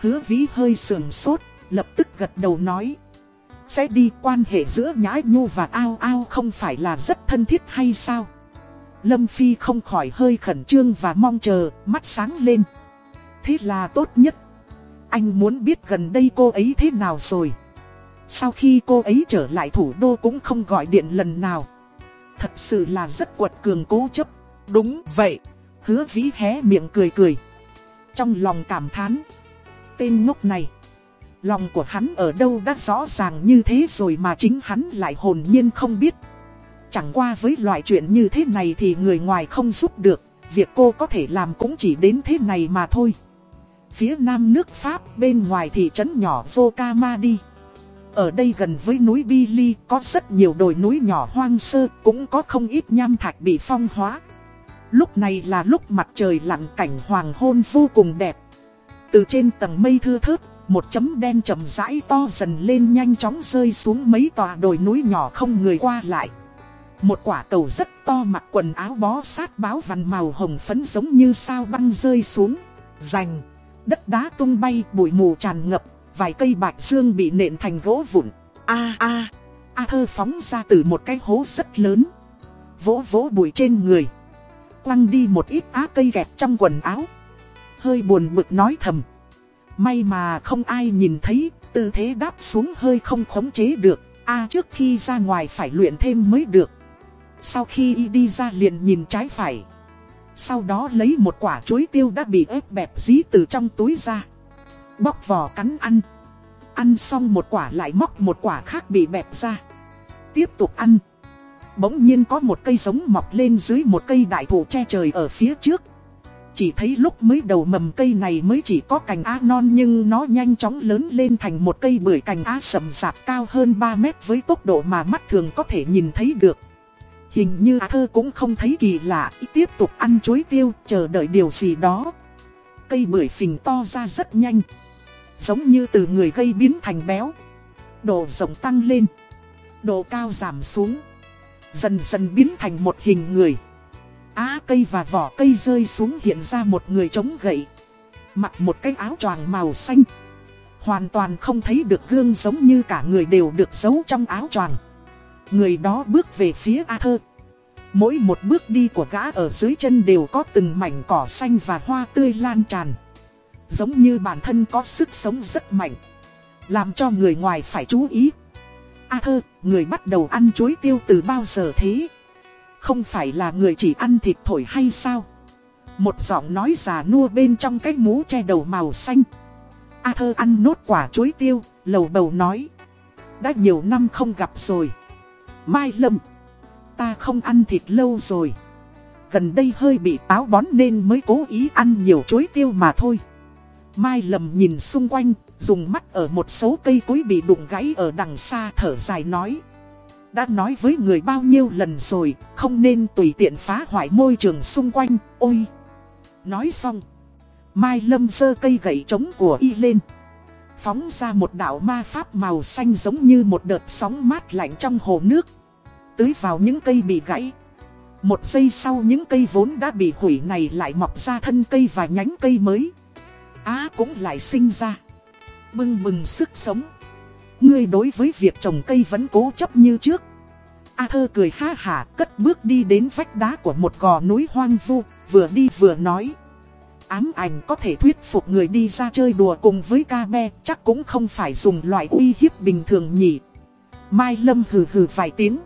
Hứa ví hơi sườn sốt, lập tức gật đầu nói. Sẽ đi quan hệ giữa nhã nhu và ao ao không phải là rất thân thiết hay sao? Lâm Phi không khỏi hơi khẩn trương và mong chờ, mắt sáng lên. Thế là tốt nhất. Anh muốn biết gần đây cô ấy thế nào rồi. Sau khi cô ấy trở lại thủ đô cũng không gọi điện lần nào. Thật sự là rất quật cường cố chấp. Đúng vậy. Hứa Vĩ hé miệng cười cười. Trong lòng cảm thán. Tên ngốc này. Lòng của hắn ở đâu đã rõ ràng như thế rồi mà chính hắn lại hồn nhiên không biết. Chẳng qua với loại chuyện như thế này thì người ngoài không giúp được. Việc cô có thể làm cũng chỉ đến thế này mà thôi. Phía nam nước Pháp bên ngoài thị trấn nhỏ Vocamadi. Ở đây gần với núi Bili có rất nhiều đồi núi nhỏ hoang sơ cũng có không ít nham thạch bị phong hóa. Lúc này là lúc mặt trời lặn cảnh hoàng hôn vô cùng đẹp. Từ trên tầng mây thưa thớt, một chấm đen chậm rãi to dần lên nhanh chóng rơi xuống mấy tòa đồi núi nhỏ không người qua lại. Một quả cầu rất to mặc quần áo bó sát báo vằn màu hồng phấn giống như sao băng rơi xuống. Rành, đất đá tung bay bụi mù tràn ngập, vài cây bạch dương bị nện thành gỗ vụn. A a, A thơ phóng ra từ một cái hố rất lớn. Vỗ vỗ bụi trên người. Quăng đi một ít á cây kẹt trong quần áo. Hơi buồn bực nói thầm. May mà không ai nhìn thấy, tư thế đáp xuống hơi không khống chế được. A trước khi ra ngoài phải luyện thêm mới được. Sau khi y đi ra liền nhìn trái phải. Sau đó lấy một quả chuối tiêu đã bị ép bẹp dí từ trong túi ra. Bóc vỏ cắn ăn. Ăn xong một quả lại móc một quả khác bị bẹp ra. Tiếp tục ăn. Bỗng nhiên có một cây giống mọc lên dưới một cây đại thụ che trời ở phía trước. Chỉ thấy lúc mới đầu mầm cây này mới chỉ có cành á non nhưng nó nhanh chóng lớn lên thành một cây bưởi cành á sầm sạp cao hơn 3 mét với tốc độ mà mắt thường có thể nhìn thấy được. Hình như á thơ cũng không thấy kỳ lạ, tiếp tục ăn chuối tiêu, chờ đợi điều gì đó. Cây bưởi phình to ra rất nhanh. Giống như từ người gây biến thành béo. Độ rộng tăng lên. Độ cao giảm xuống. Dần dần biến thành một hình người. Á cây và vỏ cây rơi xuống hiện ra một người chống gậy. Mặc một cái áo choàng màu xanh. Hoàn toàn không thấy được gương giống như cả người đều được giấu trong áo choàng. Người đó bước về phía A Thơ. Mỗi một bước đi của gã ở dưới chân đều có từng mảnh cỏ xanh và hoa tươi lan tràn. Giống như bản thân có sức sống rất mạnh. Làm cho người ngoài phải chú ý. A Thơ, người bắt đầu ăn chuối tiêu từ bao giờ thế? Không phải là người chỉ ăn thịt thổi hay sao? Một giọng nói già nua bên trong cái mũ che đầu màu xanh. A thơ ăn nốt quả chuối tiêu, lầu bầu nói. Đã nhiều năm không gặp rồi. Mai Lâm, ta không ăn thịt lâu rồi. Gần đây hơi bị táo bón nên mới cố ý ăn nhiều chuối tiêu mà thôi. Mai Lâm nhìn xung quanh, dùng mắt ở một số cây cối bị đụng gãy ở đằng xa thở dài nói. Đã nói với người bao nhiêu lần rồi, không nên tùy tiện phá hoại môi trường xung quanh, ôi. Nói xong, Mai Lâm giơ cây gậy trống của y lên. Phóng ra một đạo ma pháp màu xanh giống như một đợt sóng mát lạnh trong hồ nước. Tưới vào những cây bị gãy. Một giây sau những cây vốn đã bị hủy này lại mọc ra thân cây và nhánh cây mới. Á cũng lại sinh ra. Bưng bừng sức sống. Ngươi đối với việc trồng cây vẫn cố chấp như trước. A thơ cười ha hả cất bước đi đến vách đá của một gò núi hoang vu, vừa đi vừa nói. Ám ảnh có thể thuyết phục người đi ra chơi đùa cùng với ca me chắc cũng không phải dùng loại uy hiếp bình thường nhỉ. Mai Lâm hừ hừ vài tiếng.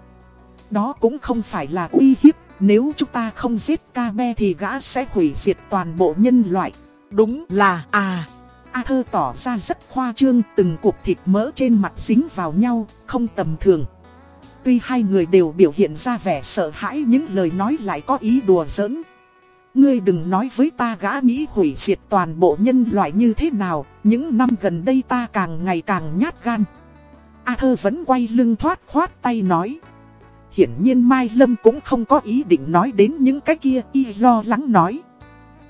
Đó cũng không phải là uy hiếp, nếu chúng ta không giết ca me thì gã sẽ hủy diệt toàn bộ nhân loại. Đúng là à. A thơ tỏ ra rất khoa trương, từng cục thịt mỡ trên mặt dính vào nhau, không tầm thường. Tuy hai người đều biểu hiện ra vẻ sợ hãi những lời nói lại có ý đùa giỡn. Ngươi đừng nói với ta gã nghĩ hủy diệt toàn bộ nhân loại như thế nào, những năm gần đây ta càng ngày càng nhát gan. A thơ vẫn quay lưng thoát khoát tay nói. Hiển nhiên Mai Lâm cũng không có ý định nói đến những cái kia y lo lắng nói.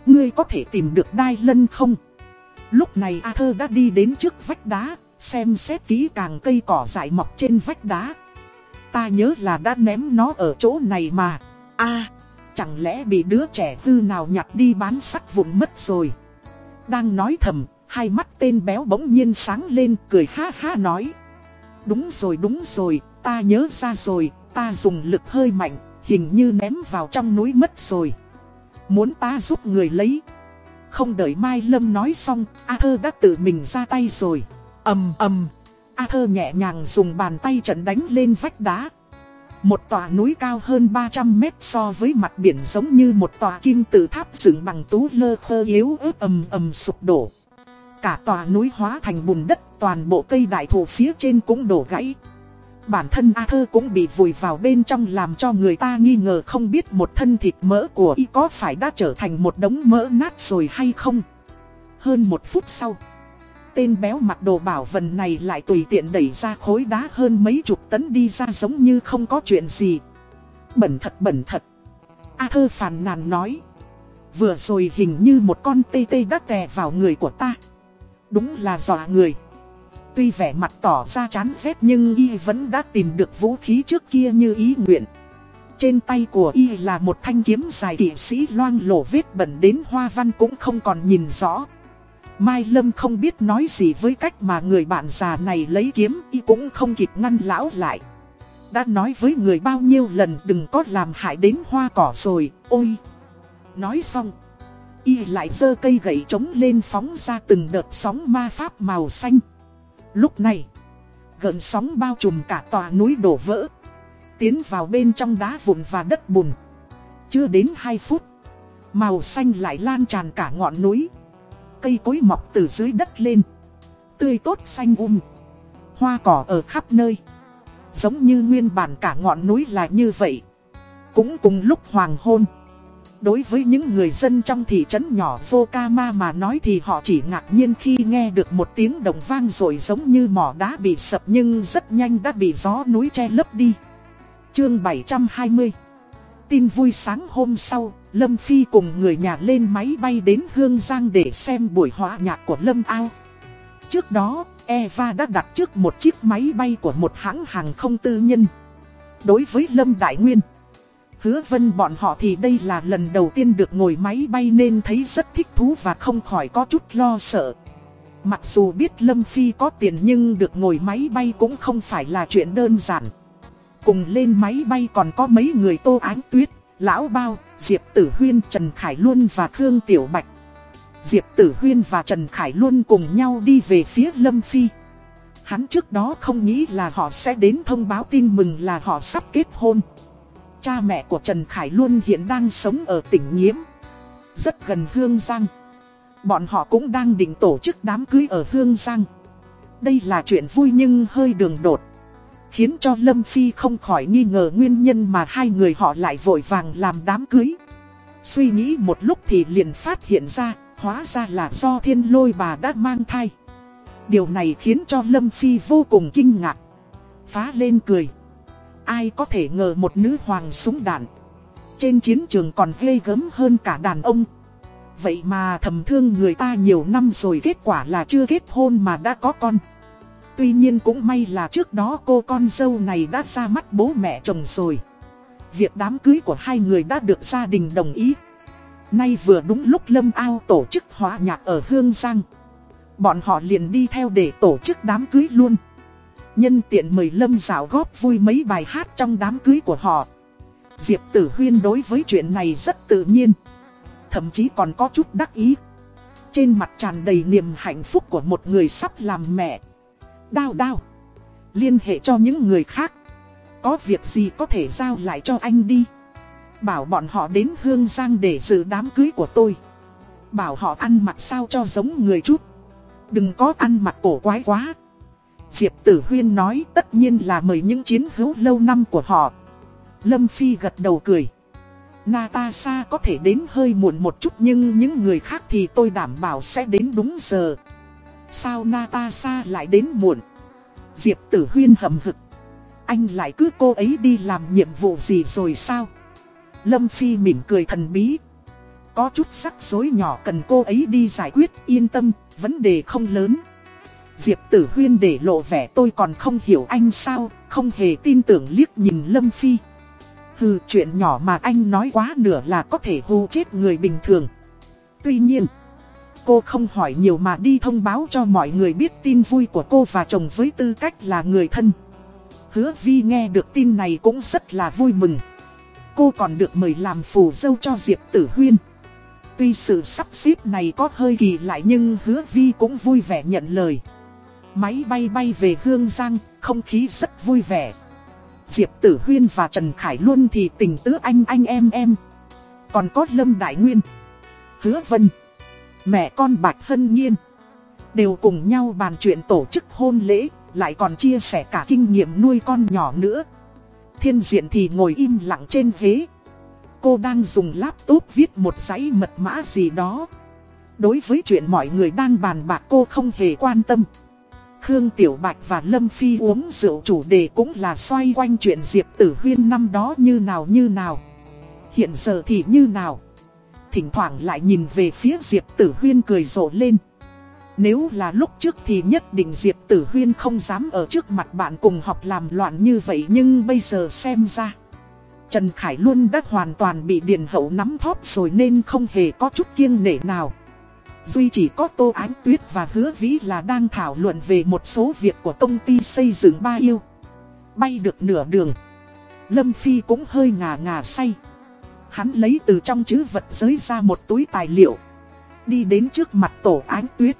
Ngươi có thể tìm được đai lân không? Lúc này A Thơ đã đi đến trước vách đá, xem xét kỹ càng cây cỏ dại mọc trên vách đá. Ta nhớ là đã ném nó ở chỗ này mà. a chẳng lẽ bị đứa trẻ tư nào nhặt đi bán sắt vụn mất rồi. Đang nói thầm, Hai mắt tên béo bỗng nhiên sáng lên cười ha ha nói. Đúng rồi đúng rồi, ta nhớ ra rồi, ta dùng lực hơi mạnh, hình như ném vào trong núi mất rồi. Muốn ta giúp người lấy. Không đợi Mai Lâm nói xong, a thơ đã tự mình ra tay rồi. ầm ầm, thơ nhẹ nhàng dùng bàn tay trận đánh lên vách đá. Một tòa núi cao hơn 300 mét so với mặt biển giống như một tòa kim tự tháp dựng bằng tú lơ khơ yếu ớt ầm ầm sụp đổ. Cả tòa núi hóa thành bùn đất, toàn bộ cây đại thụ phía trên cũng đổ gãy. Bản thân a thơ cũng bị vùi vào bên trong làm cho người ta nghi ngờ không biết một thân thịt mỡ của y có phải đã trở thành một đống mỡ nát rồi hay không. Hơn một phút sau, tên béo mặc đồ bảo vần này lại tùy tiện đẩy ra khối đá hơn mấy chục tấn đi ra giống như không có chuyện gì. Bẩn thật bẩn thật. A thơ phàn nàn nói. Vừa rồi hình như một con tê tê đã tè vào người của ta. Đúng là dọa người. Tuy vẻ mặt tỏ ra chán ghét nhưng y vẫn đã tìm được vũ khí trước kia như ý nguyện. Trên tay của y là một thanh kiếm dài kỵ sĩ loang lổ vết bẩn đến hoa văn cũng không còn nhìn rõ. Mai Lâm không biết nói gì với cách mà người bạn già này lấy kiếm y cũng không kịp ngăn lão lại. Đã nói với người bao nhiêu lần đừng có làm hại đến hoa cỏ rồi, ôi. Nói xong, y lại giơ cây gậy trống lên phóng ra từng đợt sóng ma pháp màu xanh. Lúc này, gần sóng bao trùm cả tòa núi đổ vỡ. Tiến vào bên trong đá vụn và đất bùn. Chưa đến 2 phút, màu xanh lại lan tràn cả ngọn núi. Cây cối mọc từ dưới đất lên. Tươi tốt xanh um. Hoa cỏ ở khắp nơi. Giống như nguyên bản cả ngọn núi là như vậy. Cũng cùng lúc hoàng hôn. Đối với những người dân trong thị trấn nhỏ Vokama mà nói thì họ chỉ ngạc nhiên khi nghe được một tiếng động vang rồi giống như mỏ đá bị sập nhưng rất nhanh đã bị gió núi che lấp đi. Chương 720 Tin vui sáng hôm sau, Lâm Phi cùng người nhà lên máy bay đến Hương Giang để xem buổi hóa nhạc của Lâm Ao. Trước đó, Eva đã đặt trước một chiếc máy bay của một hãng hàng không tư nhân. Đối với Lâm Đại Nguyên Hứa vân bọn họ thì đây là lần đầu tiên được ngồi máy bay nên thấy rất thích thú và không khỏi có chút lo sợ. Mặc dù biết Lâm Phi có tiền nhưng được ngồi máy bay cũng không phải là chuyện đơn giản. Cùng lên máy bay còn có mấy người tô ánh tuyết, Lão Bao, Diệp Tử Huyên, Trần Khải Luân và Khương Tiểu Bạch. Diệp Tử Huyên và Trần Khải Luân cùng nhau đi về phía Lâm Phi. Hắn trước đó không nghĩ là họ sẽ đến thông báo tin mừng là họ sắp kết hôn. Cha mẹ của Trần Khải Luân hiện đang sống ở tỉnh Nhiễm Rất gần Hương Giang Bọn họ cũng đang định tổ chức đám cưới ở Hương Giang Đây là chuyện vui nhưng hơi đường đột Khiến cho Lâm Phi không khỏi nghi ngờ nguyên nhân mà hai người họ lại vội vàng làm đám cưới. Suy nghĩ một lúc thì liền phát hiện ra, Hóa ra là do thiên lôi bà đã mang thai. Điều này khiến cho Lâm Phi vô cùng kinh ngạc. Phá lên cười. Ai có thể ngờ một nữ hoàng súng đạn. Trên chiến trường còn ghê gớm hơn cả đàn ông. Vậy mà thầm thương người ta nhiều năm rồi kết quả là chưa kết hôn mà đã có con. Tuy nhiên cũng may là trước đó cô con dâu này đã ra mắt bố mẹ chồng rồi. Việc đám cưới của hai người đã được gia đình đồng ý. Nay vừa đúng lúc Lâm Ao tổ chức hóa nhạc ở Hương Giang. Bọn họ liền đi theo để tổ chức đám cưới luôn. Nhân tiện mời Lâm Dạo góp vui mấy bài hát trong đám cưới của họ. Diệp Tử Huyên đối với chuyện này rất tự nhiên. Thậm chí còn có chút đắc ý. Trên mặt tràn đầy niềm hạnh phúc của một người sắp làm mẹ. Đao đao Liên hệ cho những người khác Có việc gì có thể giao lại cho anh đi Bảo bọn họ đến Hương Giang để dự đám cưới của tôi Bảo họ ăn mặc sao cho giống người chút Đừng có ăn mặc cổ quái quá Diệp Tử Huyên nói tất nhiên là mời những chiến hữu lâu năm của họ. Lâm Phi gật đầu cười. Natasha có thể đến hơi muộn một chút nhưng những người khác thì tôi đảm bảo sẽ đến đúng giờ. Sao Natasha lại đến muộn? Diệp Tử Huyên hậm hực. Anh lại cứ cô ấy đi làm nhiệm vụ gì rồi sao? Lâm Phi mỉm cười thần bí. Có chút sắc rối nhỏ cần cô ấy đi giải quyết yên tâm, vấn đề không lớn. Diệp Tử Huyên để lộ vẻ tôi còn không hiểu anh sao, không hề tin tưởng liếc nhìn Lâm Phi. Hừ, chuyện nhỏ mà anh nói quá nửa là có thể hù chết người bình thường. Tuy nhiên, cô không hỏi nhiều mà đi thông báo cho mọi người biết tin vui của cô và chồng với tư cách là người thân. Hứa Vi nghe được tin này cũng rất là vui mừng. Cô còn được mời làm phù dâu cho Diệp Tử Huyên. Tuy sự sắp xếp này có hơi kỳ lại nhưng hứa Vi cũng vui vẻ nhận lời. Máy bay bay về Hương Giang, không khí rất vui vẻ. Diệp Tử Huyên và Trần Khải Luân thì tình tứ anh anh em em. Còn có Lâm Đại Nguyên, Hứa Vân, mẹ con Bạch Hân Nhiên. Đều cùng nhau bàn chuyện tổ chức hôn lễ, lại còn chia sẻ cả kinh nghiệm nuôi con nhỏ nữa. Thiên diện thì ngồi im lặng trên ghế. Cô đang dùng laptop viết một dãy mật mã gì đó. Đối với chuyện mọi người đang bàn bạc cô không hề quan tâm. Khương Tiểu Bạch và Lâm Phi uống rượu chủ đề cũng là xoay quanh chuyện Diệp Tử Huyên năm đó như nào như nào. Hiện giờ thì như nào. Thỉnh thoảng lại nhìn về phía Diệp Tử Huyên cười rộ lên. Nếu là lúc trước thì nhất định Diệp Tử Huyên không dám ở trước mặt bạn cùng học làm loạn như vậy nhưng bây giờ xem ra. Trần Khải Luân đã hoàn toàn bị Điền Hậu nắm thóp rồi nên không hề có chút kiêng nể nào. Duy chỉ có Tô Ánh Tuyết và Hứa Vĩ là đang thảo luận về một số việc của công ty xây dựng ba yêu. Bay được nửa đường. Lâm Phi cũng hơi ngà ngà say. Hắn lấy từ trong chữ vật giới ra một túi tài liệu. Đi đến trước mặt Tổ Ánh Tuyết.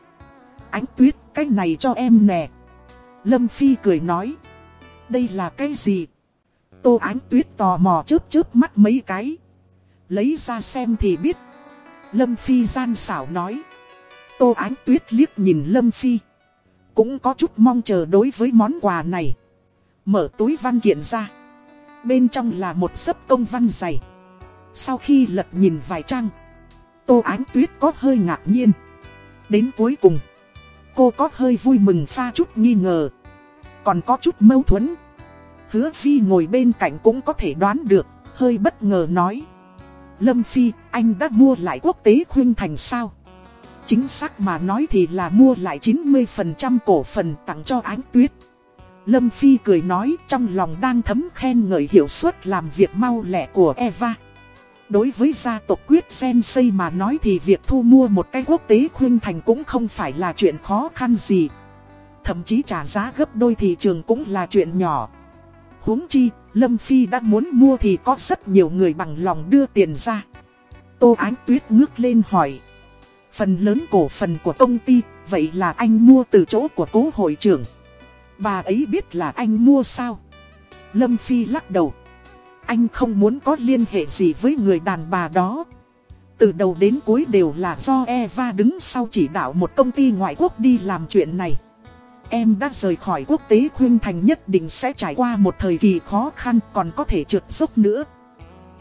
Ánh Tuyết, cái này cho em nè. Lâm Phi cười nói. Đây là cái gì? Tô Ánh Tuyết tò mò chớp chớp mắt mấy cái. Lấy ra xem thì biết. Lâm Phi gian xảo nói. Tô Ánh Tuyết liếc nhìn Lâm Phi. Cũng có chút mong chờ đối với món quà này. Mở túi văn kiện ra. Bên trong là một sấp công văn dày. Sau khi lật nhìn vài trang. Tô Ánh Tuyết có hơi ngạc nhiên. Đến cuối cùng. Cô có hơi vui mừng pha chút nghi ngờ. Còn có chút mâu thuẫn. Hứa Phi ngồi bên cạnh cũng có thể đoán được. Hơi bất ngờ nói. Lâm Phi, anh đã mua lại quốc tế khuyên thành sao? Chính xác mà nói thì là mua lại 90% cổ phần tặng cho ánh tuyết. Lâm Phi cười nói trong lòng đang thấm khen ngợi hiệu suất làm việc mau lẹ của Eva. Đối với gia tộc quyết sen xây mà nói thì việc thu mua một cái quốc tế khuyên thành cũng không phải là chuyện khó khăn gì. Thậm chí trả giá gấp đôi thị trường cũng là chuyện nhỏ. huống chi, Lâm Phi đã muốn mua thì có rất nhiều người bằng lòng đưa tiền ra. Tô Ánh Tuyết ngước lên hỏi. Phần lớn cổ phần của công ty, vậy là anh mua từ chỗ của cố hội trưởng. Bà ấy biết là anh mua sao? Lâm Phi lắc đầu. Anh không muốn có liên hệ gì với người đàn bà đó. Từ đầu đến cuối đều là do Eva đứng sau chỉ đạo một công ty ngoại quốc đi làm chuyện này. Em đã rời khỏi quốc tế khuyên thành nhất định sẽ trải qua một thời kỳ khó khăn còn có thể trượt dốc nữa.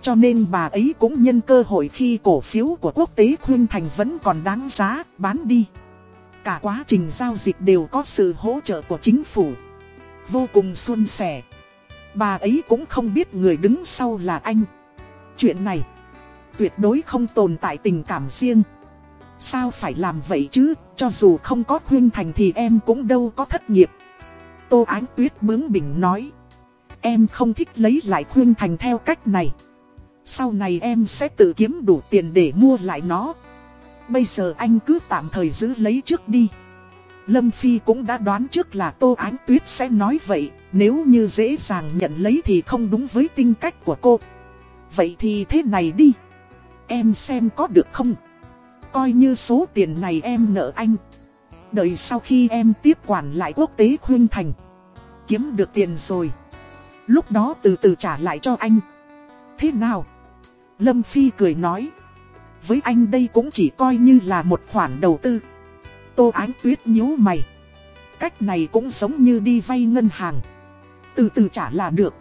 Cho nên bà ấy cũng nhân cơ hội khi cổ phiếu của quốc tế khuyên thành vẫn còn đáng giá, bán đi. Cả quá trình giao dịch đều có sự hỗ trợ của chính phủ. Vô cùng xuân sẻ. Bà ấy cũng không biết người đứng sau là anh. Chuyện này, tuyệt đối không tồn tại tình cảm riêng. Sao phải làm vậy chứ, cho dù không có khuyên thành thì em cũng đâu có thất nghiệp. Tô Ánh Tuyết bướng bỉnh nói. Em không thích lấy lại khuyên thành theo cách này. Sau này em sẽ tự kiếm đủ tiền để mua lại nó. Bây giờ anh cứ tạm thời giữ lấy trước đi. Lâm Phi cũng đã đoán trước là Tô Ánh Tuyết sẽ nói vậy, nếu như dễ dàng nhận lấy thì không đúng với tinh cách của cô. Vậy thì thế này đi. Em xem có được không? Coi như số tiền này em nợ anh. Đợi sau khi em tiếp quản lại quốc tế khuyên thành. Kiếm được tiền rồi. Lúc đó từ từ trả lại cho anh. Thế nào? Lâm Phi cười nói. Với anh đây cũng chỉ coi như là một khoản đầu tư. Tô Ánh Tuyết nhíu mày. Cách này cũng giống như đi vay ngân hàng. Từ từ trả là được.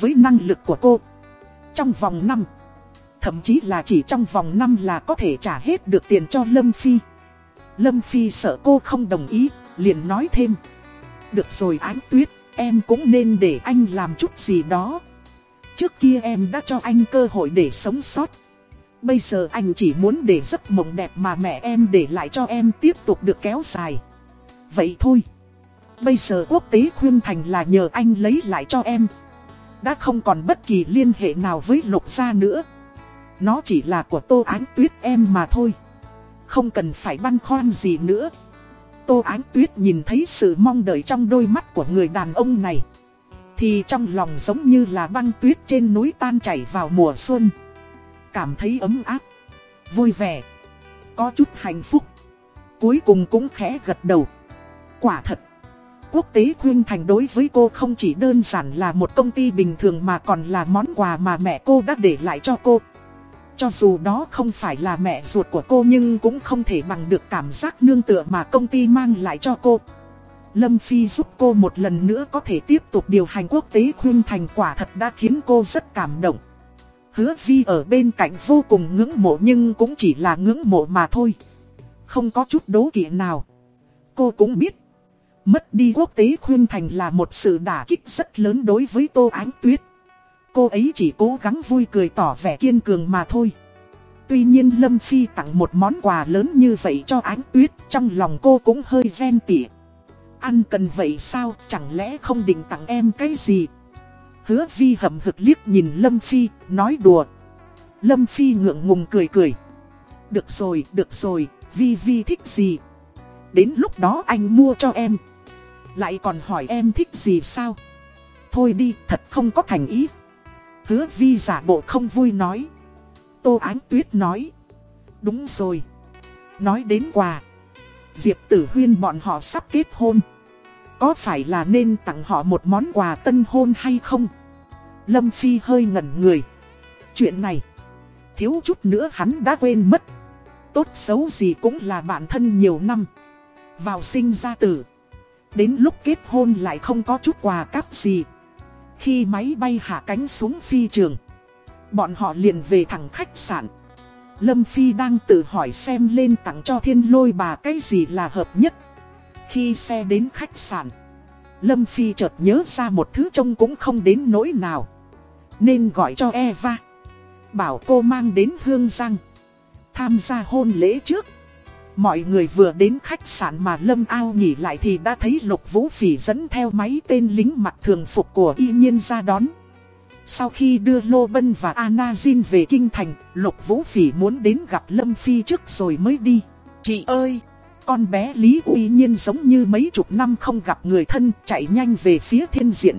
Với năng lực của cô. Trong vòng năm Thậm chí là chỉ trong vòng năm là có thể trả hết được tiền cho Lâm Phi. Lâm Phi sợ cô không đồng ý, liền nói thêm. Được rồi Ánh Tuyết, em cũng nên để anh làm chút gì đó. Trước kia em đã cho anh cơ hội để sống sót. Bây giờ anh chỉ muốn để giấc mộng đẹp mà mẹ em để lại cho em tiếp tục được kéo dài. Vậy thôi. Bây giờ quốc tế khuyên thành là nhờ anh lấy lại cho em. Đã không còn bất kỳ liên hệ nào với lục gia nữa. Nó chỉ là của tô ánh tuyết em mà thôi. Không cần phải băn khoăn gì nữa Tô Ánh Tuyết nhìn thấy sự mong đợi trong đôi mắt của người đàn ông này Thì trong lòng giống như là băng tuyết trên núi tan chảy vào mùa xuân Cảm thấy ấm áp, vui vẻ, có chút hạnh phúc Cuối cùng cũng khẽ gật đầu Quả thật Quốc tế Khuyên Thành đối với cô không chỉ đơn giản là một công ty bình thường mà còn là món quà mà mẹ cô đã để lại cho cô cho dù đó không phải là mẹ ruột của cô nhưng cũng không thể bằng được cảm giác nương tựa mà công ty mang lại cho cô. Lâm Phi giúp cô một lần nữa có thể tiếp tục điều hành quốc tế khuyên thành quả thật đã khiến cô rất cảm động. Hứa Vi ở bên cạnh vô cùng ngưỡng mộ nhưng cũng chỉ là ngưỡng mộ mà thôi. Không có chút đố kỵ nào. Cô cũng biết. Mất đi quốc tế khuyên thành là một sự đả kích rất lớn đối với Tô Ánh Tuyết cô ấy chỉ cố gắng vui cười tỏ vẻ kiên cường mà thôi. Tuy nhiên Lâm Phi tặng một món quà lớn như vậy cho ánh tuyết, trong lòng cô cũng hơi ghen tỉa. Ăn cần vậy sao, chẳng lẽ không định tặng em cái gì? Hứa Vi hậm hực liếc nhìn Lâm Phi, nói đùa. Lâm Phi ngượng ngùng cười cười. Được rồi, được rồi, Vi Vi thích gì? Đến lúc đó anh mua cho em. Lại còn hỏi em thích gì sao? Thôi đi, thật không có thành ý. Hứa vi giả bộ không vui nói. Tô Ánh Tuyết nói. Đúng rồi. Nói đến quà. Diệp Tử Huyên bọn họ sắp kết hôn. Có phải là nên tặng họ một món quà tân hôn hay không? Lâm Phi hơi ngẩn người. Chuyện này. Thiếu chút nữa hắn đã quên mất. Tốt xấu gì cũng là bạn thân nhiều năm. Vào sinh ra tử. Đến lúc kết hôn lại không có chút quà cắp gì. Khi máy bay hạ cánh xuống phi trường, bọn họ liền về thẳng khách sạn. Lâm Phi đang tự hỏi xem lên tặng cho thiên lôi bà cái gì là hợp nhất. Khi xe đến khách sạn, Lâm Phi chợt nhớ ra một thứ trông cũng không đến nỗi nào. Nên gọi cho Eva. Bảo cô mang đến Hương Giang. Tham gia hôn lễ trước. Mọi người vừa đến khách sạn mà Lâm Ao nghỉ lại thì đã thấy Lục Vũ Phỉ dẫn theo máy tên lính mặc thường phục của y nhiên ra đón. Sau khi đưa Lô Bân và Anna Jin về Kinh Thành, Lục Vũ Phỉ muốn đến gặp Lâm Phi trước rồi mới đi. Chị ơi! Con bé Lý uy nhiên giống như mấy chục năm không gặp người thân chạy nhanh về phía thiên diện.